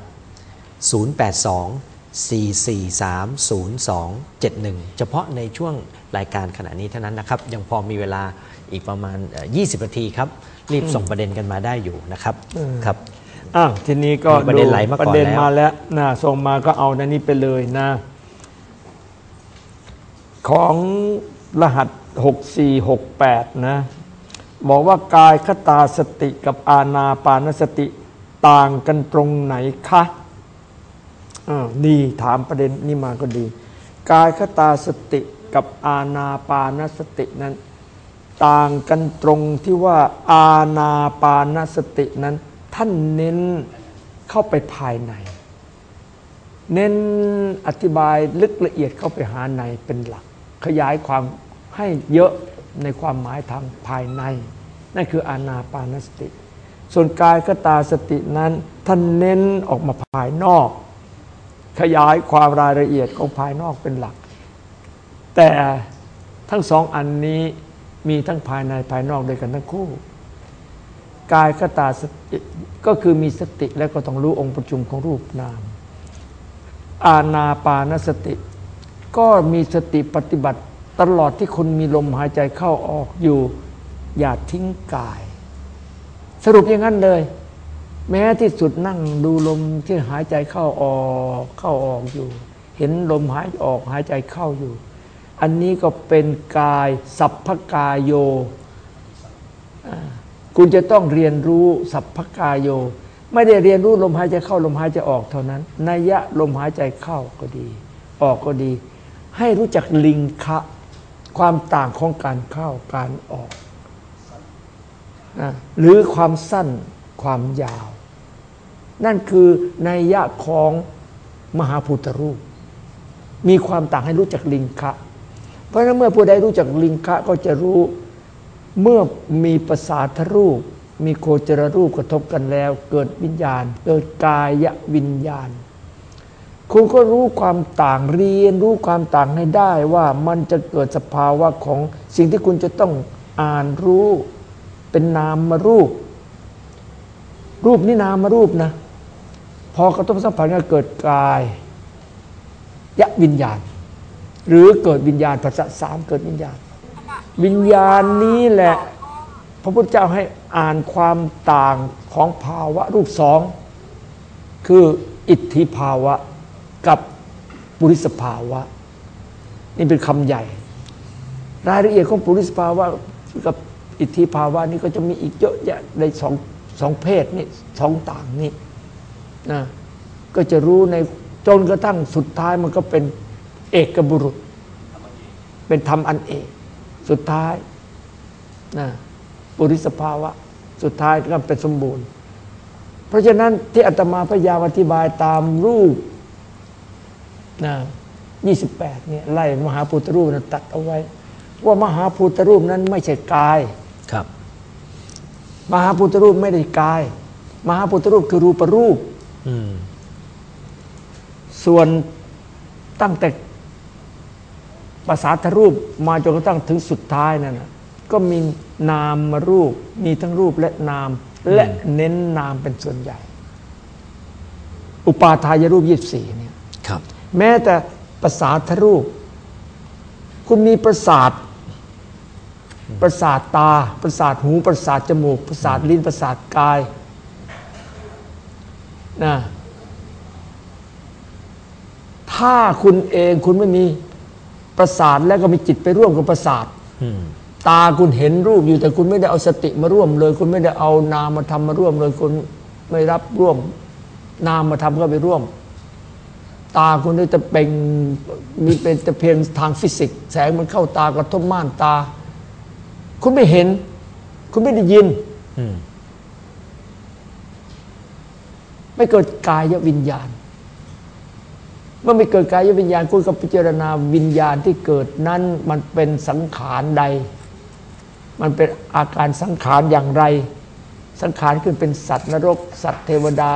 082-443-0271 เฉพาะในช่วงรายการขณะนี้เท่านั้นนะครับ ยังพอมีเวลาอีกประมาณเอ่อ20 นาทีครับ รีบส่งประเด็นกันมาได้อยู่นะครับครับอ้าวทีนี้ก็มีประเด็นไหลมาก่อนประเด็นแล้วมาแล้วนะส่งมาก็เอาในนี้ไปเลยนะ ของรหัส 6468 นะ บอกว่ากายคตาสติกับอาณาปานสติต่างกันตรงไหนคะอ่าดีถามประเด็นนี้มาก็ดี กายคตาสติกับอาณาปานสตินั้น ต่างกันตรงที่ว่าอาณาปานสตินั้น ท่านเน้นเข้าไปภายใน เน้นอธิบายลึกละเอียดเข้าไปหาในเป็นหลัก ขยายความให้เยอะ ในความหมายทางภายใน นั่นคืออานาปานสติ ส่วนกายคตาสตินั้นท่านเน้นออกมาภายนอก ขยายความรายละเอียดของภายนอกเป็นหลัก แต่ทั้งสองอันนี้มีทั้งภายในภายนอกด้วยกันทั้งคู่ กายคตาสติก็คือมีสติแล้วก็ต้องรู้องค์ประชุมของรูปนาม อาณาปานสติ ก็มีสติปฏิบัติ ตลอดที่คนมีลมหายใจเข้าออกอยู่ อย่าทิ้งกาย สรุปอย่างนั้นเลย แม้ที่สุดนั่งดูลมที่หายใจเข้าออกเข้าออกอยู่ เห็นลมหายออกหายใจเข้าอยู่ อันนี้ก็เป็นกายสัพพกายโยคุณจะต้องเรียนรู้สัพพกายโย ไม่ได้เรียนรู้ลมหายใจเข้าลมหายใจออกเท่านั้นนัยยะลมหายใจเข้าก็ดี ออกก็ดี ให้รู้จักลิงคะ ความต่างของการเข้าการออกนะหรือความสั้นความยาว นั่นคือนัยยะของมหาพุทธรูป มีความต่างให้รู้จักลิงคะ เพราะฉะนั้นเมื่อผู้ใดรู้จักลิงคะก็จะรู้เมื่อมีประสาทรูป มีโคจรรูปกระทบกันแล้ว เกิดวิญญาณ เกิดกายวิญญาณ คุณก็รู้ความต่างเรียน รู้ความต่างให้ได้ว่ามันจะเกิดสภาวะของสิ่งที่คุณจะต้องอ่านรู้เป็นนามมารูป รูปนี่นามมารูปนะ พอกระทบสัมผัสก็เกิดกายยะวิญญาณ หรือเกิดวิญญาณภาษาสามเกิดวิญญาณ วิญญาณนี้แหละ พระพุทธเจ้าให้อ่านความต่างของภาวะรูปสองคืออิทธิภาวะ กับปุริสภาวะ นี่เป็นคำใหญ่ รายละเอียดของปุริสภาวะกับอิทธิภาวะนี่ก็จะมีอีกเยอะแยะในสองสองเพศนี่สองต่างนี่นะก็จะรู้ในจนกระทั่งสุดท้ายมันก็เป็นเอกบุรุษ เป็นธรรมอันเอกสุดท้ายนะปุริสภาวะ สุดท้ายก็เป็นสมบูรณ์ เพราะฉะนั้นที่อาตมาพยายามอธิบายตามรูป นะ28เนี่ยไล่มหาพุทธรูปนั้นตัดเอาไว้ ว่ามหาพุทธรูปนั้นไม่ใช่กายครับ มหาพุทธรูปไม่ได้กาย มหาพุทธรูปคือรูปรูปอืมส่วนตั้งแต่ภาษาทรูปมาจนกระทั่งถึงสุดท้ายนั่นนะก็มีนามมารูป มีทั้งรูปและนาม และเน้นนามเป็นส่วนใหญ่ อุปาทายรูปยี่สี่เนี่ยครับ แม้แต่ภาษาทรูป คุณมีประสาท ประสาทตา ประสาทหู ประสาทจมูก ประสาทลิ้น ประสาทกายนะถ้าคุณเองคุณไม่มีประสาทแล้วก็มีจิตไปร่วมกับประสาทตาคุณเห็นรูปอยู่แต่คุณไม่ได้เอาสติมาร่วมเลย คุณไม่ได้เอานามมาทำมาร่วมเลย คุณไม่รับร่วม นามมาทำก็ไปร่วม ตาคุณนี่จะเป็นมีเป็นแต่เพียงทางฟิสิกส์แสงมันเข้าตากระทบม่านตา คุณไม่เห็น คุณไม่ได้ยินอืมไม่เกิดกายวิญญาณ เมื่อไม่เกิดกายวิญญาณ คุณก็พิจารณาวิญญาณที่เกิดนั้นมันเป็นสังขารใด มันเป็นอาการสังขารอย่างไร สังขารขึ้นเป็นสัตว์นรก สัตว์เทวดา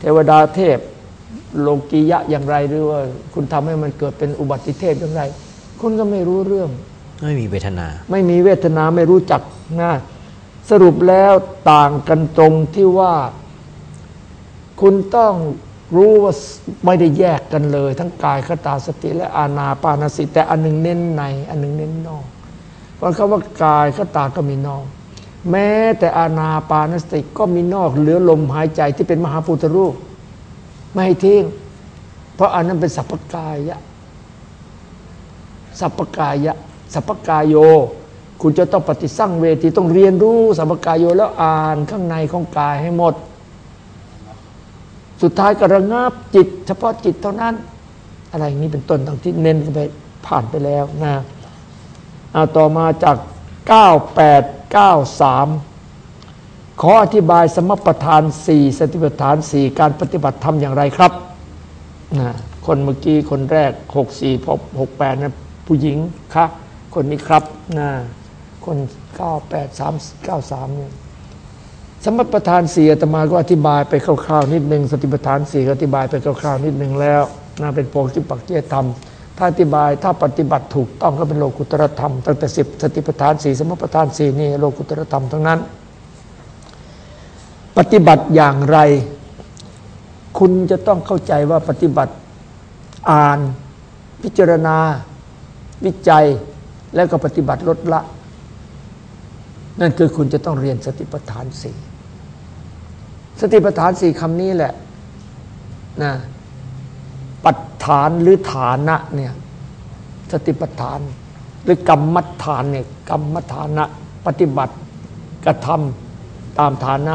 เทวดาเทพ โลกียะอย่างไรหรือว่า คุณทำให้มันเกิดเป็นอุบัติเทพอย่างไร คุณก็ไม่รู้เรื่อง ไม่มีเวทนา ไม่มีเวทนาไม่รู้จักนะสรุปแล้วต่างกันตรงที่ว่า คุณต้องรู้ว่าไม่ได้แยกกันเลย ทั้งกายคตาสติ และอานาปานสติ แต่อันหนึงเน้นใน อันหนึงเน้นนอกเพราะคำว่ากายคตาก็มีนอก แม้แต่อานาปานสติก็มีนอกเหลือลมหายใจที่เป็นมหาพุทธรูป ไม่ทิ้ง เพราะอันนั้นเป็นสัพพกายะ สัพพกายะ สัพพกายโย คุณจะต้องปฏิสั่งเวทีต้องเรียนรู้สัพพกายโยแล้วอ่านข้างในของกายให้หมด สุดท้ายก็ระงับจิต เฉพาะจิตเท่านั้น อะไรอย่างนี้เป็นต้นทั้งที่เน้นกันไปผ่านไปแล้วนะเอาต่อมาจาก 9893 ขออธิบายสมปทาน4สติปัฏฐาน4การปฏิบัติธรรมอย่างไรครับนะคนเมื่อกี้คนแรก64พบ68นะผู้หญิงคะคนนี้ครับนะคน98393เก้าสามเนี่ยสมปทานสี่อาตมาก็อธิบายไปคร่าวๆนิดหนึ่งสติปัฏฐานสี่ก็อธิบายไปคร่าวๆนิดหนึ่งแล้วน่าเป็นโพธิปักเจยธรรมถ้าอธิบายถ้าปฏิบัติถูกต้องก็เป็นโลกุตรธรรมตั้งแต่สิบสติปัฏฐานสี่สมปทานสี่นี่โลกุตรธรรมทั้งนั้น ปฏิบัติอย่างไร คุณจะต้องเข้าใจว่าปฏิบัติอ่าน พิจารณา วิจัยแล้วก็ปฏิบัติลดละ นั่นคือคุณจะต้องเรียนสติปัฏฐานสี่สติปัฏฐานสี่คำนี้แหละนะปัฏฐานหรือฐานะเนี่ยสติปัฏฐานหรือกรรมฐานเนี่ยกรรมฐานะ ปฏิบัติกระทำตามฐานะ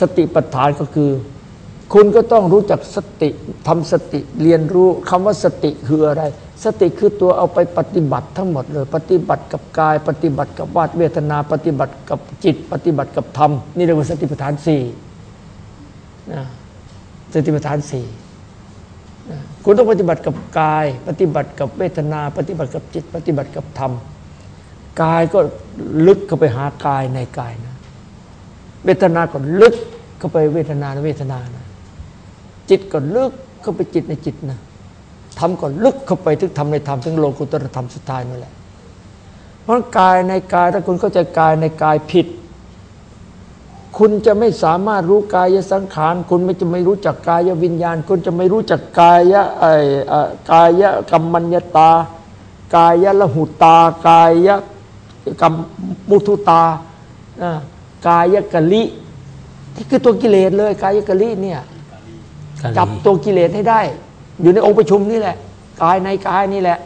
สติปัฏฐานก็คือ คุณก็ต้องรู้จักสติทำสติเรียนรู้คำว่าสติคืออะไร สติคือตัวเอาไปปฏิบัติทั้งหมดเลย ปฏิบัติกับกาย ปฏิบัติกับวาดเวทนา ปฏิบัติกับจิต ปฏิบัติกับธรรม นี่เรียกว่าสติปัฏฐานสี่นะสติปัฏฐานสี่คุณต้องปฏิบัติกับกาย ปฏิบัติกับเวทนา ปฏิบัติกับจิต ปฏิบัติกับธรรม กายก็ลึกเข้าไปหากายในกายนะ เวทนาก็ลึกเข้าไปเวทนาในเวทนานะจิตก็ลึกเข้าไปจิตในจิตนะธรรมก็ลึกเข้าไปถึงธรรมในธรรมถึงโลกุตตรธรรมสุดท้ายนั่นแหละ เพราะกายในกายถ้าคุณเข้าใจกายในกายผิด คุณจะไม่สามารถรู้กายสังขาร คุณไม่จะไม่รู้จักกายวิญญาณ คุณจะไม่รู้จักกายะไอกายะกรรมัญญตา กายะละหุตากายะกรรมมุทุตา กายกะลิที่คือตัวกิเลสเลยกายกะลิเนี่ยจับตัวกิเลสให้ได้ อยู่ในองค์ประชุมนี่แหละ กายในกายนี่แหละ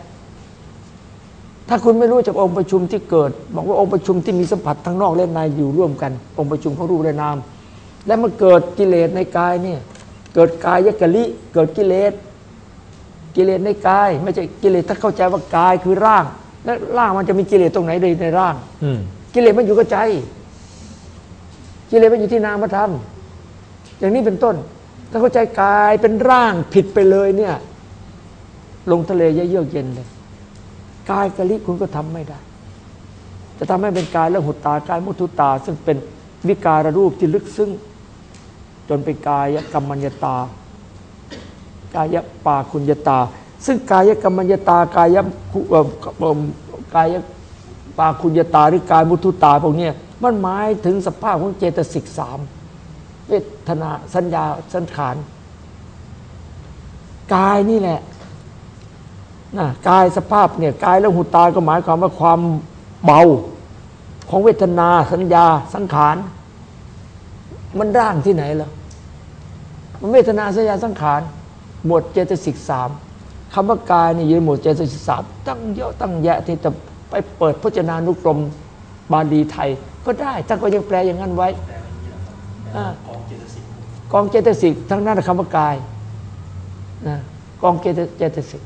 ถ้าคุณไม่รู้จากองค์ประชุมที่เกิด บอกว่าองค์ประชุมที่มีสัมผัสทั้งนอกและในอยู่ร่วมกัน องค์ประชุมของรูปและนาม และมันเกิดกิเลสในกายเนี่ยเกิดกายกะลิเกิดกิเลสกิเลสในกาย ไม่ใช่กิเลสถ้าเข้าใจว่ากายคือร่าง แล้วร่างมันจะมีกิเลสตรงไหนเลยในร่างอืมกิเลสมันอยู่กับใจ กิเลสมันอยู่ที่นามธรรมอย่างนี้เป็นต้น ถ้าเข้าใจกายเป็นร่างผิดไปเลยเนี่ย ลงทะเลเยือกเย็นเลยกายกะลิคุณก็ทำไม่ได้ จะทำให้เป็นกายแล้วหุตตากายมุทุตา ซึ่งเป็นวิการรูปที่ลึกซึ้งจนเป็นกายกรรมัญญตา กายปาคุญญตา ซึ่งกายกรรมัญญตากายกายปาคุญญตาหรือกายมุทุตาพวกเนี้ย มันหมายถึงสภาพของเจตสิกสามเวทนาสัญญาสังขารกายนี่แหละนะกายสภาพเนี่ยกายแล้วหุตาก็หมายความว่าความเบาของเวทนาสัญญาสังขาร มันร่างที่ไหนล่ะมันเวทนาสัญญาสังขารหมวดเจตสิกสามคำว่ากายนี่อยู่ในหมวดเจตสิกสามตั้งเยอะตั้งแยะที่จะไปเปิดพจนานุกรมบาลีไทย ก็ได้ถ้าก็ยังแปลอย่างนั้นไว้อ่ากองเจตสิกทั้งนั้นคำว่ากายนะกองเจตเจตสิก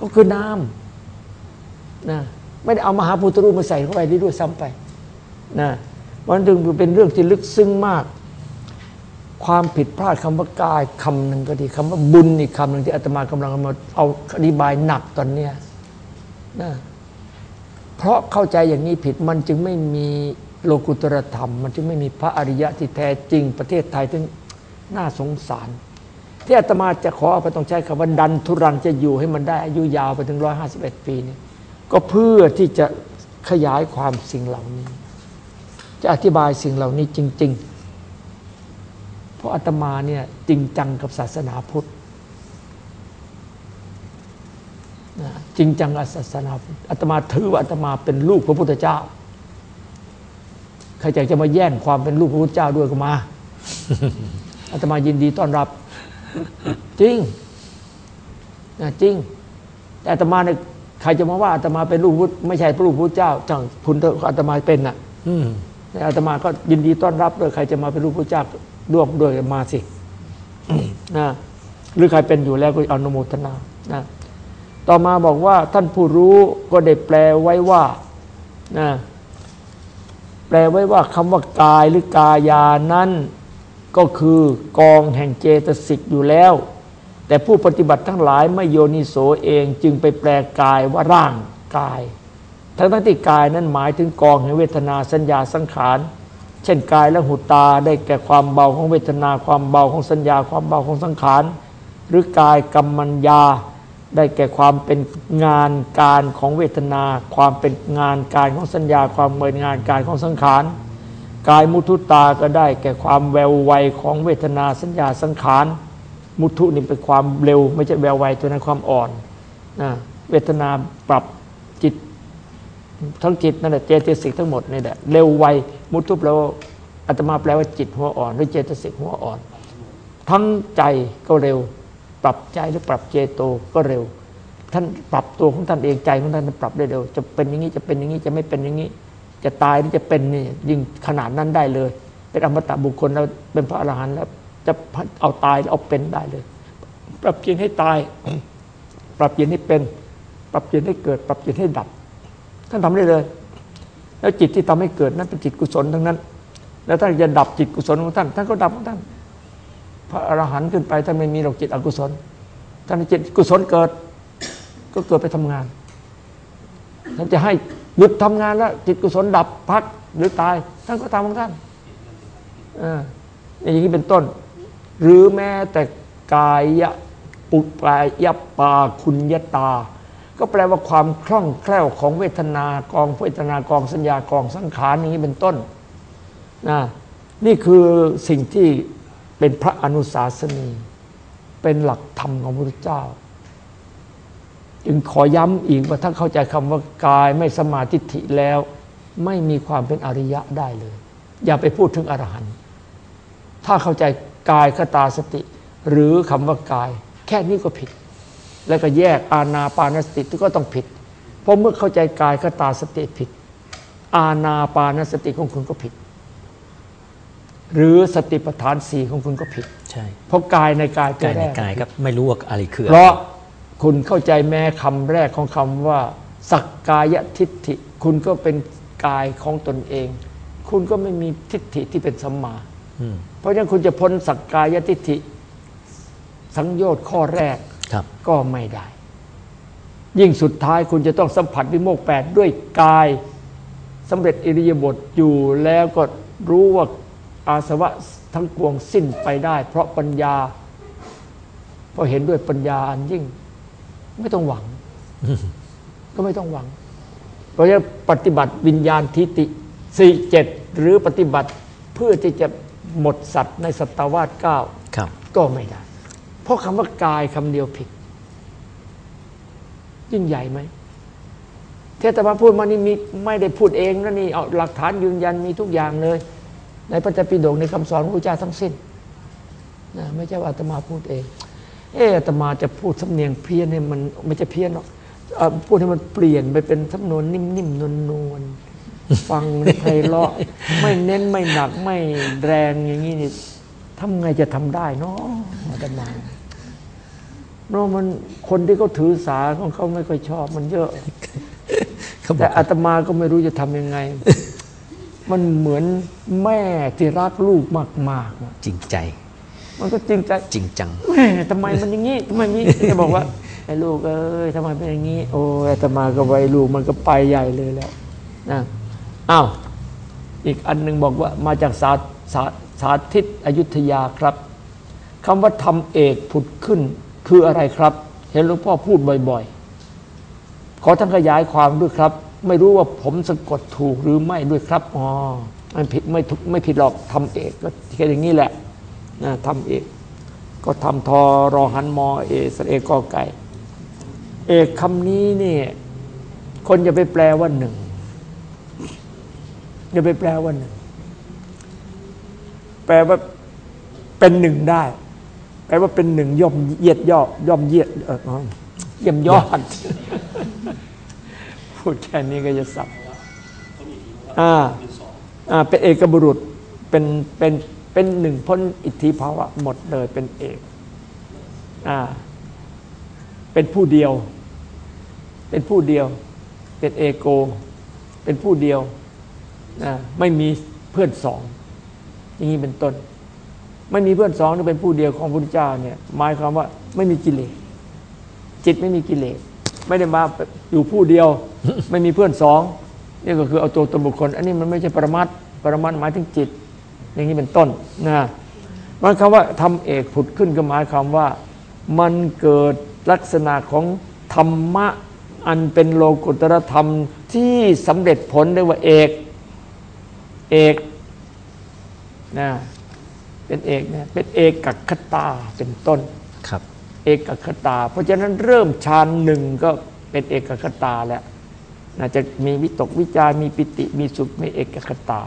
ก็คือน้ำนะไม่ได้เอามหาพุทธรูปมาใส่เข้าไปด้วยซ้ำไปนะมันจึงเป็นเรื่องที่ลึกซึ้งมาก ความผิดพลาดคำว่ากายคำหนึ่งก็ดีคำว่าบุญอีกคำหนึ่งที่อาตมากำลังเอามาเอาอธิบายหนักตอนเนี้ยนะ เพราะเข้าใจอย่างนี้ผิดมันจึงไม่มีโลกุตรธรรม มันจึงไม่มีพระอริยะที่แท้จริงประเทศไทยถึงน่าสงสาร ที่อาตมาจะขอเอาไปต้องใช้คำว่าดันทุรังจะอยู่ให้มันได้อายุยาวไปถึงร้อยห้าสิบเอ็ดปีนี่ก็เพื่อที่จะขยายความสิ่งเหล่านี้ จะอธิบายสิ่งเหล่านี้จริง ๆ เพราะอาตมาเนี่ยจริงจังกับศาสนาพุทธนะ จริงจังกับศาสนาอาตมาถือว่าอาตมาเป็นลูกพระพุทธเจ้า ใครอยากจะมาแย่งความเป็นลูกพระพุทธเจ้าด้วยก็มาอาตมายินดีต้อนรับ จริงนะจริง แต่อาตมาเนี่ยใครจะมาว่าอาตมาเป็นลูกพุทธไม่ใช่พระลูกพระพุทธเจ้าจังคุณอาตมาเป็นน่ะอืมอาตมาก็ยินดีต้อนรับด้วยใครจะมาเป็นลูกพระเจ้าร่วมด้วยมาสินะหรือใครเป็นอยู่แล้วก็อนุโมทนานะ ต่อมาบอกว่าท่านผู้รู้ก็ได้แปลไว้ว่านะแปลไว้ว่าคำว่ากายหรือกายานั้น ก็คือกองแห่งเจตสิกอยู่แล้ว แต่ผู้ปฏิบัติทั้งหลายไม่โยนิโสเองจึงไปแปลกายว่าร่างกาย ทั้งทั้งที่กายนั้นหมายถึงกองแห่งเวทนาสัญญาสังขาร เช่นกายและหูตาได้แก่ความเบาของเวทนาความเบาของสัญญาความเบาของสังขาร หรือกายกรรมัญญา ได้แก่ความเป็นงานการของเวทนา ความเป็นงานการของสัญญา ความเป็นงานการของสังขารกายมุทุตาก็ได้แก่ความแววไวของเวทนาสัญญาสังขารมุทุนี่เป็นความเร็ว ไม่ใช่แววไวตัวนั้นความอ่อนนะเวทนาปรับจิต ทั้งจิตนั่นแหละเจตสิกทั้งหมดนี่แหละเร็วไวมุทุแปลว่าอาตมาแปลว่าจิตหัวอ่อนหรือเจตสิกหัวอ่อน ทั้งใจก็เร็ว ปรับใจหรือปรับเจโตก็เร็ว ท่านปรับตัวของท่านเองใจของท่านปรับได้เร็ว จะเป็นอย่างนี้จะเป็นอย่างนี้จะไม่เป็นอย่างนี้ จะตายหรือจะเป็นนี่ยิ่งขนาดนั้นได้เลย เป็นอมตะบุคคลแล้วเป็นพระอรหันต์แล้วจะเอาตายแล้วเอาเป็นได้เลย ปรับเปลี่ยนให้ตาย ปรับเปลี่ยนให้เป็น ปรับเปลี่ยนให้เกิด ปรับเปลี่ยนให้ดับ ท่านทำได้เลย แล้วจิตที่ทำให้เกิดนั้นเป็นจิตกุศลทั้งนั้น แล้วท่านจะดับจิตกุศลของท่านท่านก็ดับของท่าน พระอรหันต์ขึ้นไปท่านไม่มีหรอกจิตอกุศลท่านจิตกุศลเกิด ก็เกิดไปทำงานท่านจะให้หยุดทำงานแล้วจิตกุศลดับพักหรือตาย ท่านก็ทำของท่านอออย่างนี้เป็นต้น หรือแม้แต่กายะปุปายะปาคุณยตา ก็แปลว่าความคล่องแคล่วของเวทนากองเวทนากองสัญญากองสังขารอย่างนี้เป็นต้นนะนี่คือสิ่งที่ เป็นพระอนุสาสนี เป็นหลักธรรมของพระพุทธเจ้า จึงขอย้ำอีกว่าถ้าเข้าใจคำว่ากายไม่สมาธิิแล้ว ไม่มีความเป็นอริยะได้เลย อย่าไปพูดถึงอรหันต์ถ้าเข้าใจกายคตาสติ หรือคำว่ากาย แค่นี้ก็ผิด แล้วก็แยกอาณาปานสติก็ต้องผิด เพราะเมื่อเข้าใจกายคตาสติผิด อาณาปานสติของคุณก็ผิด หรือสติปัฏฐานสี่ของคุณก็ผิด ใช่ เพราะกายในกายกายในแรกกายครับไม่รู้ว่าอะไรคือเพราะคุณเข้าใจแม้คำแรกของคำว่า สักกายทิฏฐิ คุณก็เป็นกายของตนเอง คุณก็ไม่มีทิฏฐิที่เป็นสัมมาอืมเพราะฉะนั้นคุณจะพ้นสักกายทิฏฐิ สังโยชน์ข้อแรกครับก็ไม่ได้ ยิ่งสุดท้ายคุณจะต้องสัมผัสวิโมกข์แปดด้วยกายสำเร็จอิริยาบถอยู่แล้วก็รู้ว่า อาสวะทั้งปวงสิ้นไปได้ เพราะปัญญา เพราะเห็นด้วยปัญญาอันยิ่ง ไม่ต้องหวัง ก็ไม่ต้องหวัง เพราะฉะนั้นปฏิบัติวิญญาณทิติสี่เจ็ดหรือปฏิบัติเพื่อที่จะหมดสัตว์ในสัตวาสเก้าครับก็ไม่ได้ เพราะคำว่ากายคำเดียวผิด ยิ่งใหญ่ไหมเทศบาลพูดมานี่มีไม่ได้พูดเองนะนี่เอาหลักฐานยืนยันมีทุกอย่างเลย ในพระเจ้าปิฎกในคำสอนของพระเจ้าทั้งสิ้นนะไม่ใช่ว่าอาตมาพูดเอง เอออาตมาจะพูดสำเนียงเพี้ยนเนี่ยมันไม่ใช่เพี้ยนหรอกเอ่อพูดให้มันเปลี่ยนไปเป็นสำนวนนิ่มๆนวลๆฟังไพเราะไม่เน้นไม่หนักไม่แรงอย่างนี้นี่ทำไงจะทำได้เนาะอาตมาเนาะมันคนที่เขาถือสาของเขาไม่ค่อยชอบมันเยอะเขาบแต่อกอาตมาก็ไม่รู้จะทำยังไง มันเหมือนแม่ที่รักลูกมากๆอะจริงใจ มันก็จริงใจจริงจังแม่ทำไมมันอย่างนี้ทำไมมีจะบอกว่าไอ้ลูกเอ้ยทำไมเป็นอย่างนี้ โอ้ยอาตมาก็ไว้ลูกมันก็ไปใหญ่เลยแหล้วนะอ้าวอีกอันหนึ่งบอกว่ามาจากสาสาสาธิตอยุธยาครับคำว่าทำเอกผุดขึ้นคืออะไรครับ เห็นหลวงพ่อพูดบ่อยๆ ขอท่านขยายความด้วยครับ ไม่รู้ว่าผมสะกดถูกหรือไม่ด้วยครับอ๋อมันผิดไม่ถูกไม่ผิดหรอกทำเอกก็แค่อย่างนี้แหละนะทำเอกก็ทำทอรอหันมอเอสเอกอไก่เอกคำนี้เนี่ยคนจะไปแปลว่าหนึ่งจะไปแปลว่าหนึ่งแปลว่าเป็นหนึ่งได้ แปลว่าเป็นหนึ่งย่อมเยียดย่อย่อมเยียดเออเยี่ยมยอด พูดแค่นี้ก็จะสับอ่าอ่าเป็นเอกบุรุษเป็นเป็นเป็นหนึ่งพ้นอิทธิภาวะหมดเลยเป็นเอกอ่าเป็นผู้เดียว เป็นผู้เดียว เป็นเอโก เป็นผู้เดียวนะไม่มีเพื่อนสองอย่างนี้เป็นต้น ไม่มีเพื่อนสองนี่เป็นผู้เดียวของพระพุทธเจ้าเนี่ยหมายความว่าไม่มีกิเลสจิตไม่มีกิเลสไม่ได้มาอยู่ผู้เดียว ไม่มีเพื่อนสองนี่ก็คือเอาตัวตนบุคคล อันนี้มันไม่ใช่ปรมัตถ์ปรมัตถ์หมายถึงจิต อย่างนี้เป็นต้นนะหมายความว่าทำเอกผุดขึ้นก็หมายความว่า มันเกิดลักษณะของธรรมะอันเป็นโลกุตรธรรมที่สำเร็จผลเรียกว่าเอกเอกนะเป็นเอกนะเป็นเอกกัคตาเป็นต้นครับ เอกคตา เพราะฉะนั้นเริ่มฌานหนึ่งก็เป็นเอกคตาแล้ว น่าจะมีวิตกวิจารมีปิติมีสุขมีเอกคตา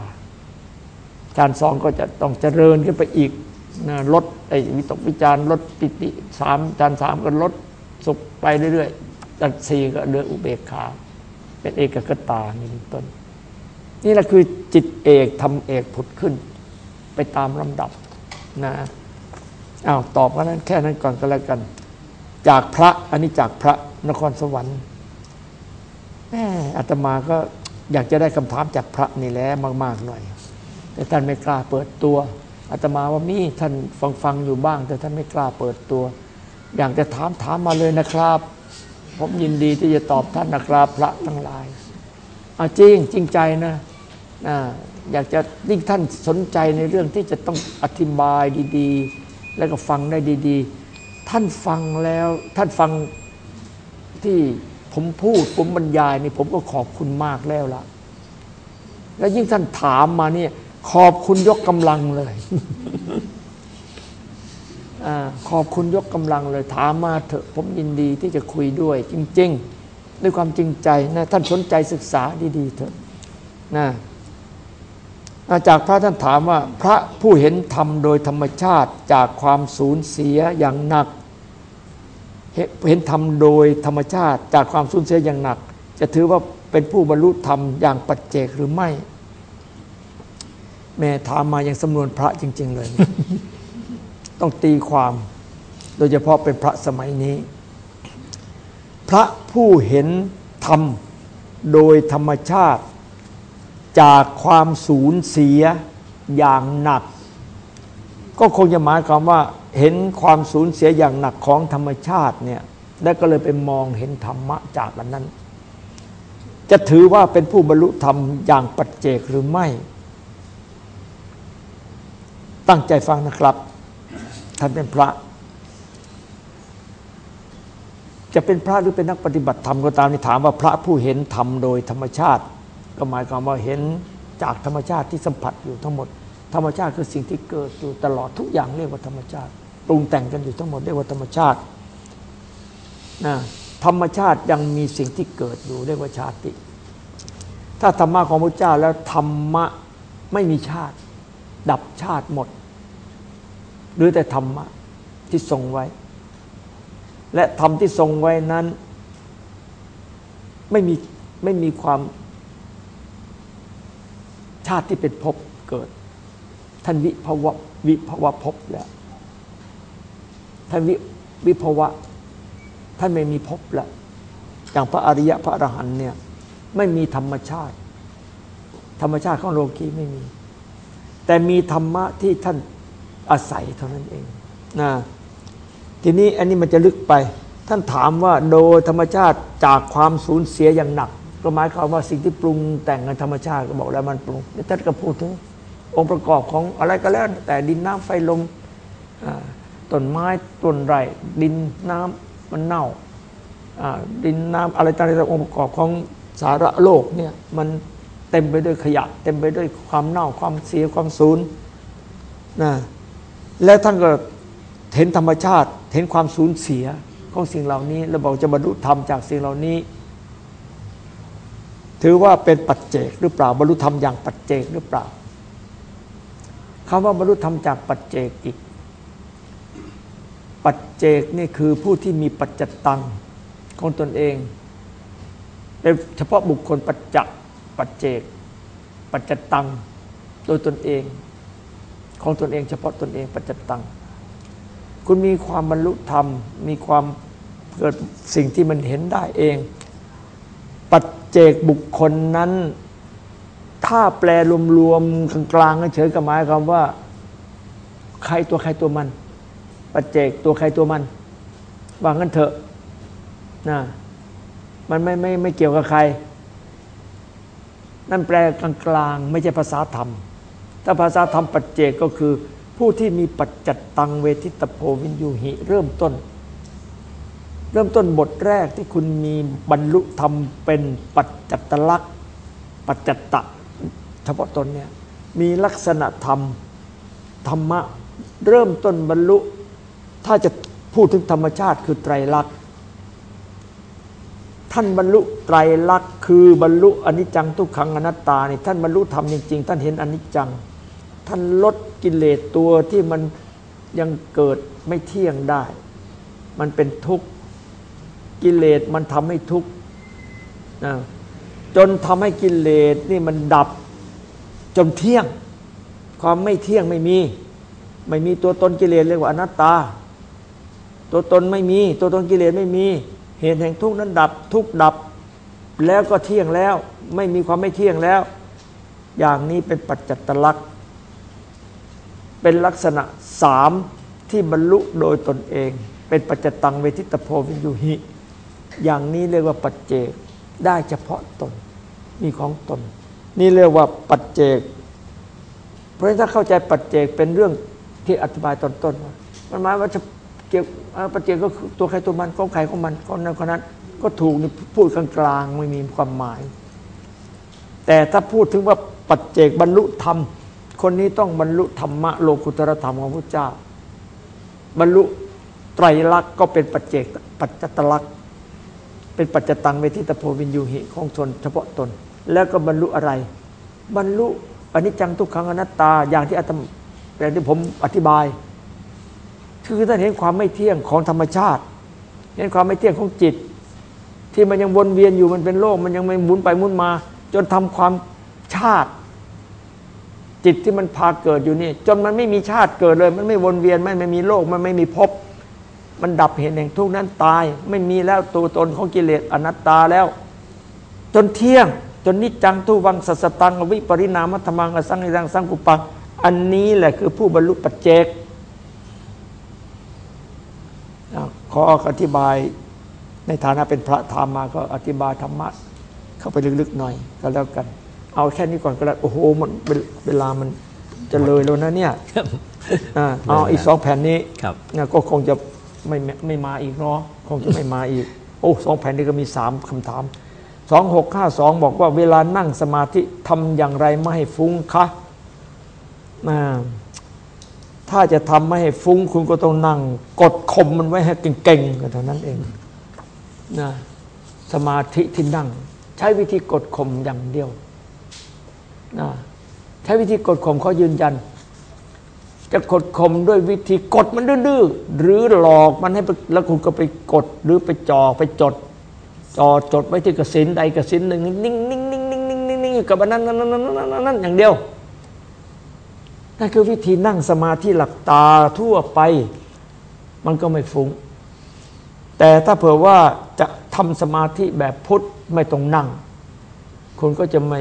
ฌานสองก็จะต้องเจริญขึ้นไปอีกนะลดไอ้วิตกวิจารลดปิติสามฌานสามก็ลดสุขไปเรื่อยๆฌานสี่ก็เหลืออุเบกขา เป็นเอกคตานี่เป็นต้น นี่แหละคือจิตเอกทำเอกผุดขึ้น ไปตามลำดับนะอ้าวตอบกันนั้นแค่นั้นก่อนก็แล้วกัน จากพระอันนี้จากพระนครสวรรค์ แหมอาตมาก็อยากจะได้คำถามจากพระนี่แหละมาก ๆ หน่อย แต่ท่านไม่กล้าเปิดตัวอาตมาว่ามีท่านฟังฟังอยู่บ้าง แต่ท่านไม่กล้าเปิดตัว อยากจะถามถามมาเลยนะครับ ผมยินดีที่จะตอบท่านนะครับพระทั้งหลายเอาจริงจริงใจนะอ่าอยากจะยิ่งท่านสนใจในเรื่องที่จะต้องอธิบายดีๆ แล้วก็ฟังได้ดี ๆ ท่านฟังแล้วท่านฟังที่ ผมพูดผมบรรยายนี่ผมก็ขอบคุณมากแล้วละแล้วยิ่งท่านถามมาเนี่ย ขอบคุณยกกำลังเลยอขอบคุณยกกำลังเลย ถามมาเถอะ ผมยินดีที่จะคุยด้วย จริง ๆ ด้วยความจริงใจนะท่านสนใจศึกษาดีๆเถอะนะาจากพระท่านถามว่า พระผู้เห็นธรรมโดยธรรมชาติจากความสูญเสียอย่างหนัก เห็นเห็นธรรมโดยธรรมชาติจากความสูญเสียอย่างหนัก จะถือว่าเป็นผู้บรรลุธรรมอย่างปัจเจกหรือไม่ แม่ถามมาอย่างสำนวนพระจริง ๆ เลย ต้องตีความ โดยเฉพาะเป็นพระสมัยนี้ พระผู้เห็นธรรมโดยธรรมชาติ จากความสูญเสียอย่างหนัก ก็คงจะหมายความว่าเห็นความสูญเสียอย่างหนักของธรรมชาติเนี่ยและก็เลยไปมองเห็นธรรมะจากอันนั้น จะถือว่าเป็นผู้บรรลุธรรมอย่างปัจเจกหรือไม่ ตั้งใจฟังนะครับ ท่านเป็นพระ จะเป็นพระหรือเป็นนักปฏิบัติธรรมก็ตามนี่ถามว่าพระผู้เห็นธรรมโดยธรรมชาติ ก็หมายความว่าเห็นจากธรรมชาติที่สัมผัสอยู่ทั้งหมด ธรรมชาติคือสิ่งที่เกิดอยู่ตลอดทุกอย่างเรียกว่าธรรมชาติ ปรุงแต่งกันอยู่ทั้งหมดเรียกว่าธรรมชาตินะธรรมชาติยังมีสิ่งที่เกิดอยู่เรียกว่าชาติ ถ้าธรรมะของพระเจ้าแล้วธรรมะไม่มีชาติ ดับชาติหมด หรือแต่ธรรมะที่ทรงไว้ และธรรมที่ทรงไว้นั้นไม่มีไม่มีความชาติที่เป็นภพ ท่านวิภวะวิภวะภพแล้วท่านวิวิภวะ ท่านไม่มีภพแล้วอย่างพระอริยะพระอรหันเนี่ยไม่มีธรรมชาติ ธรรมชาติของโลกีไม่มี แต่มีธรรมะที่ท่านอาศัยเท่านั้นเองนะทีนี้อันนี้มันจะลึกไป ท่านถามว่าโดยธรรมชาติจากความสูญเสียอย่างหนัก ก็หมายความว่าสิ่งที่ปรุงแต่งในธรรมชาติก็บอกแล้วมันปรุงท่านก็พูดถึง องค์ประกอบของอะไรก็แล้ว แต่ดินน้ำไฟลมต้นไม้ต้นไรดินน้ำมันเน่าดินน้ำอะไรต่างๆองค์ประกอบของสาระโลกเนี่ยมันเต็มไปด้วยขยะ เต็มไปด้วยความเน่าความเสียความสูญนะแล้วท่านก็เห็นธรรมชาติเห็นความสูญเสียของสิ่งเหล่านี้แล้วบอกจะบรรลุธรรมจากสิ่งเหล่านี้ ถือว่าเป็นปัจเจกหรือเปล่าบรรลุธรรมอย่างปัจเจกหรือเปล่า คำว่าบรรลุธรรมจากปัจเจกอีก ปัจเจกนี่คือผู้ที่มีปัจจตังของตนเองเป็นเฉพาะบุคคลปัจจปัจเจก ปัจจตัง โดยตนเอง ของตนเอง เฉพาะตนเองปัจจตัง คุณมีความบรรลุธรรม มีความเกิดสิ่งที่มันเห็นได้เอง ปัจเจกบุคคลนั้น ถ้าแปลรวมๆกลางๆเฉยๆก็หมายความว่า ใครตัวใครตัวมัน ปัจเจกตัวใครตัวมันว่างั้นเถอะนะมันไม่ไม่ไม่เกี่ยวกับใคร นั่นแปลกลางๆไม่ใช่ภาษาธรรม ถ้าภาษาธรรมปัจเจกก็คือ ผู้ที่มีปัจจัตตังเวทิตโพวินยูหิ เริ่มต้น เริ่มต้นบทแรกที่คุณมีบรรลุธรรมเป็นปัจจัตตลักษณ์ปัจจัตตะ เฉพาะตนเนี่ยมีลักษณะธรรมธรรมะเริ่มต้นบรรลุ ถ้าจะพูดถึงธรรมชาติคือไตรลักษณ์ท่านบรรลุไตรลักษณ์คือบรรลุอนิจจังทุกขังอนัตตานี่ท่านบรรลุธรรมจริงๆ ท่านเห็นอนิจจัง ท่านลดกิเลสตัวที่มันยังเกิดไม่เที่ยงได้ มันเป็นทุกข์กิเลสมันทำให้ทุกข์นะจนทำให้กิเลสนี่มันดับ จนเที่ยง ความไม่เที่ยงไม่มี ไม่มีตัวตนกิเลสเรียกว่าอนัตตา ตัวตนไม่มี ตัวตนกิเลสไม่มี เหตุแห่งทุกข์นั้นดับ ทุกข์ดับ แล้วก็เที่ยงแล้ว ไม่มีความไม่เที่ยงแล้ว อย่างนี้เป็นปัจจัตตลักษณ์เป็นลักษณะสามที่บรรลุโดยตนเอง เป็นปัจจตังเวทิตโพวินยูหิ อย่างนี้เรียกว่าปัจเจกได้เฉพาะตนมีของตน นี่เรียกว่าปัจเจก เพราะฉะนั้นถ้าเข้าใจปัจเจกเป็นเรื่องที่อธิบายตอนต้นมันหมายว่าจะเกี่ยวปัจเจกก็คือตัวใครตัวมันของใครของมันของนั้นคนนั้น ก็ถูกนี่พูดกลางๆไม่มีความหมาย แต่ถ้าพูดถึงว่าปัจเจกบรรลุธรรม คนนี้ต้องบรรลุธรรมะโลกุตรธรรมของพระเจ้า บรรลุไตรลักษณ์ก็เป็นปัจเจกปัจจตลักษณ์เป็นปัจจตังเวทิตโพวินยูหิของตนเฉพาะตน แล้วก็บรรลุอะไร บรรลุอนิจจังทุกขังอนัตตาอย่างที่อาตมาอย่างที่ผมอธิบาย คือท่านเห็นความไม่เที่ยงของธรรมชาติ เห็นความไม่เที่ยงของจิต ที่มันยังวนเวียนอยู่มันเป็นโลกมันยังไม่หมุนไปหมุนมา จนทำความชาติ จิตที่มันพาเกิดอยู่นี่ จนมันไม่มีชาติเกิดเลย มันไม่วนเวียนมันไม่มีโลกมันไม่มีภพมันดับเหตุแห่งทุกข์นั้นตาย ไม่มีแล้วตัวตนของกิเลสอนัตตาแล้ว จนเที่ยง จนนิจจังทุวังสัสสตังอวิปริณามัธรรมังอสังนิรังสังกุปัง อันนี้แหละคือผู้บรรลุปัจเจกอะขออธิบายในฐานะเป็นพระธรรมมาก็อธิบายธรรมะเข้าไปลึกๆหน่อยก็แล้วกัน เอาแค่นี้ก่อนก็แล้วโอ้โหมันเวลามันจะเลยแล้วนะเนี่ยอะเอาอีกสองแผ่นนี้ครับเนี่ยก็คงจะไม่ไม่ไม่มาอีกเนาะคงจะไม่มาอีก โอ้สองแผ่นนี้ก็มีสามคำถาม สองหกห้าสองบอกว่าเวลานั่งสมาธิทำอย่างไรไม่ให้ฟุ้งคะอ่าถ้าจะทำไม่ให้ฟุ้งคุณก็ต้องนั่ง กดข่มมันไว้ให้เก่งๆก็เท่านั้นเองนะสมาธิที่นั่ง ใช้วิธีกดข่มอย่างเดียวนะใช้วิธีกดข่มเขายืนยัน จะกดข่มด้วยวิธีกดมันดื้อๆหรือหลอกมันให้แล้วคุณก็ไปกดหรือไปจ่อไปจด จ่อจดไว้ที่กสินใดกสินหนึ่งนิ่งๆนิ่งๆนิ่งนิ่งนิ่งๆกับอันนั้นนั้นนั้นนั้นนั้นอย่างเดียวนั่นคือวิธีนั่งสมาธิหลักตาทั่วไป มันก็ไม่ฟุ้ง แต่ถ้าเผื่อว่าจะทำสมาธิแบบพุทธไม่ต้องนั่งคุณก็จะไม่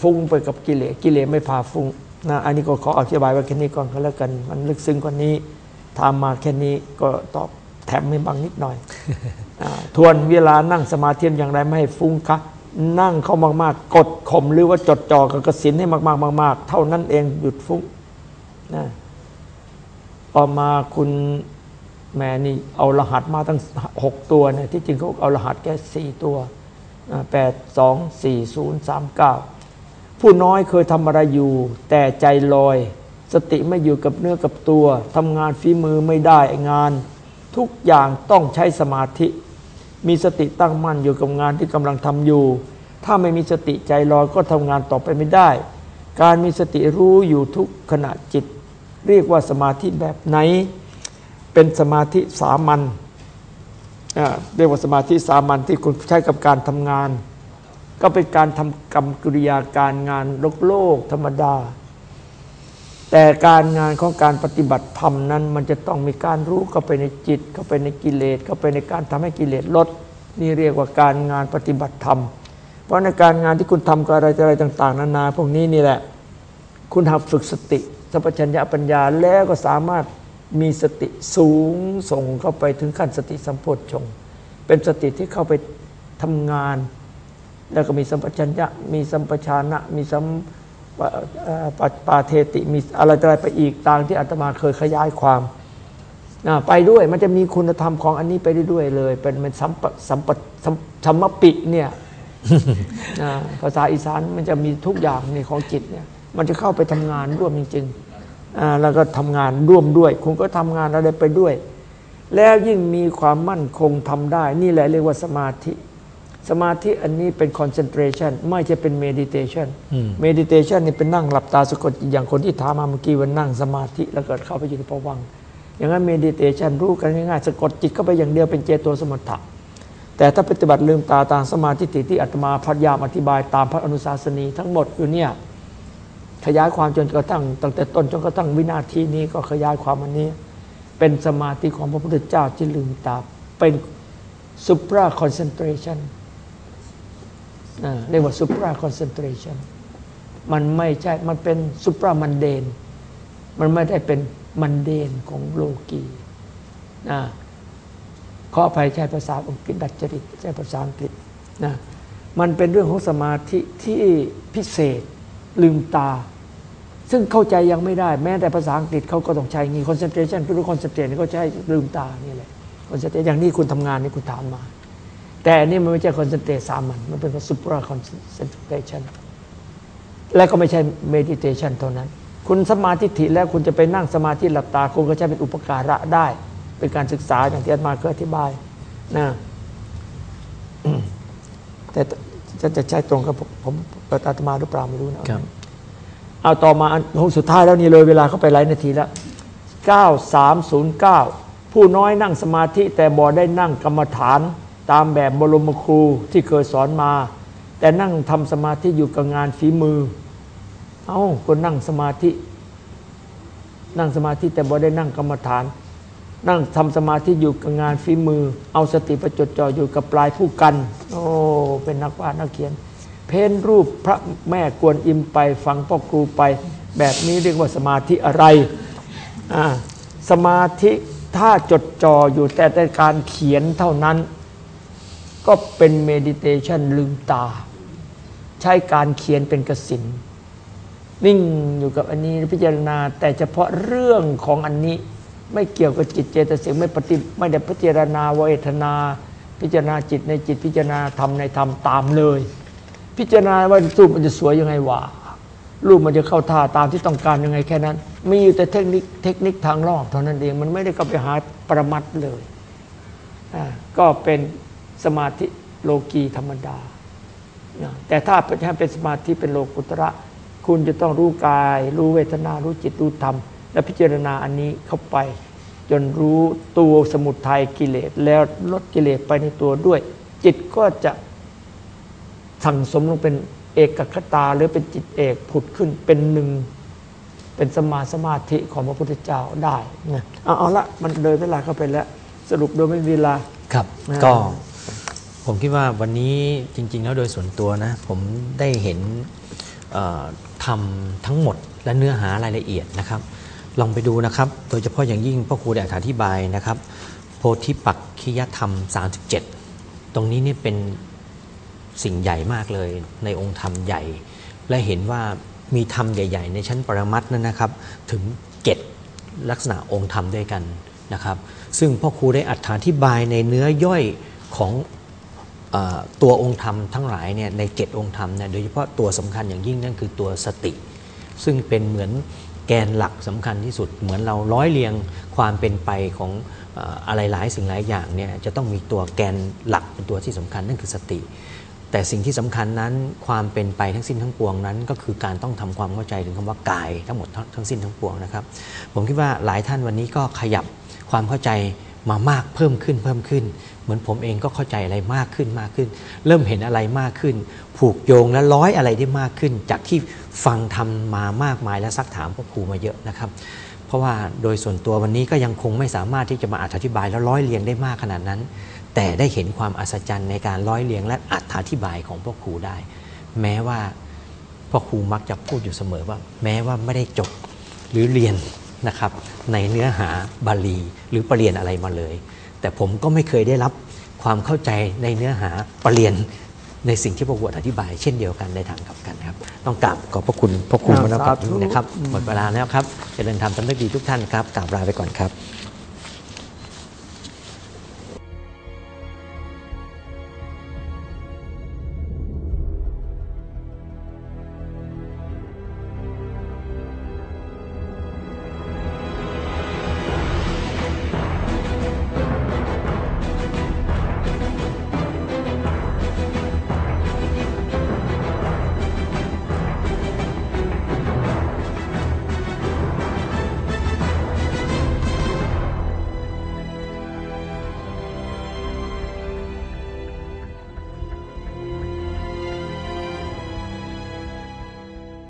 ฟุ้งไปกับกิเลสกิเลสไม่พาฟุ้งนะอันนี้ก็ขออธิบายไว้แค่นี้ก่อนก็แล้วกัน มันลึกซึ้งกว่านี้ถามมาแค่นี้ก็ตอบ แถมให้บางนิดหน่อยอทวนเวลานั่งสมาธิอย่างไรไม่ให้ฟุ้งคะนั่งเข้ามากๆ กดข่มหรือว่าจดจ่อกับกสินให้มากๆมากๆ เท่านั้นเองหยุดฟุ้งนะต่อมาคุณแม่นี่เอารหัสมาตั้งหกตัวเนี่ยที่จริงเขาเอารหัสแค่สี่ตัวแปดสองสี่ศูนย์สามเก้าผู้น้อยเคยทำอะไรอยู่ แต่ใจลอย สติไม่อยู่กับเนื้อกับตัวทำงานฝีมือไม่ได้งาน ทุกอย่างต้องใช้สมาธิ มีสติตั้งมั่นอยู่กับงานที่กำลังทำอยู่ ถ้าไม่มีสติใจลอยก็ทำงานต่อไปไม่ได้ การมีสติรู้อยู่ทุกขณะจิต เรียกว่าสมาธิแบบไหน เป็นสมาธิสามัญเรียกว่าสมาธิสามัญที่คุณใช้กับการทำงาน ก็เป็นการทำกรรมกริยาการงานโลกโลกธรรมดา แต่การงานของการปฏิบัติธรรมนั้น มันจะต้องมีการรู้เข้าไปในจิตเข้าไปในกิเลสเข้าไปในการทำให้กิเลสลด นี่เรียกว่าการงานปฏิบัติธรรม เพราะในการงานที่คุณทำกับอะไรอะไรต่าง ๆ นานาพวกนี้นี่แหละ คุณหัดฝึกสติสัพพัญญาปัญญาแล้วก็สามารถมีสติสูงส่งเข้าไปถึงขั้นสติสัมโพชฌงเป็นสติที่เข้าไปทำงาน แล้วก็มีสัมปชัญญะมีสัมปชานะมีสัม ปะเอ่อปะปาเทติมีอะไรต่ออะไรไปอีกตามที่อาตมาเคยขยายความนะไปด้วยมันจะมีคุณธรรมของอันนี้ไปเรื่อยๆเลย เป็นเป็นสัมปสัมปสัมสัมมปิเนี่ยนะภาษาอีสานมันจะมีทุกอย่างในของจิตเนี่ย มันจะเข้าไปทำงานร่วมจริงๆอ่าแล้วก็ทำงานร่วมด้วย คุณก็ทำงานอะไรไปด้วย แล้วยิ่งมีความมั่นคงทำได้ นี่แหละเรียกว่าสมาธิ สมาธิอันนี้เป็น concentration ไม่ใช่เป็น meditation อืม meditation นี่เป็นนั่งหลับตาสะกดจิตอย่างคนที่ถามมาเมื่อกี้ว่านั่งสมาธิแล้วก็เข้าไปอยู่ในภวังค์อย่างนั้น meditation รู้กันง่ายๆสะกดจิตเข้าไปอย่างเดียวเป็นเจโตสมถะแต่ถ้าปฏิบัติลืมตาตามสมาธิติที่อาตมาพยายามอธิบายตามพระอนุสาสนีทั้งหมดอยู่เนี่ยขยายความจนกระทั่งตั้งแต่ต้นจนกระทั่งวินาทีนี้ก็ขยายความอันนี้ เป็นสมาธิของพระพุทธเจ้าที่ลืมตาเป็น supra concentration อ่า เรียกว่า supra concentration มันไม่ใช่ มันเป็น supra mundane มันไม่ได้เป็นมันเดนของโลกีนะขออภัยใช้ภาษาอังกฤษดัดจริตใช้ภาษาอังกฤษนะมันเป็นเรื่องของสมาธิที่พิเศษลืมตา ซึ่งเข้าใจยังไม่ได้ แม้แต่ภาษาอังกฤษเขาก็ต้องใช้งี้ concentration คือ concentration เขาใช้ลืมตานี่แหละ concentration อย่างนี้คุณทำงานนี่คุณถามมา แต่อันนี้มันไม่ใช่ concentration สามัญมันเป็น supra concentration และก็ไม่ใช่ meditation เท่านั้น คุณสมาธิถิแล้วคุณจะไปนั่งสมาธิหลับตา คุณก็ใช้เป็นอุปการะได้ เป็นการศึกษาอย่างที่อาจารย์มาเคยอธิบายนะอืมแต่จะจะใช้ตรงกับผมผมอาตมาหรือเปล่าไม่รู้นะครับเอาต่อมาอันห้องสุดท้ายแล้วนี่เลยเวลาเข้าไปหลายนาทีแล้ว 9309 ผู้น้อยนั่งสมาธิแต่บ่ได้นั่งกรรมฐาน ตามแบบบรมครูที่เคยสอนมา แต่นั่งทำสมาธิอยู่กับงานฝีมือ เอาคนนั่งสมาธิ นั่งสมาธิแต่บ่ได้นั่งกรรมฐาน นั่งทำสมาธิอยู่กับงานฝีมือ เอาสติประจดจ่ออยู่กับปลายผู้กัน โอ้เป็นนักวาดนักเขียน เพ้นรูปพระแม่กวนอิมไปฟังพ่อครูไป แบบนี้เรียกว่าสมาธิอะไรอ่าสมาธิถ้าจดจ่ออยู่แต่แต่การเขียนเท่านั้น ก็เป็นเมดิเทชันลืมตา ใช้การเขียนเป็นกสินนิ่งอยู่กับอันนี้พิจารณา แต่เฉพาะเรื่องของอันนี้ไม่เกี่ยวกับจิตเจตสิกไม่ปฏิไม่ได้พิจารณาเวทนา พิจารณาจิตในจิตพิจารณาธรรมในธรรมตามเลย พิจารณาว่ารูปมันจะสวยยังไงวะรูปมันจะเข้าท่าตามที่ต้องการยังไงแค่นั้น มีอยู่แต่เทคนิคเทคนิคทางรอบเท่านั้นเองมันไม่ได้เข้าไปหาประมัดเลยก็เป็น สมาธิโลกีธรรมดา แต่ถ้าเป็นสมาธิเป็นโลกุตระ คุณจะต้องรู้กาย รู้เวทนา รู้จิต รู้ธรรม และพิจารณาอันนี้เข้าไป จนรู้ตัวสมุทัยกิเลส แล้วลดกิเลสไปในตัวด้วย จิตก็จะสั่งสมลงเป็นเอกคตาหรือเป็นจิตเอกผุดขึ้นเป็นหนึ่งเป็นสมาสมาธิของพระพุทธเจ้าได้นะเอาเอาละมันเลยเวลาเข้าไปแล้ว สรุปโดยไม่มีเวลาครับ ก็ ผมคิดว่าวันนี้จริง ๆ แล้วโดยส่วนตัวนะ ผมได้เห็นทำทั้งหมดและเนื้อหารายละเอียดนะครับ ลองไปดูนะครับ โดยเฉพาะอย่างยิ่งพ่อครูได้อธิบายนะครับ โพธิปักขิยธรรม 37 ตรงนี้นี่เป็นสิ่งใหญ่มากเลยในองค์ธรรมใหญ่ และเห็นว่ามีธรรมใหญ่ ๆ ในชั้นปรมัตนั้นนะครับ ถึงเจ็ดลักษณะองค์ธรรมด้วยกันนะครับ ซึ่งพ่อครูได้อธิบายในเนื้อย่อยของ ตัวองค์ธรรมทั้งหลายเนี่ยใน 7 องค์ธรรมเนี่ยโดยเฉพาะตัวสำคัญอย่างยิ่งนั่นคือตัวสติ ซึ่งเป็นเหมือนแกนหลักสำคัญที่สุด เหมือนเราร้อยเรียงความเป็นไปของอะไรหลายสิ่งหลายอย่างเนี่ยจะต้องมีตัวแกนหลักเป็นตัวที่สำคัญนั่นคือสติ แต่สิ่งที่สำคัญนั้นความเป็นไปทั้งสิ้นทั้งปวงนั้น ก็คือการต้องทำความเข้าใจถึงคำว่ากายทั้งหมดทั้งสิ้นทั้งปวงนะครับ ผมคิดว่าหลายท่านวันนี้ก็ขยับความเข้าใจมามากเพิ่มขึ้นเพิ่มขึ้น มือนผมเองก็เข้าใจอะไรมากขึ้นมากขึ้น เริ่มเห็นอะไรมากขึ้น ผูกโยงและร้อยอะไรได้มากขึ้น จากที่ฟังทำมามากมายและซักถามพ่อครูมาเยอะนะครับ เพราะว่าโดยส่วนตัววันนี้ก็ยังคงไม่สามารถที่จะมาอธิบายและร้อยเรียงได้มากขนาดนั้น แต่ได้เห็นความอัศจรรย์ในการร้อยเรียงและอธิบายของพ่อครูได้ แม้ว่าพ่อครูมักจะพูดอยู่เสมอว่า แม้ว่าไม่ได้จบหรือเรียนนะครับในเนื้อหาบาลีหรือปรริญญาอะไรมาเลย แต่ผมก็ไม่เคยได้รับความเข้าใจในเนื้อหาปรเรียนในสิ่งที่พระวดอธิบาย เช่นเดียวกันในทางกลับกันครับ ต้องกราบขอบพระคุณพระคุณมากสาธุนะครับหมดเวลาแล้วครับเจริญธรรมสำนึกดีทุกท่านครับกราบลาไปก่อนครับ